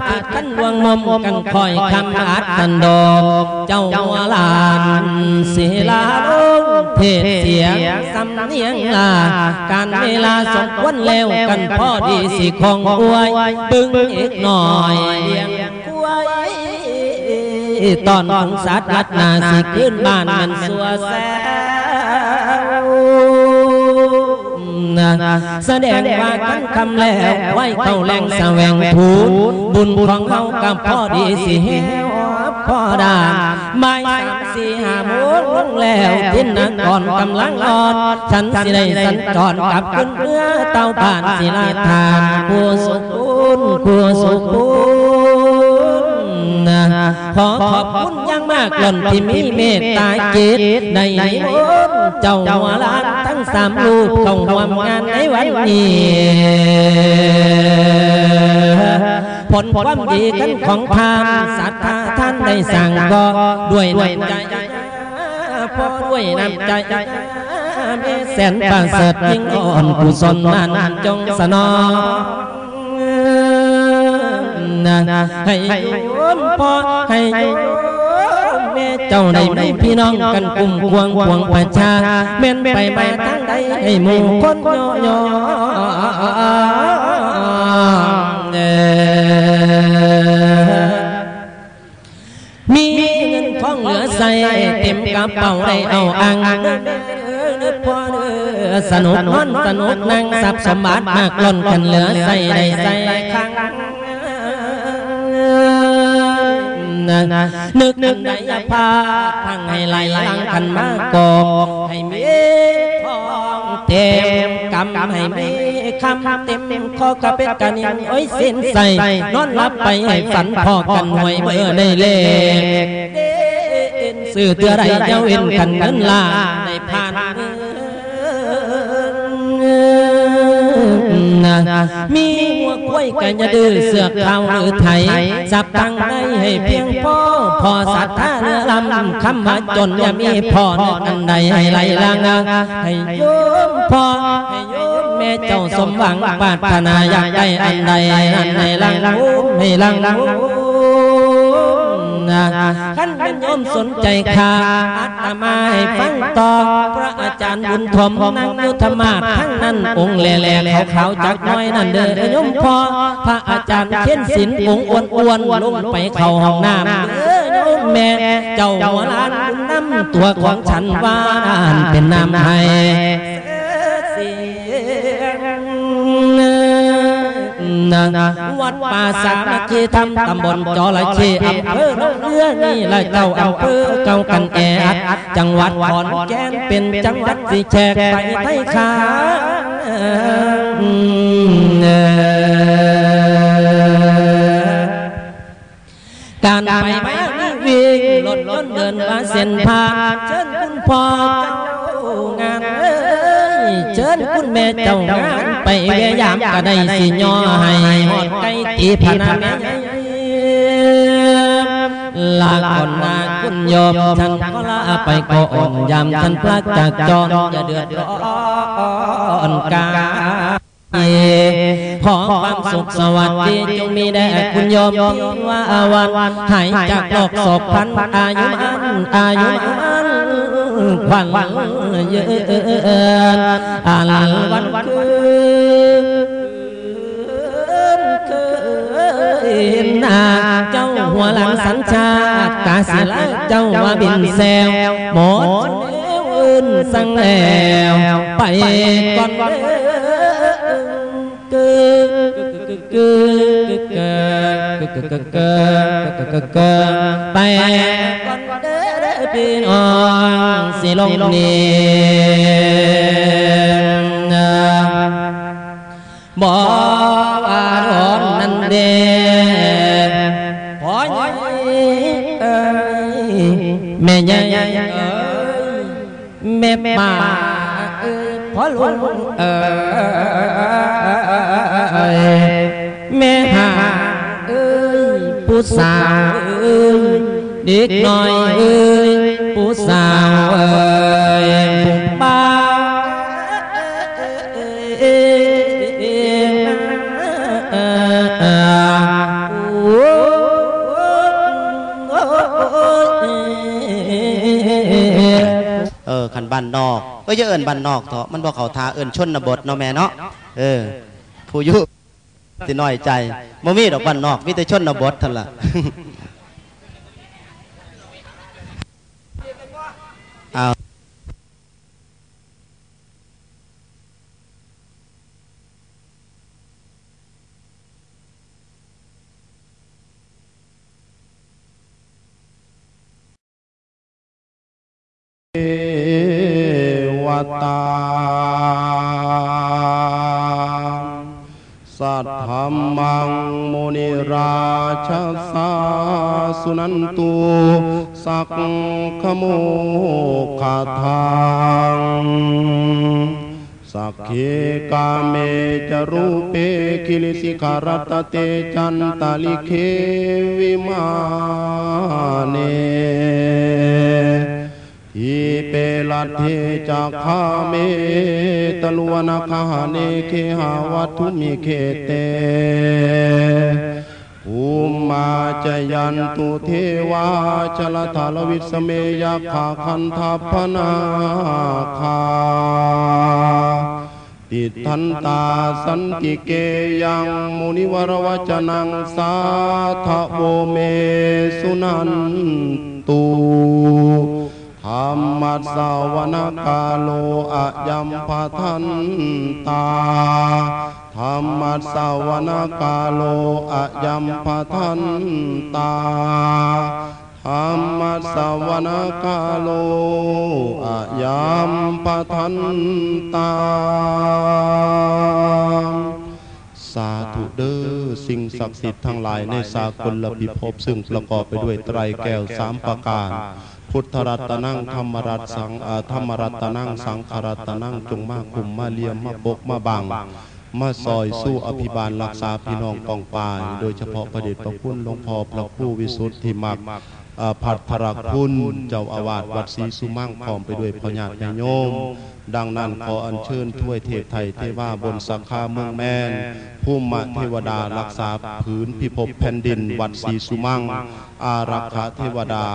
จังว่าในตอนนี้ป่าเร็วกันสันเสียงสำเนียงก่อนสิตทั้งวงมอมกันคอยคำอัดกันดอกเจ้าวลานศิลาลงเทศเสียงสำเนียงลาการเวลาสมควรแล้วกันพอดีสิของอวยปึ้งอีกหน่อยเลียงกวยตอนของสัตว์รัดนาสิขึ้นบ้านมันสัวแซ แสดงว่ากันคำแล้วไว้เข้าแรงแสวงถูบุญของเขากับพ่อดีสิเฮวพ่อดานไม่สามสี่ห้าโมงลงแล้วทินนักก่อนกำลังอ่อนฉันสิได้สัญจรกลับขึ้นเรือเต้าผ่านศิลาทานผู้สุขุนผู้สุขุนนะ ขอขอบคุณอยังมากหล่นที่มีเมตตาจิตในนิมนต์เจ้าหัวล้านทั้งสามลูกเข้าร่วมงานในวันนี้ผลความดีกันของทานศรัทธาท่านได้สั่งก็ด้วยน้ำใจพอด้วยน้ำใจเมแสนประเสริฐยิ่งอ่อนกุศลนั้นจงสนองนะให้โย มพ่อให้แม่เจ้าได้มีพี่น้องกันกลุ่มควงควงประชาแม่นไปมาทั้งใดให้หมู่คนย่อย่อมีเงินทองเหลือใส่เต็มกระเป๋าได้เอาอังสนุกนอนสนุกนั่งสับสมบัติมากล้นกันเหลือใส่ได้ใส่ครั้ง นะนึกนึกได้พาพังให้ไหลหลังกันมากอกให้มีทองเต็มกำให้มีคำเต็มคอกระเป็ดกันยังโอ้ยสิ้นใส่นอนรับไปให้ฝันพอกันหวยเมื่อได้เลขสื่อเตือไรเจ้าเอ็นกันเงินลาในผ่านนะมี วกล้วยกันยาดื้อเสือกเขาหรือไทยจับตังได้ให้เพียงพอพอสัตว์ท่าเรือลำคำว่าจนอย่ามีพอนื้อกันใดให้ไหลลังให้โยมพอให้โยมแม่เจ้าสมหวังปรารถนาอยากได้อันใดอันใดลังให้ลังนะ ขั้นเป็นโยมสนใจข่าอาตมาให้ฟังต่อพระอาจารย์บุญทมนั่งยุทธมาศทั้งนั้นองค์แหล่ๆขาวจักน้อยนั่นเด้อโยมพอพระอาจารย์เช่นศิลป์องค์อ้วนๆลงไปเข้าห้องน้ำเด้อโยมแม่เจ้าหัวล้านน้ำตัวของฉันว่านเป็นน้ำให้ วัดป่าสามัคคีธรรมตำบลจอละเข้อำเภอหนองเรือนี่ละเจ้าอำเภอเก่ากันแออัดจังหวัดขอนแก่นเป็นจังหวัดสิแชกไปไทยขาการไปมานี่วิ่งรถรถเดินมาเส้นผ่านเชิญคุณพ่อ เชิญคุณแม่เจ้างานไปแย่ยามก็ได้สิย่อให้หอดไก่ตีพนาแม่ลาก่อนนาคุณยอมทั้งก็ลาไปก่อนยามท่านพระจากจรอย่าเดือดร้อนกา ขอความสุขสวัสดีจงมีแด่คุณโยมที่ว่าวันหายจากโลกศกพันอายุมันอายุมันควันเยือนอาลันวันคืนคืนนาเจ้าหัวหลังสัญชาติกาศิลาเจ้าว่าบินแซวหมดเอื่นสังแล้วไปก่อน เด้อกึกกึกกึกกึกกึ พอลุงเอ้ยแม่หาเอ้ยผู้สาวเอ้ยเด็กน้อยเอ้ยผู้สาวเอ้ยผู้ป้าเอ้ยเออคันบ้านนอก เอ้ยอย่าเอิ้นบ้านนอกเถอะมันบ่เขาทาเอิ้นชนบทเนาะแม่เนาะเออ ผู้ยู่สิน้อยใจบ่มีดอกบ้านนอกมีแต่ชนบทท่านละเอาวตาสัทธมมังโมนิราชสาสุนันตุสักขโมคาทังสักเ වතා සත්හම්මං මුනි රාජසා සුනන්තු සක්ඛමෝ කථං සක්ඛේ කාමේච රූපේ කිලිසි කරතතේ චන්තලිඛේ විමානේ ทีเปลัทเทจากขาเมตลวนาคาเนเคหาวัตุมิเคเตภูมิมาจยันตุเทวาชลทาลวิสเมยาขาคันทัพนาคาติทันตาสันติเกยังมุนิวรวจนังสาทโวเมสุนันตุ ธรรมัสสวนกาโลอะยัมพทันตาธรรมัสสวนกาโลอะยัมพทันตาธรรมัสสวนกาโลอะยัมพทันตา สาธุเด้อสิ่งศักดิ์สิทธิ์ทั้งหลายในสากลละพิภพซึ่งประกอบไปด้วยไตรแก้วสามประการ พุทธรัตนังธรรมรัตสังธรรมรัตนังสังขรัตนังจงมาคุมมาเลียมมาปกมาบังมาซอยสู้อภิบาลรักษาพี่น้องกองปายโดยเฉพาะประเดชพระคุณหลวงพ่อพระผู้วิสุทธิมักอ่าพัทรคุณเจ้าอาวาสวัดศรีสุมั่งพร้อมไปด้วยพญาติโยม ดังนั้นขออัญเชิญถ้วยเทพไทยเทวาบนสังฆาเมืองแมนผู้มะเทวดารักษาผืนพิภพแผ่นดินวัดศรีสุมั่งอารักขาเทวดา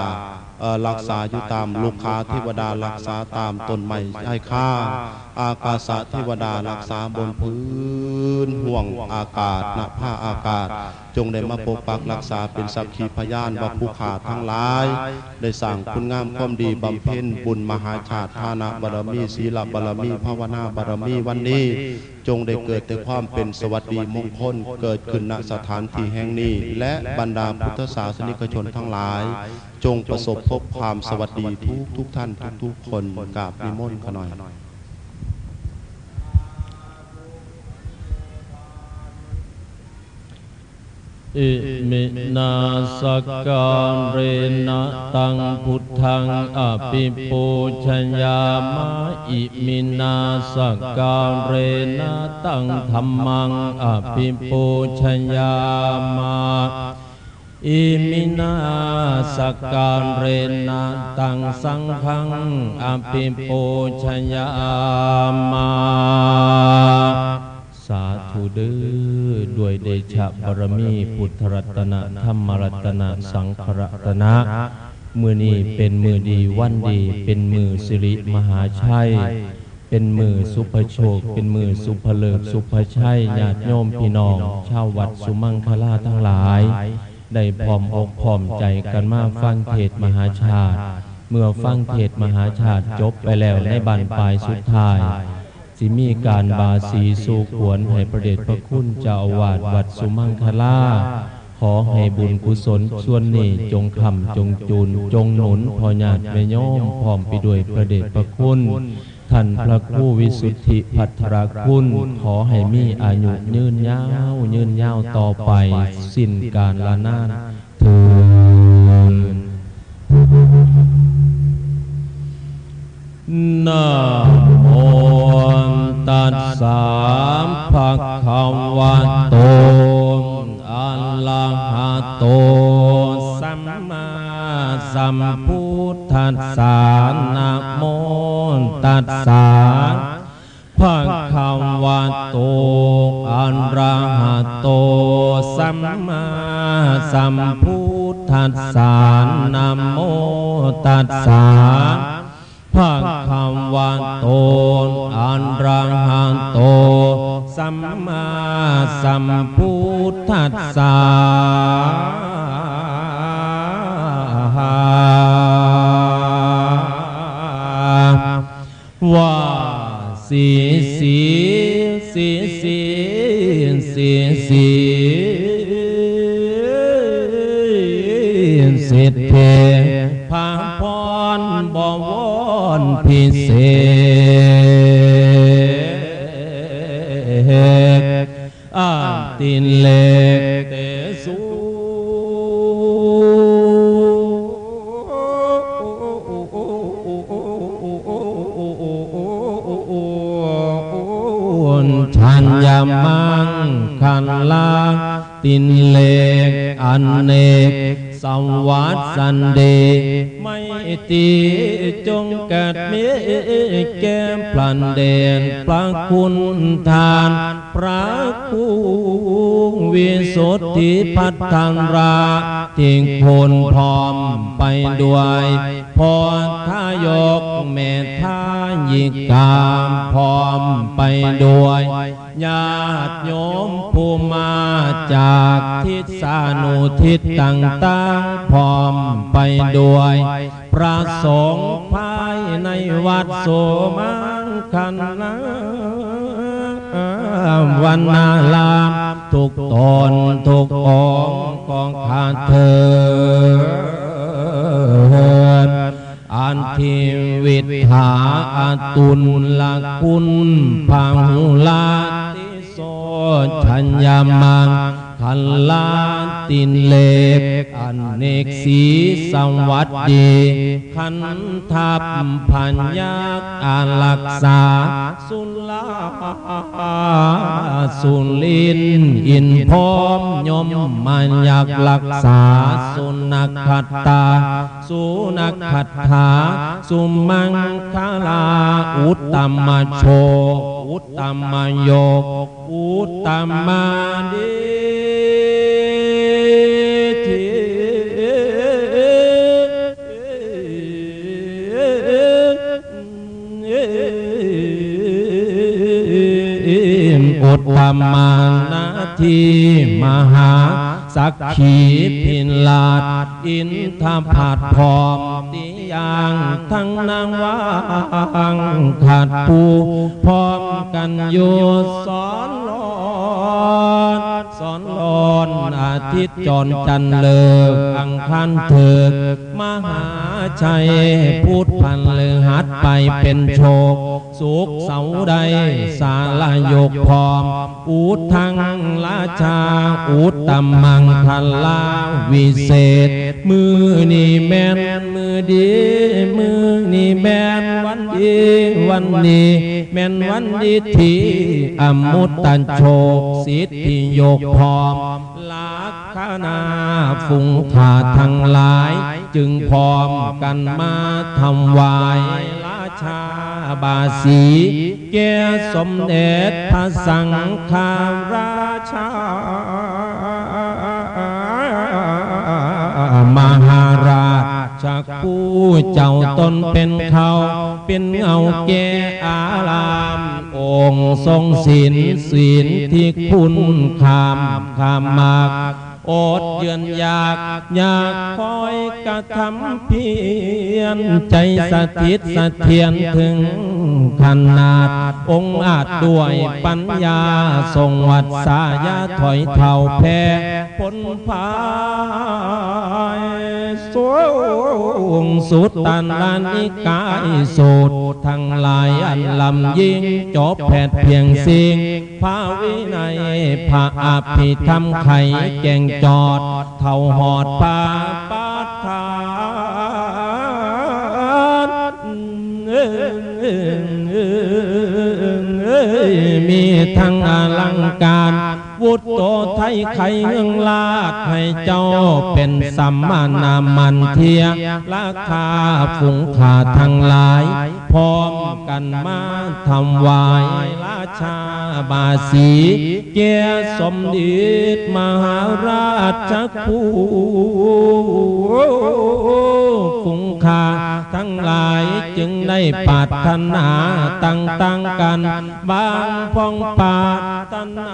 เอ่อรักษาอยู่ตามลูกค้าเทวดารักษาตามต้นไม้ใช้ค่า อากาศเทวดารักษาบนพื้นห่วงอากาศณผ้าอากาศ จงได้มาปกปักรักษาเป็นสักขีพยานว่าผู้ขาทั้งหลาย ได้สั่งคุณงามความดีบำเพ็ญบุญมหาชาติทานะบารมีศีลบารมีภาวนาบารมีวันนี้ จงได้เกิดแต่ความเป็นสวัสดีมงคล เกิดขึ้นณสถานที่แห่งนี้ และบรรดาพุทธศาสนิกชนทั้งหลาย จงประสบพบความสวัสดีทุกทุกท่านทุกทุกคนกราบนิมนต์ขหน่อย อิมินา สักกาเรนะตังพุทธังอภิปูชะยามะอิมินา สักกาเรนะตังธัมมังอภิปูชะยามะอิมินา สักกาเรนะตังสังฆังอภิปูชะยามะาธุเด้อด้วยเดชะบารมีพุทธรัตนะธรรมรัตนะสังขรัตนะมือนี้เป็นมือดีวันดี เป็นมือสิริมหาชัย เป็นมือสุภโชค เป็นมือสุภเลิศสุภชัยญาติโยมพี่น้อง ชาววัดสุมังคลาทั้งหลาย ได้พร้อมอกพร้อมใจกันมาฟังเทศมหาชาติ เมื่อฟังเทศมหาชาติจบไปแล้วในบันปลายสุดท้าย สิมีการบาสีสู่ขวนให้ประเดชพระคุณเจ้าอาวาสวัดสุมังคลาขอให้บุญกุศลส่วนนี้จงคำจงจูน จงหนุนพอญาติแม่โยมพร้อมไปด้วยประเดชพระคุณท่านพระครู่วิสุทธิพัทรคุณขอให้มีอายุยืนยาวยืนยาวต่อไป สิ้นการละนาน นะโมตัสสะภะคะวะโตอะระหะโต สัมมาสัมพุทธัสสะนะโมตัสสะภะคะวะโตอะระหะโต สัมมาสัมพุทธัสสะนะโมตัสสะ ภะคะวะโตอะระหะโต สัมมาสัมพุทธัสสะว่าสีสีสีสีสีสีสิทธิ พิเศษอาตินเล็กเตสูชันยามังคันลาตินเล็กอันเนก สวัสสันเดไม่ตีจงเกิดมีแก้มพลันเดนพระคุณทาน พระคูวิสุทธิพัฒนราทิ้งพลพร้อมไปด้วยพรทายกเมตทายิกามพร้อมไปด้วย ญาติโยมผู้มาจากทิศสานุทิศต่างๆพร้อมไปด้วยประสงค์ภายในวัดโสมังคันนาวันนาลามทุกตนทุกองกองขาดเถิดอัน ทิวิทหาอตุลละคุณพังลาติโสชัญญามัง คันลาตินเล็กอันเนกสีสังวัดดีขันทับพัญญาอารักษา สุลาสุลินอินพร้อมยมมันยากรักษา สุนักขัตตา สุนักขัตถา สุมังคลาอุตตมโช อุตตมโยกอุตตมาดีอุตตมานาทีมหาสักขีพินลาดอินทผาดพร้อมติยางทั้งนางวางขาดปูพร้อมกันอยู่สอนลอน สอนลอนอาทิตย์จรจันเลิกอังคันเถิกมหาชัยพูดพันเลือหัดไปเป็นโชค สุขเสาใดสาลายกพร้อม อูดทังราชา อูดตำมังทันลาวิเศษ มือนี่แม่นมือดี มือนี่แม่นวันดีวันนี้แม่นวันดีทีอมุตตันโชคสิทธิโยกพร้อมลักขณาฟุงขาทั้งหลาย จึงพร้อมกันมาทำวายราชาบาสีแก่สมเด็จพระสังฆราชามหารา จากผู้เจ้าตนเป็นเขาเป็นเงาแก่อารามองค์ทรงศีลศีลที่คุณคามคามมาก อดเยือนอยาก อยากคอยกระทำเพียรใจสถิตสะเทียนถึงขนาด องค์อาจด้วยปัญญาทรงวัดสายาถอยเท่าแพ้พผลพายสูงสุดตันลานิกายสูตรทั้งหลายอันลำยิ่งจบแผดเพียงสิ่งพระวินัยพระอภิธรรมไข่แกงจอดเท่าหอดปาปาทานมีทั้งอลังการวุฒโตไทยไข่เฮืองลาดให้เจ้าเป็นสัมมานามันเทียราคาฝูงขาทั้งหลาย พร้อมกันมาทำวายราชาบาสีเกียสมเด็จมหาราชคู่ฝูงขาทั้งหลายจึงได้ปารถนาตั้งๆกัน บางพองปารถนา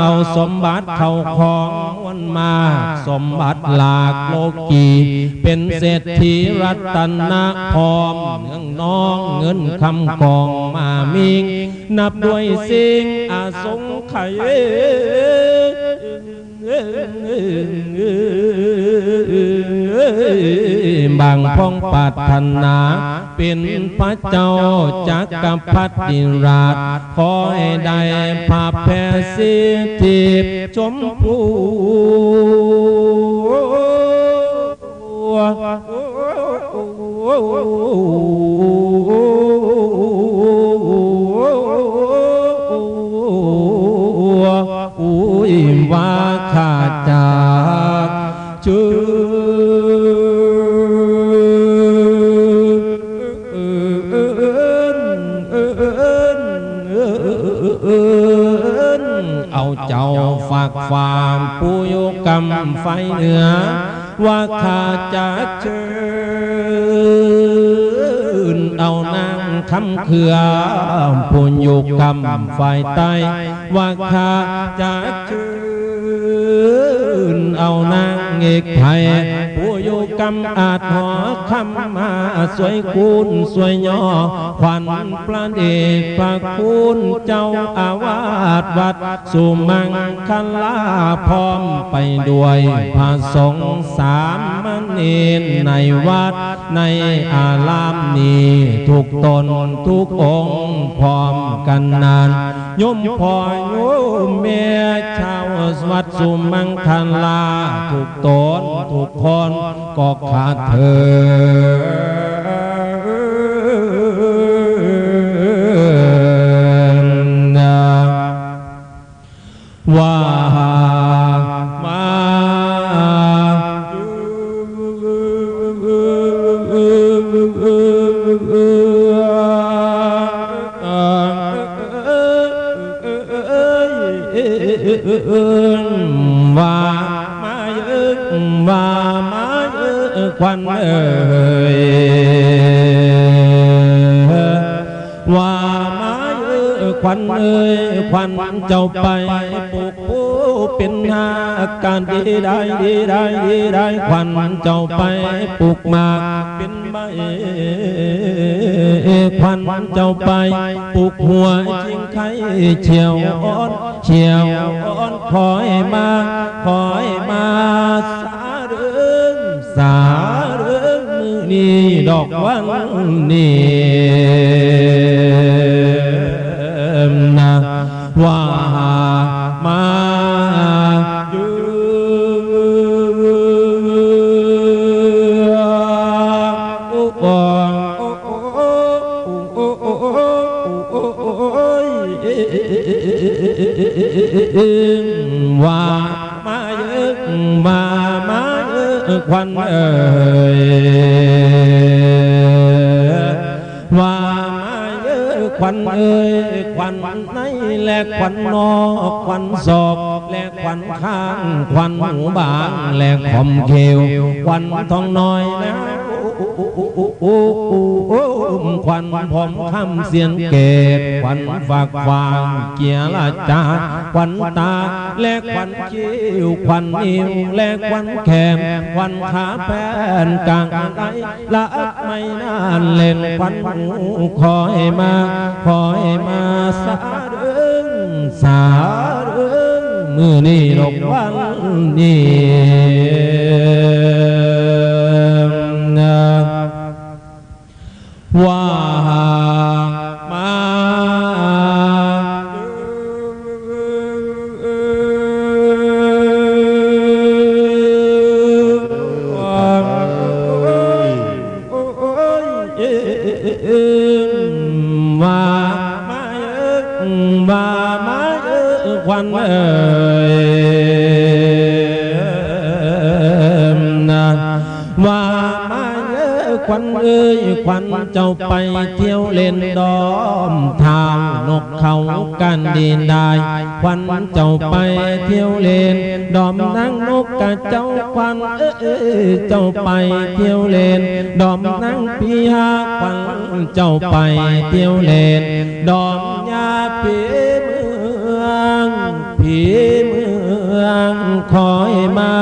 เอาสมบัติเข้าของวันมา สมบัติหลากโลกี เป็นเศรษฐีรัตนะพร้อมเนื่องน้องเงินคำกองมามิง นับด้วยสิ่งอาสงไขยบางพ้องปรารถนา เป็นพระเจ้าจักรพรรดิราชขอให้ได้ภาพแผ่สิทธิชมพู เอาเจ้าฝากฟามปุยกรรมไฟเหนือ ว่าข้าจะเชิญ เอานางคำเขือปุญยุกรรมไฟใต้ว่าข้าจะชื่นเอานางเอกไทย ผู้อยู่กรรมอาจหอคำมาสวยคูณสวยย่อขวัญพระเดชพระคุณเจ้าอาวาสวัด สุมังคัลลาพร้อมไปด้วยพระสงฆ์สามมณีในวัดในอารามนี้ทุกตนทุกองค์พร้อมกันนานยมพ่อโยมเมชาววัดสุมังคัลลาทุกตนทุกคนก็ขาดเธอ ว่ามาว่า ควันเอ่ยว่ามาเยอควันเอ่ยควันเจ้าไปปลูกผู้เป็นหาการดีได้ดีได้ดีได้ควันเจ้าไปปลูกมากเป็นใบควันเจ้าไปปลูกหัวจิงไข่เฉียวอ่อนเฉียวอ่อนคอยมาคอยมา สาเรื่องมือนี้ดอกวันนี้นะว่ามาอยู่ว่ามาเยอะมา ควันเอ่ยว่ามาเยอะควันเอ่ยควันในและควันนอกควันศอกและควันข้างควันหูบางและคอมเขวควันทองน้อยนะ ควันผมคำเสียนเกตควันฝากฟางเกียร์ละจาควันตา และควันคิ้วควันนิ้วและควันแขมควันขาแป้นกลางไหลละไม่นานเล่นควันหูคอยมาคอยมาสาเรื่องสาเรื่องมือนี่ดอกวันนี่ ว่ ควันเอ้ยควันเจ้าไปเที่ยวเล่นดอมทาวนกเขากันดีได้ควันเจ้าไปเที่ยวเล่นดอมนางนกกะเจ้าควันเอ้ยเจ้าไปเที่ยวเล่นดอมนางพียาควันเจ้าไปเที่ยวเล่นดอมยาผีเมืองผีเมืองคอยมา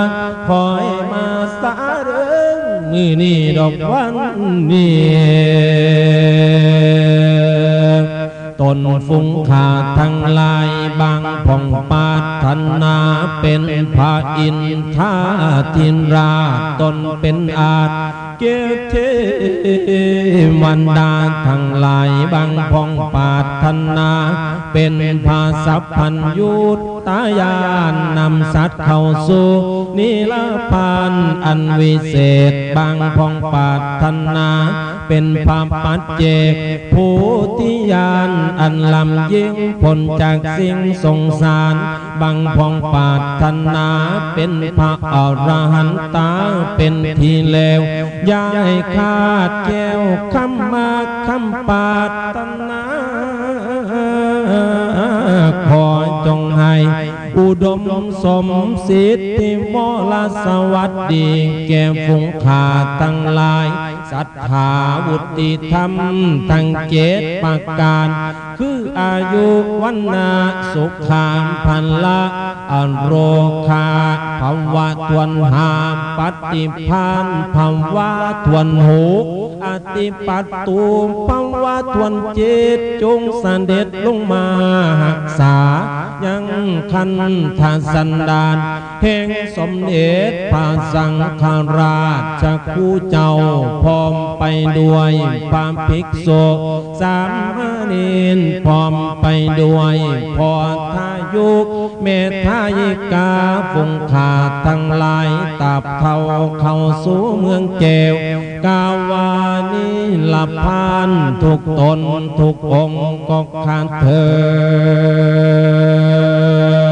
คอย มือนี่ดอกวันนี่ ตนฟุ้งขาดทั้งลายบางผ่องปาถนาเป็นพระอินทาทินราตนเป็นอาจเกเทมันดาทั้งหลายบางพองปาถนา เป็นภาสัพพัญยุตตายานนำสัตว์เข้าสู่นิลพานอันวิเศษบางพองปาถนา เป็นภาปัจเจกภูติยานอันลำยิ่งผลจากสิ่งสงสารบางพองปาถนาเป็นพระอรหันตาเป็นที่เลวยายขาดแก้วคำมาคำปาถนาขอจงให้อุดมสมสิทธิมลสวัสดี แก่ฝูงขาตั้งหลาย ศรัทธาวุติธรรมทั้งเจตประการ คืออายุวันนาสุขามพันละอันโรคาภาวะทวนหามปฏิพานภาวะทวนหูอติปัตตูภาวะทวนเจตจงสันเด็จลงมาหักษา ยังคันทานสันดานแห่งสมเด็จพระสังฆราชคู่เจ้าพร้อมไปด้วยความภิกษุสามเณรพร้อมไปด้วยพอทายุกเมธายิกาฝงขาดทั้งหลายตาบเท่าเข้าสู่เมืองเจวกาวานิลพานทุกตนทุกองก็ขาดเธอ